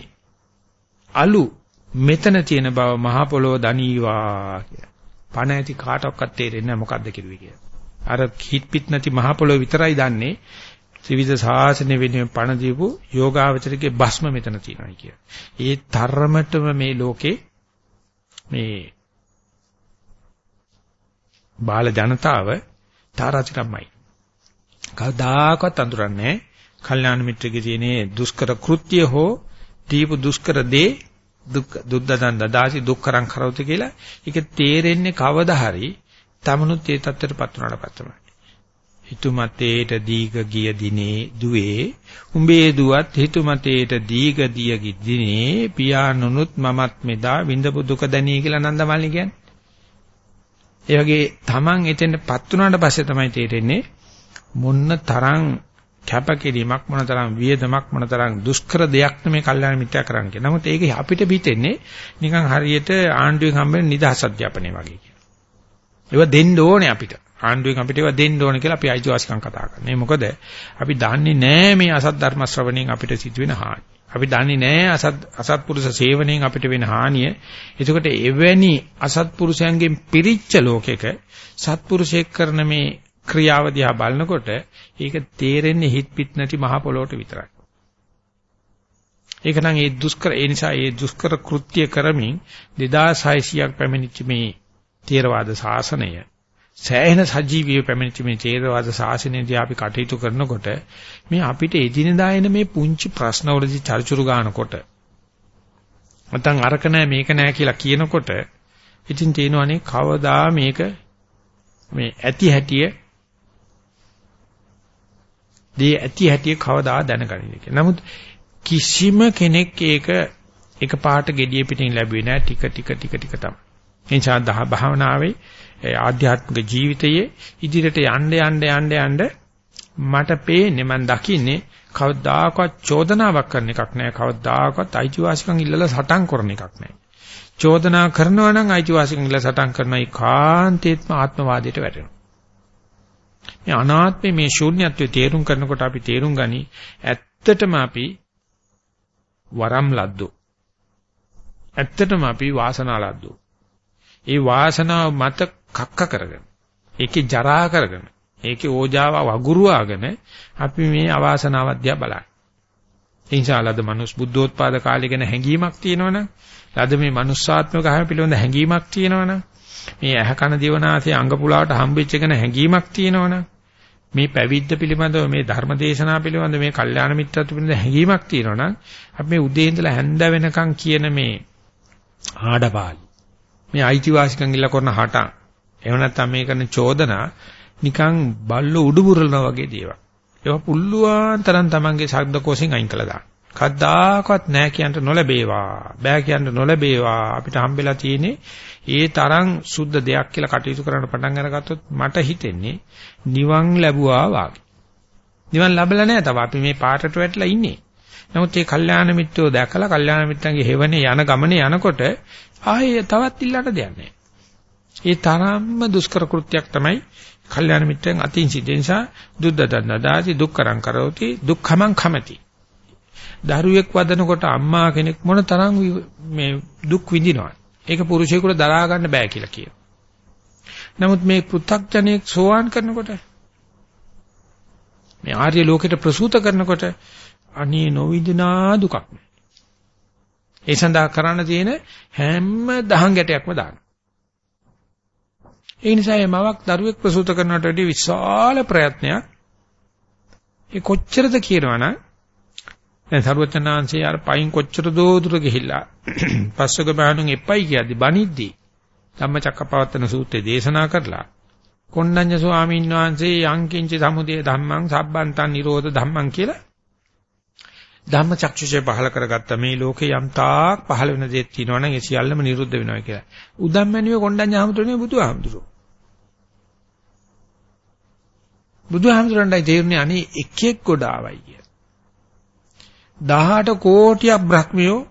අලු මෙතන තියෙන බව මහ පොළොව දනීවා කියලා. පණ ඇති කාටවත් තේරෙන්නේ නැහැ මොකද්ද කිව්වේ කියලා. අර හිට පිට නැති මහ පොළොව විතරයි දන්නේ ත්‍රිවිධ ශාසනය වෙනුවෙන් පණ දීපු යෝගාවචරිකේ භස්ම මෙතන තියෙනවා කියලා. ඒ තරමටම මේ ලෝකේ මේ බාල ජනතාව තාරාතිරම්මයි. කවදාකවත් අඳුරන්නේ කල්යාණ මිත්‍රගේ තියෙන දුෂ්කර කෘත්‍ය හෝ දීපු දුෂ්කර දේ දුක් දුද්දදන් දදාසි දුක්කරං කරවති කියලා ඒක තේරෙන්නේ කවදා හරි තමනුත් ඒ தත්තරපත් වුණාට පස්සමයි. හිතුමතේට දීග ගිය දිනේ දුවේ උඹේ දුවත් හිතුමතේට දීග දිය දිනේ පියාණනුත් මමත් මෙදා විඳපු දුක දැනී කියලා නන්දමල්ලි කියන්නේ. ඒ වගේ Taman එතෙන්ටපත් වුණාට පස්සේ තමයි තේරෙන්නේ මොන්න තරම් කැපකිරීමක් මොනතරම් වියදමක් මොනතරම් දුෂ්කර දෙයක් මේ කල්යාණ මිත්‍යා කරන්න කියලා. නමුත් ඒක අපිට පිටෙන්නේ නිකන් හරියට ආණ්ඩුවෙන් හම්බෙන නිදහස් අධ්‍යාපනය වගේ කියලා. ඒවා දෙන්න ඕනේ අපිට. ආණ්ඩුවෙන් අපිට ඒවා දෙන්න ඕනේ කියලා අපි අයිතිවාසිකම් කතා කරන්නේ. මොකද අපි දන්නේ නැහැ මේ අසත් ධර්ම ශ්‍රවණයෙන් අපිට සිදුවෙන හානි. අපි දන්නේ නැහැ අසත් අසත්පුරුෂ සේවනයෙන් අපිට වෙන හානිය. එතකොට එවැනි අසත්පුරුෂයන්ගෙන් පිරිච්ච ලෝකෙක සත්පුරුෂයෙක් කරන මේ ක්‍රියාව දිහා බලනකොට ඒක තේරෙන්නේ හිත පිට නැති මහ පොළොවට විතරයි. ඒක නම් ඒ දුෂ්කර ඒ නිසා ඒ දුෂ්කර කෘත්‍ය කරමින් 2600ක් පැමිණිච්ච මේ තේරවාද ශාසනය සෑහෙන සජීවීව පැමිණිච්ච මේ තේරවාද ශාසනයදී අපි කටයුතු කරනකොට මේ අපිට එදිනදා එන මේ පුංචි ප්‍රශ්නවලදී චර්චුරු ගන්නකොට නැත්නම් අරක නැහැ මේක නැහැ කියලා කියනකොට ඉතින් තේනවනේ කවදා මේක මේ ඇති හැටිය දී ඇති හැටි කවදා දැනගන්නේ කියලා. නමුත් කිසිම කෙනෙක් ඒක එක පාට gediye පිටින් ලැබුවේ නැහැ. ටික ටික ටික ටික තමයි. එනිසා දහ භාවනාවේ ආධ්‍යාත්මික ජීවිතයේ ඉදිරියට යන්න යන්න යන්න යන්න මට පේන්නේ මම දකින්නේ කවදාකවත් චෝදනාවක් කරන එකක් නෑ කවදාකවත් අයිතිවාසිකම් ඉල්ලලා සටන් කරන එකක් නෑ චෝදනා කරනවා නම් අයිතිවාසිකම් ඉල්ලලා සටන් කරන ඒකාන්තේත්ම ආත්මවාදයට වැටෙනවා. මේ අනාත්මේ මේ ශූන්‍යත්වයේ තේරුම් කරනකොට අපි තේරුම් ගනි ඇත්තටම අපි වරම් ලද්දෝ. ඇත්තටම අපි වාසනා ලද්දෝ. ඒ වාසනාව මත කක්ක කරගෙන ඒකේ ජරා කරගෙන ඒකේ ඕජාව වගුරුවාගෙන අපි මේ අවාසනාවක් දිහා බලන්නේ. ඒ නිසා ලද මනුස් බුද්ධෝත්පාද කාලය ගැන හැඟීමක් තියෙනවනම් ලද මේ මනුස්සාත්මක හැම පිළිබඳ හැඟීමක් තියෙනවනම් මේ ඇහ කන දිවනාසය අංග පුලාවට හම්බෙච්ච කෙන හැඟීමක් තියෙනවනම් මේ පැවිද්ද පිළිබඳව මේ ධර්ම දේශනා පිළිබඳව මේ කල්යාණ මිත්‍රත්ව පිළිබඳව හැඟීමක් තියෙනවනම් අපි මේ උදේ ඉඳලා හැන්ද වෙනකන් කියන මේ ආඩපාලි මේ අයිතිවාසිකම් ඉල්ල කරන හටන් එහෙම නැත්නම් මේ කරන චෝදනා නිකන් බල්ල උඩුබුරනවා වගේ දේවල්. ඒවා පුල්ලුවන් තරම් Tamange ශබ්දකෝෂෙන් අයින් කළා දාන්න. කද්දාකවත් නැහැ කියන්න නොලැබේවා. බෑ කියන්න නොලැබේවා. අපිට හම්බෙලා තියෙන්නේ ඒ තරම් සුද්ධ දෙයක් කියලා කටයුතු කරන්න පටන් අරගත්තොත් මට හිතෙන්නේ නිවන් ලැබුවා වාගේ. නිවන් ලැබලා නැහැ තව අපි මේ පාටට වැටලා ඉන්නේ. නමුත් මේ කල්යාණ මිත්‍රෝ දැකලා කල්යාණ මිත්‍රන්ගේ හේවනේ යන ගමනේ යනකොට ආයේ තවත් ඉල්ලට දෙයක් නැහැ. ඒ තරම්ම දුෂ්කර කෘත්‍යයක් තමයි කල්යාණ මිත්‍රයන් අතින් සිද්ධ නිසා දුද්දදන්න දාති දුක්කරං කරෝති දුක්ඛමං khමති. දරුවෙක් වදනකොට අම්මා කෙනෙක් මොන තරම් මේ දුක් විඳිනවද? ඒක පුරුෂයෙකුට දරා ගන්න බෑ කියලා කියනවා. නමුත් මේ පෘථග්ජනෙක් සෝවාන් කරනකොට මේ ආර්ය ලෝකෙට ප්‍රසූත කරනකොට අනේ නොවිදිනා දුකක් නෑ. ඒ සඳහා කරන්න තියෙන හැම දහං ගැටයක්ම දාන්න. ඒ නිසා මේ මවක් දරුවෙක් ප්‍රසූත කරනට වඩා විශාල ප්‍රයත්නයක් ඒ කොච්චරද කියනවනම් දැන් සරුවචනාංශය අර පයින් කොච්චර දෝ දුර ගිහිල්ලා පස්සක බහනුන් එපයි කියද්දි බනිද්දි ධම්මචක්කපවත්තන සූත්‍රය දේශනා කරලා කොණ්ණඤ්ඤ ස්වාමීන් වහන්සේ යංකින්ච සමුදය ධම්මං සබ්බන්තං නිරෝධ ධම්මං කියලා ධම්මචක්ෂුෂය පහල කරගත්ත මේ ලෝකේ යම් තාක් පහල වෙන දෙයක් තියෙනවා නම් ඒ සියල්ලම නිරුද්ධ වෙනවා කියලා. උදම්මැණියේ කොණ්ඩඤ්ඤ හමුදුරනේ බුදුහාමුදුරුවෝ. බුදුහාමුදුරන්ටයි තේරුනේ අනේ එකෙක් ගොඩ ආවයි කිය. 18 කෝටියක් බ්‍රහ්මියෝ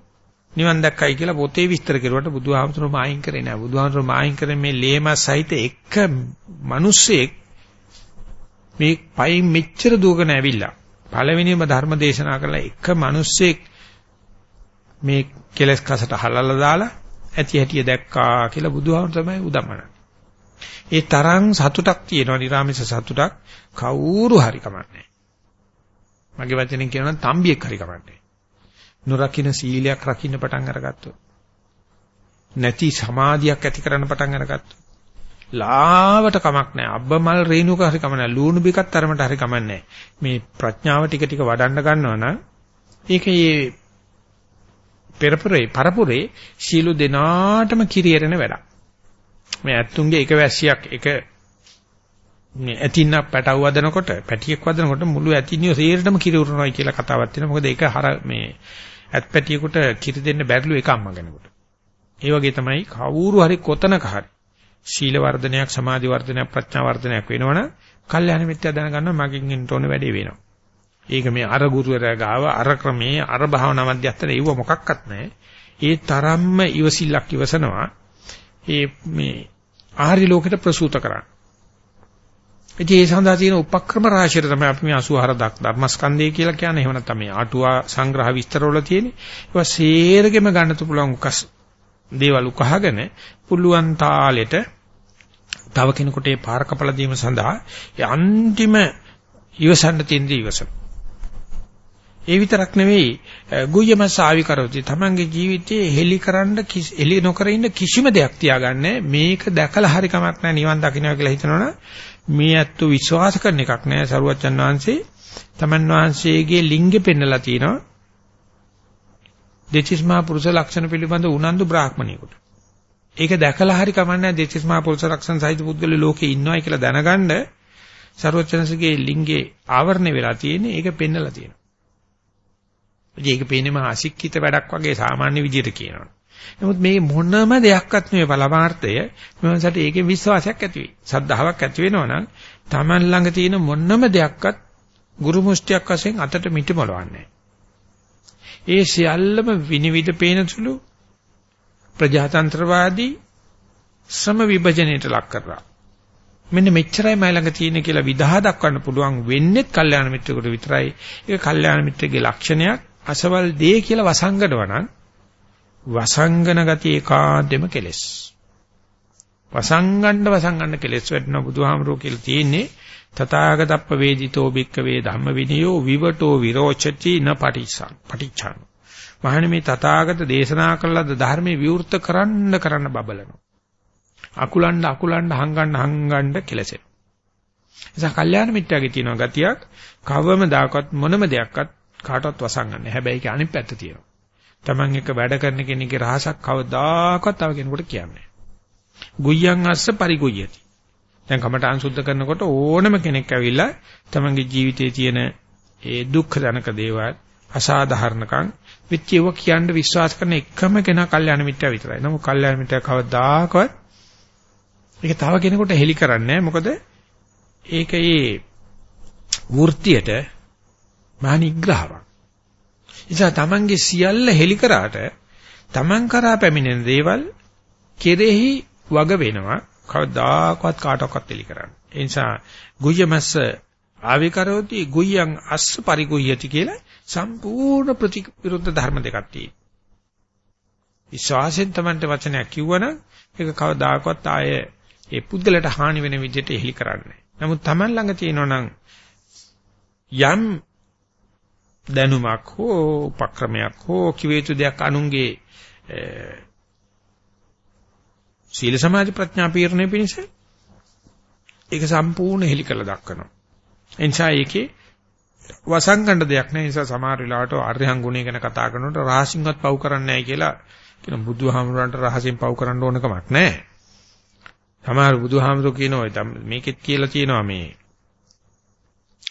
නිවන් දැක්කයි කියලා පොතේ විස්තර කරුවට බුදුහාමුදුරුවෝ මායින් කරේ නෑ. බුදුහාමුදුරුවෝ මායින් කරේ මේ ලේමස් සහිත එක මිනිස්සෙක් මේ පයින් මෙච්චර දුවගෙන ඇවිල්ලා පළවෙනිම ධර්ම දේශනා කරලා එක මිනිස්සෙක් මේ කෙලස් කසට හලලා දාලා ඇති හැටිය දැක්කා කියලා බුදුහාම තමයි උදමනන්නේ. ඒ තරම් සතුටක් තියෙනවා නිරාමිස සතුටක් කවුරු හරි කමන්නේ. මගේ වචනෙන් කියනවා තම්බියෙක් හරි කමන්නේ. නොරකින්න සීලයක් රකින්න පටන් අරගත්තොත්. නැති සමාධියක් ඇති කරන්න පටන් අරගත්තොත්. ලාවට කමක් නැහැ. අබ්බමල් රේණුක හරි කම නැහැ. ලූණු බිකත් තරමට හරි කමක් නැහැ. මේ ප්‍රඥාව ටික ටික වඩන්න ගන්නවා නම් ඒකේ පෙරපුරේ පරපුරේ සීලු දෙනාටම කිරියරෙන වැඩක්. මේ ඇත්තුන්ගේ එක වැස්සියක් එක මේ ඇතින්නක් පැටව වදනකොට පැටියෙක් වදනකොට මුළු ඇතිනිය සේරටම කිරි උරනවායි කියලා කතාවක් තියෙනවා. මොකද ඒක හර මේ ඇත් පැටියෙකුට කිරි දෙන්න බැරිලු එක අම්මා කෙනෙකුට. ඒ වගේ තමයි කවුරු හරි කොතනක හරි ශීල වර්ධනයක් සමාධි වර්ධනයක් ප්‍රඥා වර්ධනයක් වෙනවනම් කල්යාණ මිත්‍යා දැනගන්නවා මගෙන් එන්න ඕන වැඩේ වෙනවා. ඒක මේ අර ගුරුවරයා ගාව අර ක්‍රමේ අර භාවනා මධ්‍යස්ථන ඒව මොකක්වත් නැහැ. ඒ තරම්ම ඉවසිල්ලක් ඉවසනවා. ඒ මේ ආර්ය ලෝකෙට ප්‍රසූත කරන්න. ඉතින් ඒ සඳහා තියෙන උපක්‍රම රාශිය තමයි අපි මේ 84 ධර්මස්කන්ධය කියලා කියන්නේ. එහෙම නැත්නම් මේ ආටුවා සංග්‍රහ විස්තරවල තියෙන්නේ. ඒවා සේරගෙම ගන්නතු පුළුවන් උකස් දේවල් උකහාගෙන පුළුවන් තාලෙට තව කෙනෙකුට ඒ පාර කපලා දීම සඳහා ඒ අන්තිම ඉවසන්න තියෙන දේ ඉවසන. ඒ විතරක් නෙවෙයි ගුයම සාවි කරොති තමන්ගේ ජීවිතයේ හෙලිකරන්න හෙලි නොකර ඉන්න කිසිම දෙයක් තියාගන්නේ මේක දැකලා හරි කමක් නැහැ නිවන් දකින්නවා කියලා හිතනවනම් මේ ඇත්තු විශ්වාස කරන එකක් නෑ සරුවච්චන් වහන්සේ තමන් වහන්සේගේ ලිංගෙ පෙන්නලා තිනවා දෙචිස්මා පුරුෂ ලක්ෂණ පිළිබඳ උනන්දු බ්‍රාහ්මණයෙකුට. ඒක දැකලා හරි කමන්නේ දෙචිස්මා පුරුෂ ලක්ෂණ සහිත පුද්ගලයෝ ලෝකේ ඉන්නවයි කියලා දැනගන්න සරුවච්චන්සේගේ ලිංගේ ආවරණය වෙලා තියෙන්නේ ඒක පෙන්නලා තියෙනවා. ඒක පේන්නේම අසික්කිත වැඩක් වගේ සාමාන්‍ය විදිහට කියනවා. නමුත් මේ මොනම දෙයක්වත් නෙවෙයි පළමාර්ථය මනසට ඒකේ විශ්වාසයක් ඇති වෙයි. සද්ධාාවක් ඇති වෙනවනම් Taman ළඟ තියෙන මොනම දෙයක්වත් ගුරු මුෂ්ටියක් වශයෙන් අතට මිටමලවන්නේ ඒ සියල්ලම විනිවිද පේනසුළු ප්‍රජාතන්ත්‍රවාදී සම විභජනයට ලක් කරලා මෙන්න මෙච්චරයි මයි ළඟ තියෙන කියලා විදහා දක්වන්න පුළුවන් වෙන්නේ කල්යාණ මිත්‍රයෙකුට විතරයි. ඒක කල්යාණ මිත්‍රයේ ලක්ෂණයක් අසවල් දේ කියලා වසංගනවා නම් වසංගන ගතිය ඒකාන්තෙම කෙලස්. වසංගණ්ඩ වසංගණ්ඩ කෙලස් වෙන්න බුදුහාමරෝ කියලා තියෙන්නේ තථාගතප්ප වේදිතෝ භික්කවේ ධම්ම විනයෝ විවටෝ විරෝචති න පටිච්චං පටිච්චං. මහණ මේ තථාගත දේශනා කළාද ධර්මයේ විවෘත කරන්න කරන්න බබලනවා. අකුලන්න අකුලන්න හංගන්න හංගන්න කෙලසෙන. එසා කල්යාණ මිත්‍යාගේ තියෙන ගතියක් කවම දාකවත් මොනම දෙයක්වත් කාටවත් වසංගන්නේ. හැබැයි ඒක අනිත් පැත්ත තියෙනවා. Taman එක වැඩ කරන කෙනෙක්ගේ රහසක් කවදාකවත් තව කෙනෙකුට කියන්නේ ගුයයන් අස්ස පරිගුයති. දැන් කමඨාන් සුද්ධ කරනකොට ඕනම කෙනෙක් ඇවිල්ලා තමන්ගේ ජීවිතයේ තියෙන ඒ දුක්ඛ ජනක දේවල් අසාධාරණකම් විච්චේව කියන්න විශ්වාස කරන එකම කෙනා කල්යාණ මිත්‍යා විතරයි. නමුත් කල්යාණ මිත්‍යා කවදාකවත් ඒක තව කෙනෙකුට හෙලි කරන්නේ මොකද ඒකේ වෘත්තියට මහා නිග්‍රහවක්. නිසා තමන්ගේ සියල්ල හෙලි කරාට තමන් කරා පැමිණෙන දේවල් කෙරෙහි වග වෙනවා කවදාකවත් කාටවත් හෙලි කරන්න. ඒ නිසා ගුයමස්ස ආවිකරෝති ගුයං අස්ස පරිගුයති කියලා සම්පූර්ණ ප්‍රතිවිරුද්ධ ධර්ම දෙකක් තියෙනවා. විශ්වාසයෙන් තමන්ට වචනයක් කිව්වනම් ඒක කවදාකවත් ආය ඒ පුද්ගලට හානි වෙන විදිහට හෙලි කරන්නේ. නමුත් තමන් ළඟ තියෙනවා නම් යම් දැනුමක් හෝ උපක්‍රමයක් හෝ කිවේතු දෙයක් අනුන්ගේ සීල සමාධි ප්‍රඥා පීර්ණය පිණිස ඒක සම්පූර්ණ හෙලි කළ දක්වනවා. එනිසා ඒකේ වසංගණ්ඩ දෙයක් නැහැ. නිසා සමහර වෙලාවට ආර්යහං ගුණය ගැන කතා කරනකොට රහසින්වත් පව් කරන්නේ නැහැ කියලා කියන බුදුහාමුදුරන්ට රහසින් පව් කරන්න ඕන කමක් නැහැ. සමහර බුදුහාමුදුරු කියනවා මේකෙත් කියලා තියෙනවා මේ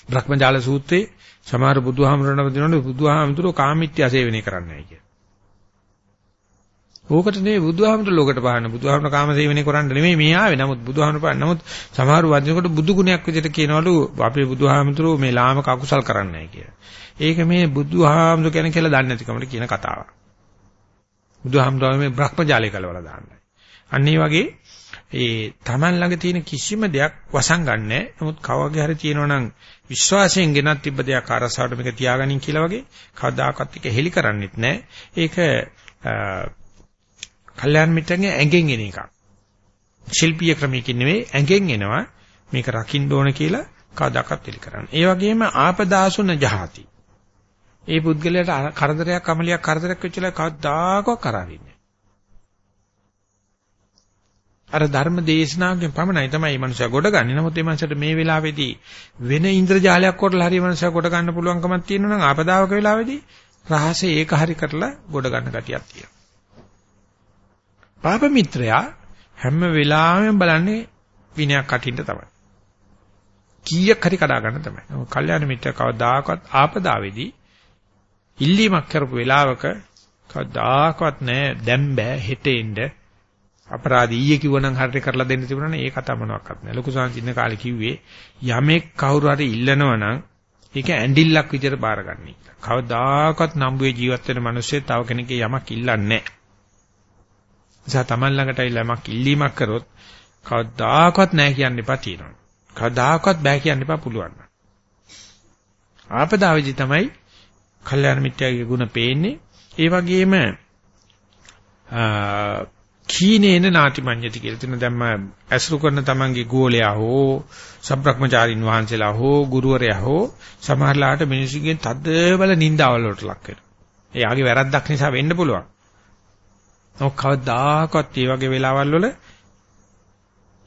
බ්‍රහ්මජාල සූත්‍රයේ සමහර බුදුහාමරණ දිනවල බුදුහාමතුරෝ කාමීත්‍ය සේවනය කරන්නේ නැහැ කිය. ඕකට නෙවෙයි බුදුහාමතුර ලෝකට පහන්න බුදුහාමර කාම සේවනය කරන්න නෙමෙයි මේ ආවේ. නමුත් බුදුහාමර පහන්න. නමුත් සමහර වදිනකොට බුදු ගුණයක් විදිහට කියනවලු අපේ බුදුහාමතුරෝ මේ ලාමක අකුසල් කරන්නේ නැහැ කියලා. ඒක මේ බුදුහාමතුර කියන කියලා දන්නේ නැතිකමට කියන කතාවක්. බුදුහාමතුරෝ මේ බ්‍රහ්මජාලය කලවලා දාන්නයි. අන්න ඒ වගේ ඒ Taman ළඟ තියෙන කිසිම දෙයක් වසන් ගන්නෑ. නමුත් කවගේ හරි තියෙනවා නම් විශ්වාසයෙන් ගෙනත් තිබ්බ දෙයක් අරසාවට මේක තියාගනින් කියලා වගේ කවදාකවත් එක හෙලි කරන්නෙත් නෑ. ඒක කල්යාණ මිත්‍රන්ගේ ඇඟෙන් එන එකක්. ශිල්පීය ක්‍රමයකින් නෙවෙයි ඇඟෙන් එනවා. මේක රකින්න ඕන කියලා කවදාකවත් හෙලි කරන්නේ. ඒ වගේම ආපදාසුන ජහති. ඒ පුද්ගලයාට කරදරයක් අමලියක් කරදරයක් වෙච්චලා කවදාකවත් කරාරින්නේ අර ධර්ම දේශනාවකින් පමණයි තමයි මේ මනුස්සයා ගොඩ ගන්නේ. නමුත් මේ මනුස්සයාට මේ වෙලාවේදී වෙන ඉන්ද්‍රජාලයක් කොටලා හරි මනුස්සයා ගොඩ ගන්න පුළුවන්කමක් තියෙනවා නම් ආපදාවක වෙලාවේදී රහසේ ඒක හරි කරලා ගොඩ ගන්න ගතියක් තියෙනවා. පාප මිත්‍රයා හැම වෙලාවෙම බලන්නේ විනයක් කටින්ට තමයි. කීයක් හරි කඩා ගන්න තමයි. කල්යාණ මිත්‍ර කවදාකවත් ආපදාවේදී ඉල්ලීමක් කරපු වෙලාවක කවදාකවත් නෑ දැන් බෑ හෙටෙන්න අපරාධ ඊයේ කිව්වනම් හරියට කරලා දෙන්න තිබුණානේ ඒ කතාව මොනවත් නෑ. ලොකු සංසින්න කාලේ කිව්වේ යමෙක් කවුරු හරි ඉල්ලනවනම් ඒක ඇඬිල්ලක් විදිහට බාරගන්නේ. කවදාකවත් නම්බුවේ ජීවත් වෙන මිනිස්සේ තව කෙනෙක්ගේ යමක් ඉල්ලන්නේ නෑ. නිසා Taman ළඟට යමක් ඉල්ලීමක් කරොත් කවදාකවත් නෑ කියන්න එපා තියෙනවා. කවදාකවත් බෑ කියන්න එපා පුළුවන්. ආපදාවේදී තමයි කල්යාණ මිත්‍යාගේ ගුණ පේන්නේ. ඒ වගේම කීනේන නාතිමඤ්ඤති කියලා තියෙන දැන් ඇසුරු කරන තමන්ගේ ගෝලයා හෝ සබ්‍රක්‍මචාරින් වහන්සේලා හෝ ගුරුවරයා හෝ සමහරලාට මිනිසුන්ගෙන් තද බල නින්දාවල් වලට ලක් වෙනවා. එයාගේ වැරද්දක් නිසා වෙන්න පුළුවන්. ඔක් කවදාකවත් මේ වගේ වෙලාවල් වල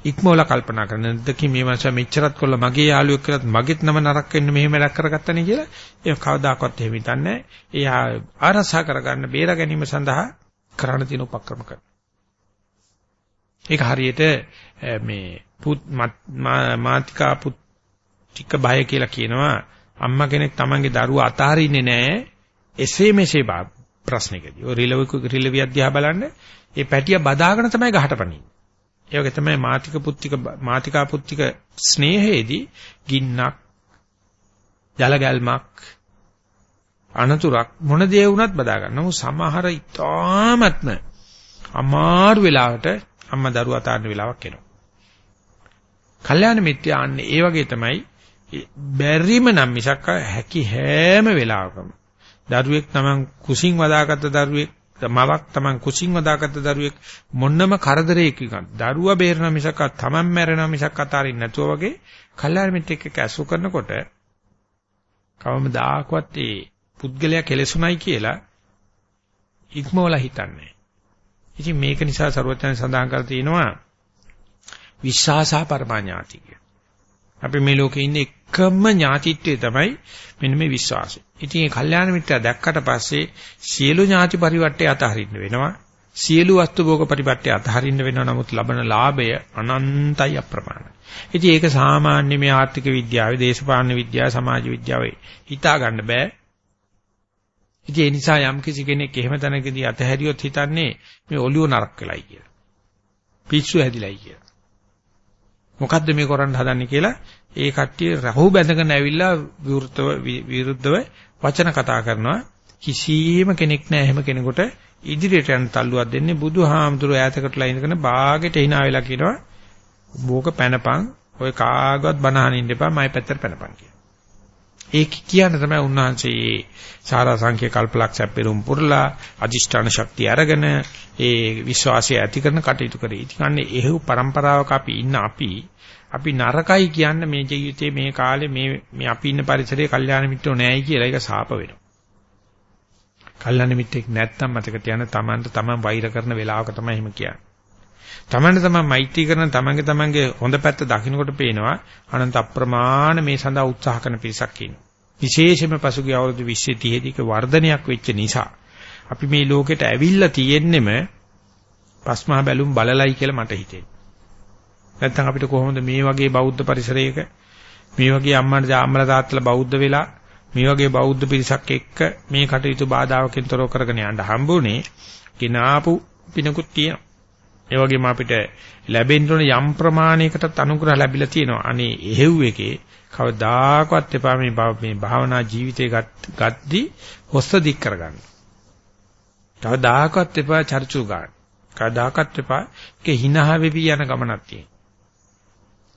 ඉක්මවල කල්පනා කරන දෙකී මේ මාස මෙච්චරත් කොල්ල මගේ යාළුවෙක් කියලාත් මගෙත් නම නරක වෙන්න මෙහෙම වැඩක් කරගත්තනේ කියලා ඒක කවදාකවත් එහෙම හිතන්නේ එයා ආරසා කරගන්න බේර ගැනීම සඳහා කරන්න තියෙන උපක්‍රම කරනවා ඒක හරියට මේ පුත් මාතිකා පුත්තික බය කියලා කියනවා අම්මා කෙනෙක් තමන්ගේ දරුවා අතහරින්නේ නැහැ එසේ මෙසේ ප්‍රශ්නකදී. ඔය රිලෙවක රිලෙවිය අධ්‍යා බලන්න ඒ පැටිය බදාගෙන තමයි ගහට පනින්නේ. ඒ වගේ තමයි මාතික පුත්තික මාතිකා පුත්තික ස්නේහයේදී ගින්නක් ජල ගැල්මක් අනතුරක් මොන දේ වුණත් බදා ගන්න. නමුත් සමහර ඉතාමත්ම අමාරු වෙලාවට අම්මා දරුවා තාන්න වෙලාවක් එනවා. කල්යාණ මිත්‍යා අන්නේ ඒ වගේ තමයි බැරිම නම් මිසක් හැකි හැම වෙලාවකම දරුවෙක් තමන් කුසින් වදාගත්ත දරුවෙක් මවක් තමන් කුසින් වදාගත්ත දරුවෙක් මොන්නම කරදරයකින් දරුවා බේරන මිසක් තමන් මැරෙන මිසක් අතාරින්න නැතුව වගේ කල්යාණ මිත්‍යෙක් එක්ක ඇසු කරනකොට කවමදාකවත් ඒ පුද්ගලයා කෙලෙසුණයි කියලා ඉක්මවලා හිතන්නේ ඉතින් මේක නිසා ਸਰවඥයන් සඳහන් කර තියෙනවා විශ්වාසා පරමාඥාති කිය. අපි මේ ලෝකේ ඉන්නේ එකම ඥාතිත්වය තමයි මෙන්න මේ විශ්වාසය. ඉතින් මේ කල්යාණ මිත්‍යා දැක්කට පස්සේ සියලු ඥාති පරිවර්තය අතහරින්න වෙනවා. සියලු වස්තු භෝග පරිවර්තය අතහරින්න වෙනවා. නමුත් ලබන ලාභය අනන්තයි අප්‍රමාණයි. ඉතින් ඒක සාමාන්‍ය මේ ආර්ථික විද්‍යාවේ, දේශපාලන විද්‍යාවේ, සමාජ විද්‍යාවේ හිතා ගන්න බෑ. ඉතින් ඒ නිසා යම් කිසි කෙනෙක් එහෙම තැනකදී අතහැරියොත් හිතන්නේ මේ ඔළුව නරක් වෙලයි කියලා. පිස්සු හැදිලයි කියලා. මොකද්ද මේ කරන්න හදන්නේ කියලා ඒ කට්ටිය රහු බැඳගෙන ඇවිල්ලා විරුද්ධව විරුද්ධව වචන කතා කරනවා. කිසියම් කෙනෙක් නැහැ එහෙම කෙනෙකුට ඉදිරියට යන තල්ලුවක් දෙන්නේ බුදුහාමුදුරුවෝ ඈතකටලා ඉඳගෙන බාගෙට hina වෙලා කියනවා. බෝක පැනපන් ඔය කාගවත් බනහනින්න එපා මයි පැත්තට පැනපන් කියලා. ඒක කියන්න තමයි උන්වහන්සේ සාරා සංඛ්‍ය කල්පලක්ෂ පෙරුම් පුරලා අදිෂ්ඨාන ශක්තිය අරගෙන ඒ විශ්වාසය ඇති කරන කටයුතු කරේ. ඉතින් අන්නේ එහෙව් પરම්පරාවක අපි ඉන්න අපි අපි නරකයි කියන්නේ මේ ජීවිතේ මේ කාලේ මේ මේ අපි ඉන්න පරිසරයේ කල්යාණ මිත්‍රෝ නැහැයි කියලා ඒක සාප වෙනවා. කල්යාණ මිත්‍රෙක් නැත්තම් මතක තියාගන්න තමන්ට තමන් වෛර කරන වෙලාවක තමයි එහෙම කියන්නේ. තමන්ට තමන් මෛත්‍රී කරන තමන්ගේ තමන්ගේ හොඳ පැත්ත දකින්නකොට පේනවා අනන්ත අප්‍රමාණ මේ සඳහා උත්සාහ කරන පිරිසක් ඉන්නවා. විශේෂයෙන්ම පසුගිය අවුරුදු 20 30 දී වර්ධනයක් වෙච්ච නිසා අපි මේ ලෝකෙට ඇවිල්ලා තියෙන්නෙම පස්මහා බැලුම් බලලයි කියලා මට හිතෙනවා. නැත්තම් අපිට කොහොමද මේ වගේ බෞද්ධ පරිසරයක මේ වගේ අම්මලා අම්මලා තාත්තලා බෞද්ධ වෙලා මේ වගේ බෞද්ධ පිරිසක් එක්ක මේ කටයුතු බාධාවකින් තොරව කරගෙන යන්න හම්බුනේ කිනාපු පිනකුත් තියෙනවා. ඒ වගේම අපිට ලැබෙන්න ඕන යම් ප්‍රමාණයකට අනුග්‍රහ ලැබිලා තියෙනවා. අනේ එහෙව් එකේ කවදාකවත් එපා මේ මේ භාවනා ජීවිතේ ගද්දි හොස්ස දික් කරගන්න. කවදාකවත් එපා චර්චු ගන්න. කදාකත් එපා. ඒක හිනහ වෙවි යන ගමනක් තියෙනවා.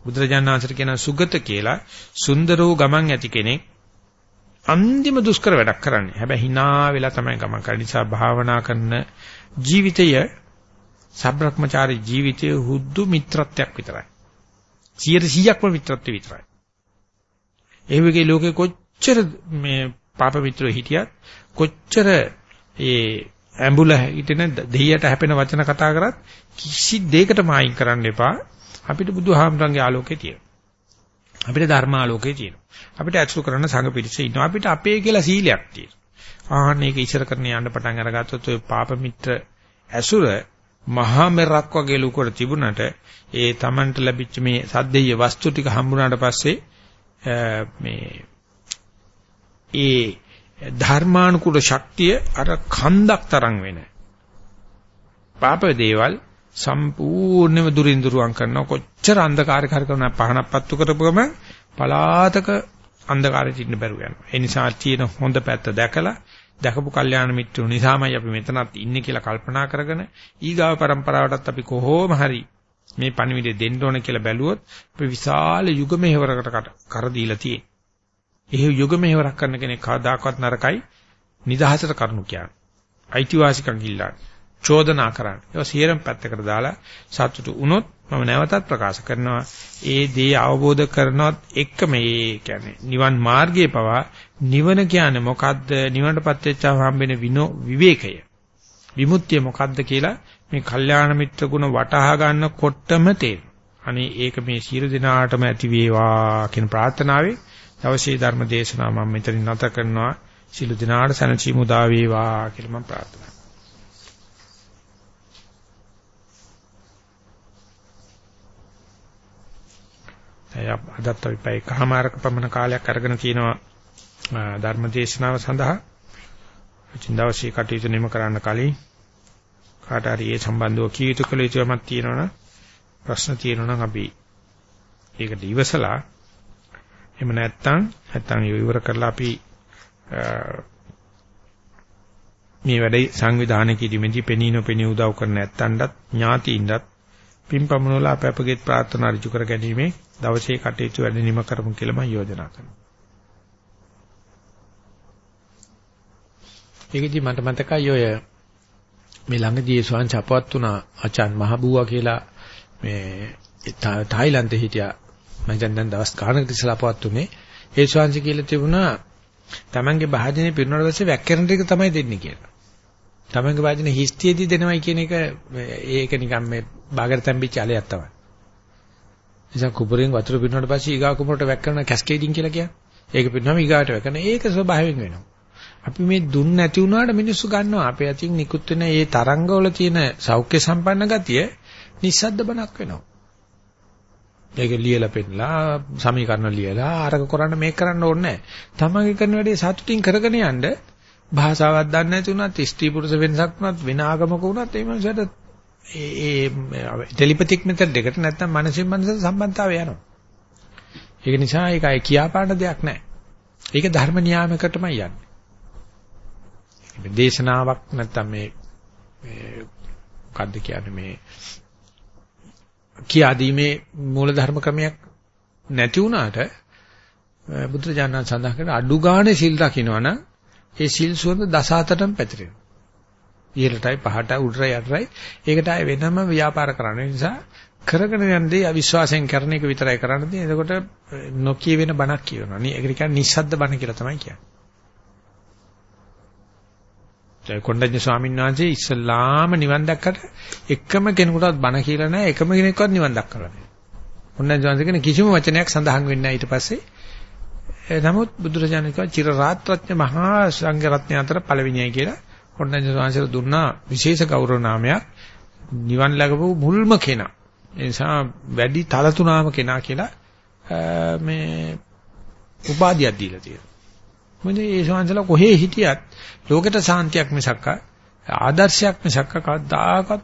බුදුරජාණන් වහන්සේ කියන සුගත කියලා සුන්දර වූ ගමන් ඇති කෙනෙක් අන්තිම දුෂ්කර වැඩක් කරන්නේ. හැබැයි hina වෙලා තමයි ගමන් කරන්නේ. නිසා භාවනා කරන ජීවිතය සබ්‍රක්‍මචාරී ජීවිතයේ හුදු මිත්‍රත්වයක් විතරයි. 100%ක්ම මිත්‍රත්වය විතරයි. ඒ වගේ ලෝකේ කොච්චර මේ පාප මිත්‍රෝ හිටියත් කොච්චර ඒ ඇඹුල හිටින දෙයියට හැපෙන වචන කතා කරත් කිසි දෙයකට මායින් කරන්න එපා. අපිට බුදුහාමරංගේ ආලෝකේ තියෙනවා. අපිට ධර්ම ආලෝකේ තියෙනවා. අපිට ඇසුරු කරන සංඝ පිරිස ඉන්නවා. අපිට අපේ කියලා සීලයක් තියෙනවා. ආහන ඒක ඉස්සර කරන යන්න පටන් අරගත්තොත් ඔය පාප මිත්‍ර ඇසුර මහා මෙරක් වගේ ලුකර තිබුණට ඒ Tamanට ලැබිච්ච මේ සද්දේය වස්තු ටික හම්බුනාට පස්සේ මේ ඒ ධර්මානුකූල ශක්තිය අර කන්දක් තරම් වෙන පාප දේවල් සම්පූර්ණයෙන්ම දුරින් දුරුවන් කරන කොච්චර අන්ධකාරය කරන පහනක් පත්තු කරපුවම පලාතක අන්ධකාරයට ඉන්න බැරුව යනවා. ඒ නිසා තියෙන හොඳ පැත්ත දැකලා දැකපු කල්යාණ මිත්‍රු නිසාමයි අපි මෙතනත් ඉන්නේ කියලා කල්පනා කරගෙන ඊගාව પરම්පරාවටත් අපි කොහොම හරි මේ පණිවිඩය දෙන්න ඕන කියලා බැලුවොත් අපි විශාල යුග මෙහෙවරකට කර දීලා තියෙන්නේ. එහෙ යුග මෙහෙවරක් කරන කෙනෙක් කවදාකවත් නරකයි නිදහසට කරුණු කියන්නේ. අයිතිවාසිකම් ඉල්ලන්නේ. චෝදනා කරන්නේ. ඒක සියරම් පැත්තකට දාලා සතුටු වුණොත් මම නැවතත් ප්‍රකාශ කරනවා ඒ දේ අවබෝධ කරනවත් එක්ක මේ කියන්නේ නිවන් මාර්ගයේ පවා නිවන කියන්නේ මොකද්ද නිවනටපත් වෙච්චාම හම්බෙන විනෝ විවේකය විමුක්තිය මොකද්ද කියලා මේ කල්යාණ මිත්‍ර ගුණ වටහා ගන්නකොටම තේරෙනවා. අනේ ඒක මේ සියලු දිනාටම ඇති වේවා කියන ප්‍රාර්ථනාවේ දවසේ ධර්ම දේශනාව මම මෙතනින් නැත කරනවා. සියලු දිනාට සැනසීම උදා වේවා කියලා මම ප්‍රාර්ථනා අදත් අපි පැය කමාරක පමණ කාලයක් අරගෙන තිනවා ධර්ම දේශනාව සඳහා. ඉතින් දවසේ කටයුතු නිම කරන්න කලින් කාට හරි ඒ සම්බන්ධව කීයුතු කළ යුතුමක් තියෙනවනම් ප්‍රශ්න තියෙනවනම් අපි ඒකට ඉවසලා එහෙම නැත්නම් නැත්නම් ඉවර කරලා අපි මේ වැඩේ සංවිධානය කිරීමේදී පෙනී නොපෙනී උදව් කරන නැත්තන්ටත් ඥාතීන්ටත් පින්පමුණවල අප අපගේ ප්‍රාර්ථනා ඍජු කර ගැනීමේ දවසේ කටයුතු වැඩ නිම කරමු කියලා මම යෝජනා කරනවා. ඒකදී මට මතකයි ඔය මේ ළඟදී ස්වාංශ අපවත් වුණා ආචාන් මහබුවා කියලා මේ තායිලන්තේ හිටියා මම දැන් දැන් දවස් ගානකට ඉස්සලා අපවත් උනේ ඒ ස්වාංශ කියලා තිබුණා Tamange භාජනේ පිරුණාට පස්සේ වැක්කරන ටික තමයි දෙන්නේ කියලා. Tamange භාජනේ හිස්තියේදී දෙනවයි කියන එක ඒක නිකන් මේ බාගර තැම්පිච්ච allයක් තමයි. නිසා කුඹුරෙන් වතුර පිරුණාට පස්සේ ඊගා කුඹුරට වැක්කරන කැස්කේඩින් කියලා කියන්නේ. ඒක පිරුණාම ඊගාට වැක්කරන. ඒක ස්වභාවයෙන් වෙනවා. අපි මේ දුන්න නැති වුණාට මිනිස්සු ගන්නවා. අපේ අතින් නිකුත් වෙන මේ තරංගවල තියෙන සෞඛ්‍ය සම්පන්න ගතිය නිස්සද්ද බණක් වෙනවා. ඒක ලියලා පෙන්නලා සමීකරණ ලියලා අරක කරන්න මේක කරන්න ඕනේ නැහැ. තමන්ගේ කරන වැඩේ සතුටින් කරගෙන යන්න භාෂාවක් දන්නේ නැති වුණත් ස්ත්‍රී පුරුෂ වෙනසක් වුණත් වෙන ආගමක වුණත් ඒ මනුස්සයට ඒ ටෙලිපැතික් මෙතඩ් එකට නැත්නම් මනසින් මනසට සම්බන්ධතාවය යනවා. ඒක නිසා ඒකයි කියාපාන දෙයක් නැහැ. ඒක ධර්ම නියාමයකටමයි යන්නේ. දේශනාවක් නැත්තම් මේ මේ මොකද්ද කියන්නේ මේ කියාදීමේ මූල ධර්ම ක්‍රමයක් නැති වුණාට බුදුරජාණන් සඳහන් කරන අඩු ගානේ සිල් රකින්නවනම් ඒ සිල් සුවඳ දස අතරටම පැතිරෙනවා. ඉහළටයි පහටයි උඩටයි යටටයි ඒකට ආය වෙනම ව්‍යාපාර කරන්න නිසා කරගෙන යන්නේ අවිශ්වාසයෙන් කරන එක විතරයි කරන්නේ. එතකොට නොකිය වෙන බණක් කියනවා. ඒකට කියන්නේ නිස්සද්ද බණ කියලා තමයි කියන්නේ. කොණ්ඩඤ්ඤ ස්වාමීන් වහන්සේ ඉස්සල්ලාම නිවන් දැක්කට එකම කෙනෙකුටවත් බණ කියලා නැහැ එකම කෙනෙක්වත් නිවන් දැක්කලා නැහැ. කොණ්ඩඤ්ඤ ස්වාමීන් කියන කිසිම වචනයක් සඳහන් වෙන්නේ නැහැ ඊට පස්සේ. නමුත් බුදුරජාණන් කිව්වා චිර රාත්‍රඥ මහා සංඝ රත්නය අතර පළවෙනියයි කියලා කොණ්ඩඤ්ඤ ස්වාමීන් දුන්නා විශේෂ ගෞරව නාමයක් නිවන් ලැබපු මුල්ම කෙනා. ඒ නිසා වැඩි තලතුණාම කෙනා කියලා මේ උපාධියක් දීලා තියෙනවා. මොකද ඒ ශාන්සලා කොහේ හිටියත් ලෝකෙට සාන්තියක් මිසක් ආදර්ශයක් මිසක් කවදාකවත්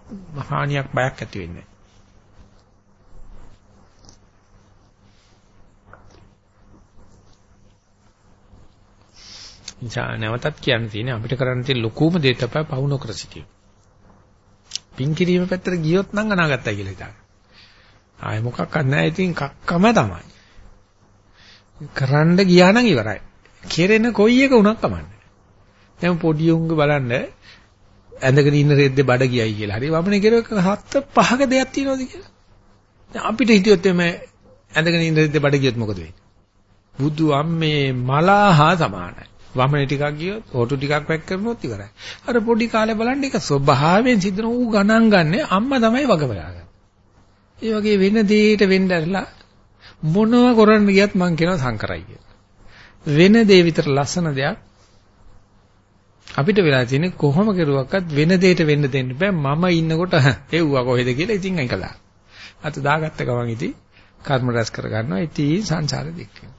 හානියක් බයක් ඇති වෙන්නේ නැහැ. නැවතත් කියන්න තියෙන්නේ අපිට කරන්න තියෙන ලොකුම දේ තමයි පවු නොකර සිටීම. පින් කිරීම පැත්තට ගියොත් නම් අනාගතයි කියලා හිතන්න. ආයෙ මොකක්වත් නැහැ. ඉතින් කක්කම තමයි. කරන්න ගියා නම් ඉවරයි. කෙරෙන කොයි එක වුණත් කමන්නේ. දැන් පොඩි උංග බලන්න ඇඳගෙන ඉන්න රෙද්දේ බඩ ගියයි කියලා. හරි වමනේ කෙරුවක හත් පහක දෙයක් තියෙනවද කියලා. දැන් අපිට හිටියොත් එමේ ඇඳගෙන ඉන්න රෙද්දේ බඩ ගියොත් මොකද වෙන්නේ? බුදු අම්මේ මලාහා සමානයි. වමනේ ටිකක් ගියොත් හොටු ටිකක් වැක් කරනොත් ඉවරයි. අර පොඩි කාලේ බලන්න ඒක ස්වභාවයෙන් සිද්ධන ඌ ගණන් ගන්න අම්මා තමයි වග බලාගන්නේ. ඒ වගේ වෙන දෙයකට වෙන්න ඇරලා මොනව කරන්න ගියත් මං කියනවා සංකරයි කියලා. වෙන දේ විතර ලස්සන දෙයක් අපිට වෙලා තියෙන්නේ කොහොම කෙරුවක්වත් වෙන දෙයකට වෙන්න දෙන්න බෑ මම ඉන්නකොට එව්වා කොහෙද කියලා ඉතින් අයිකලා. අත දාගත්ත ගමන් ඉතින් කර්ම රැස් කර ගන්නවා ඉතින් සංසාරෙ දික්කේ.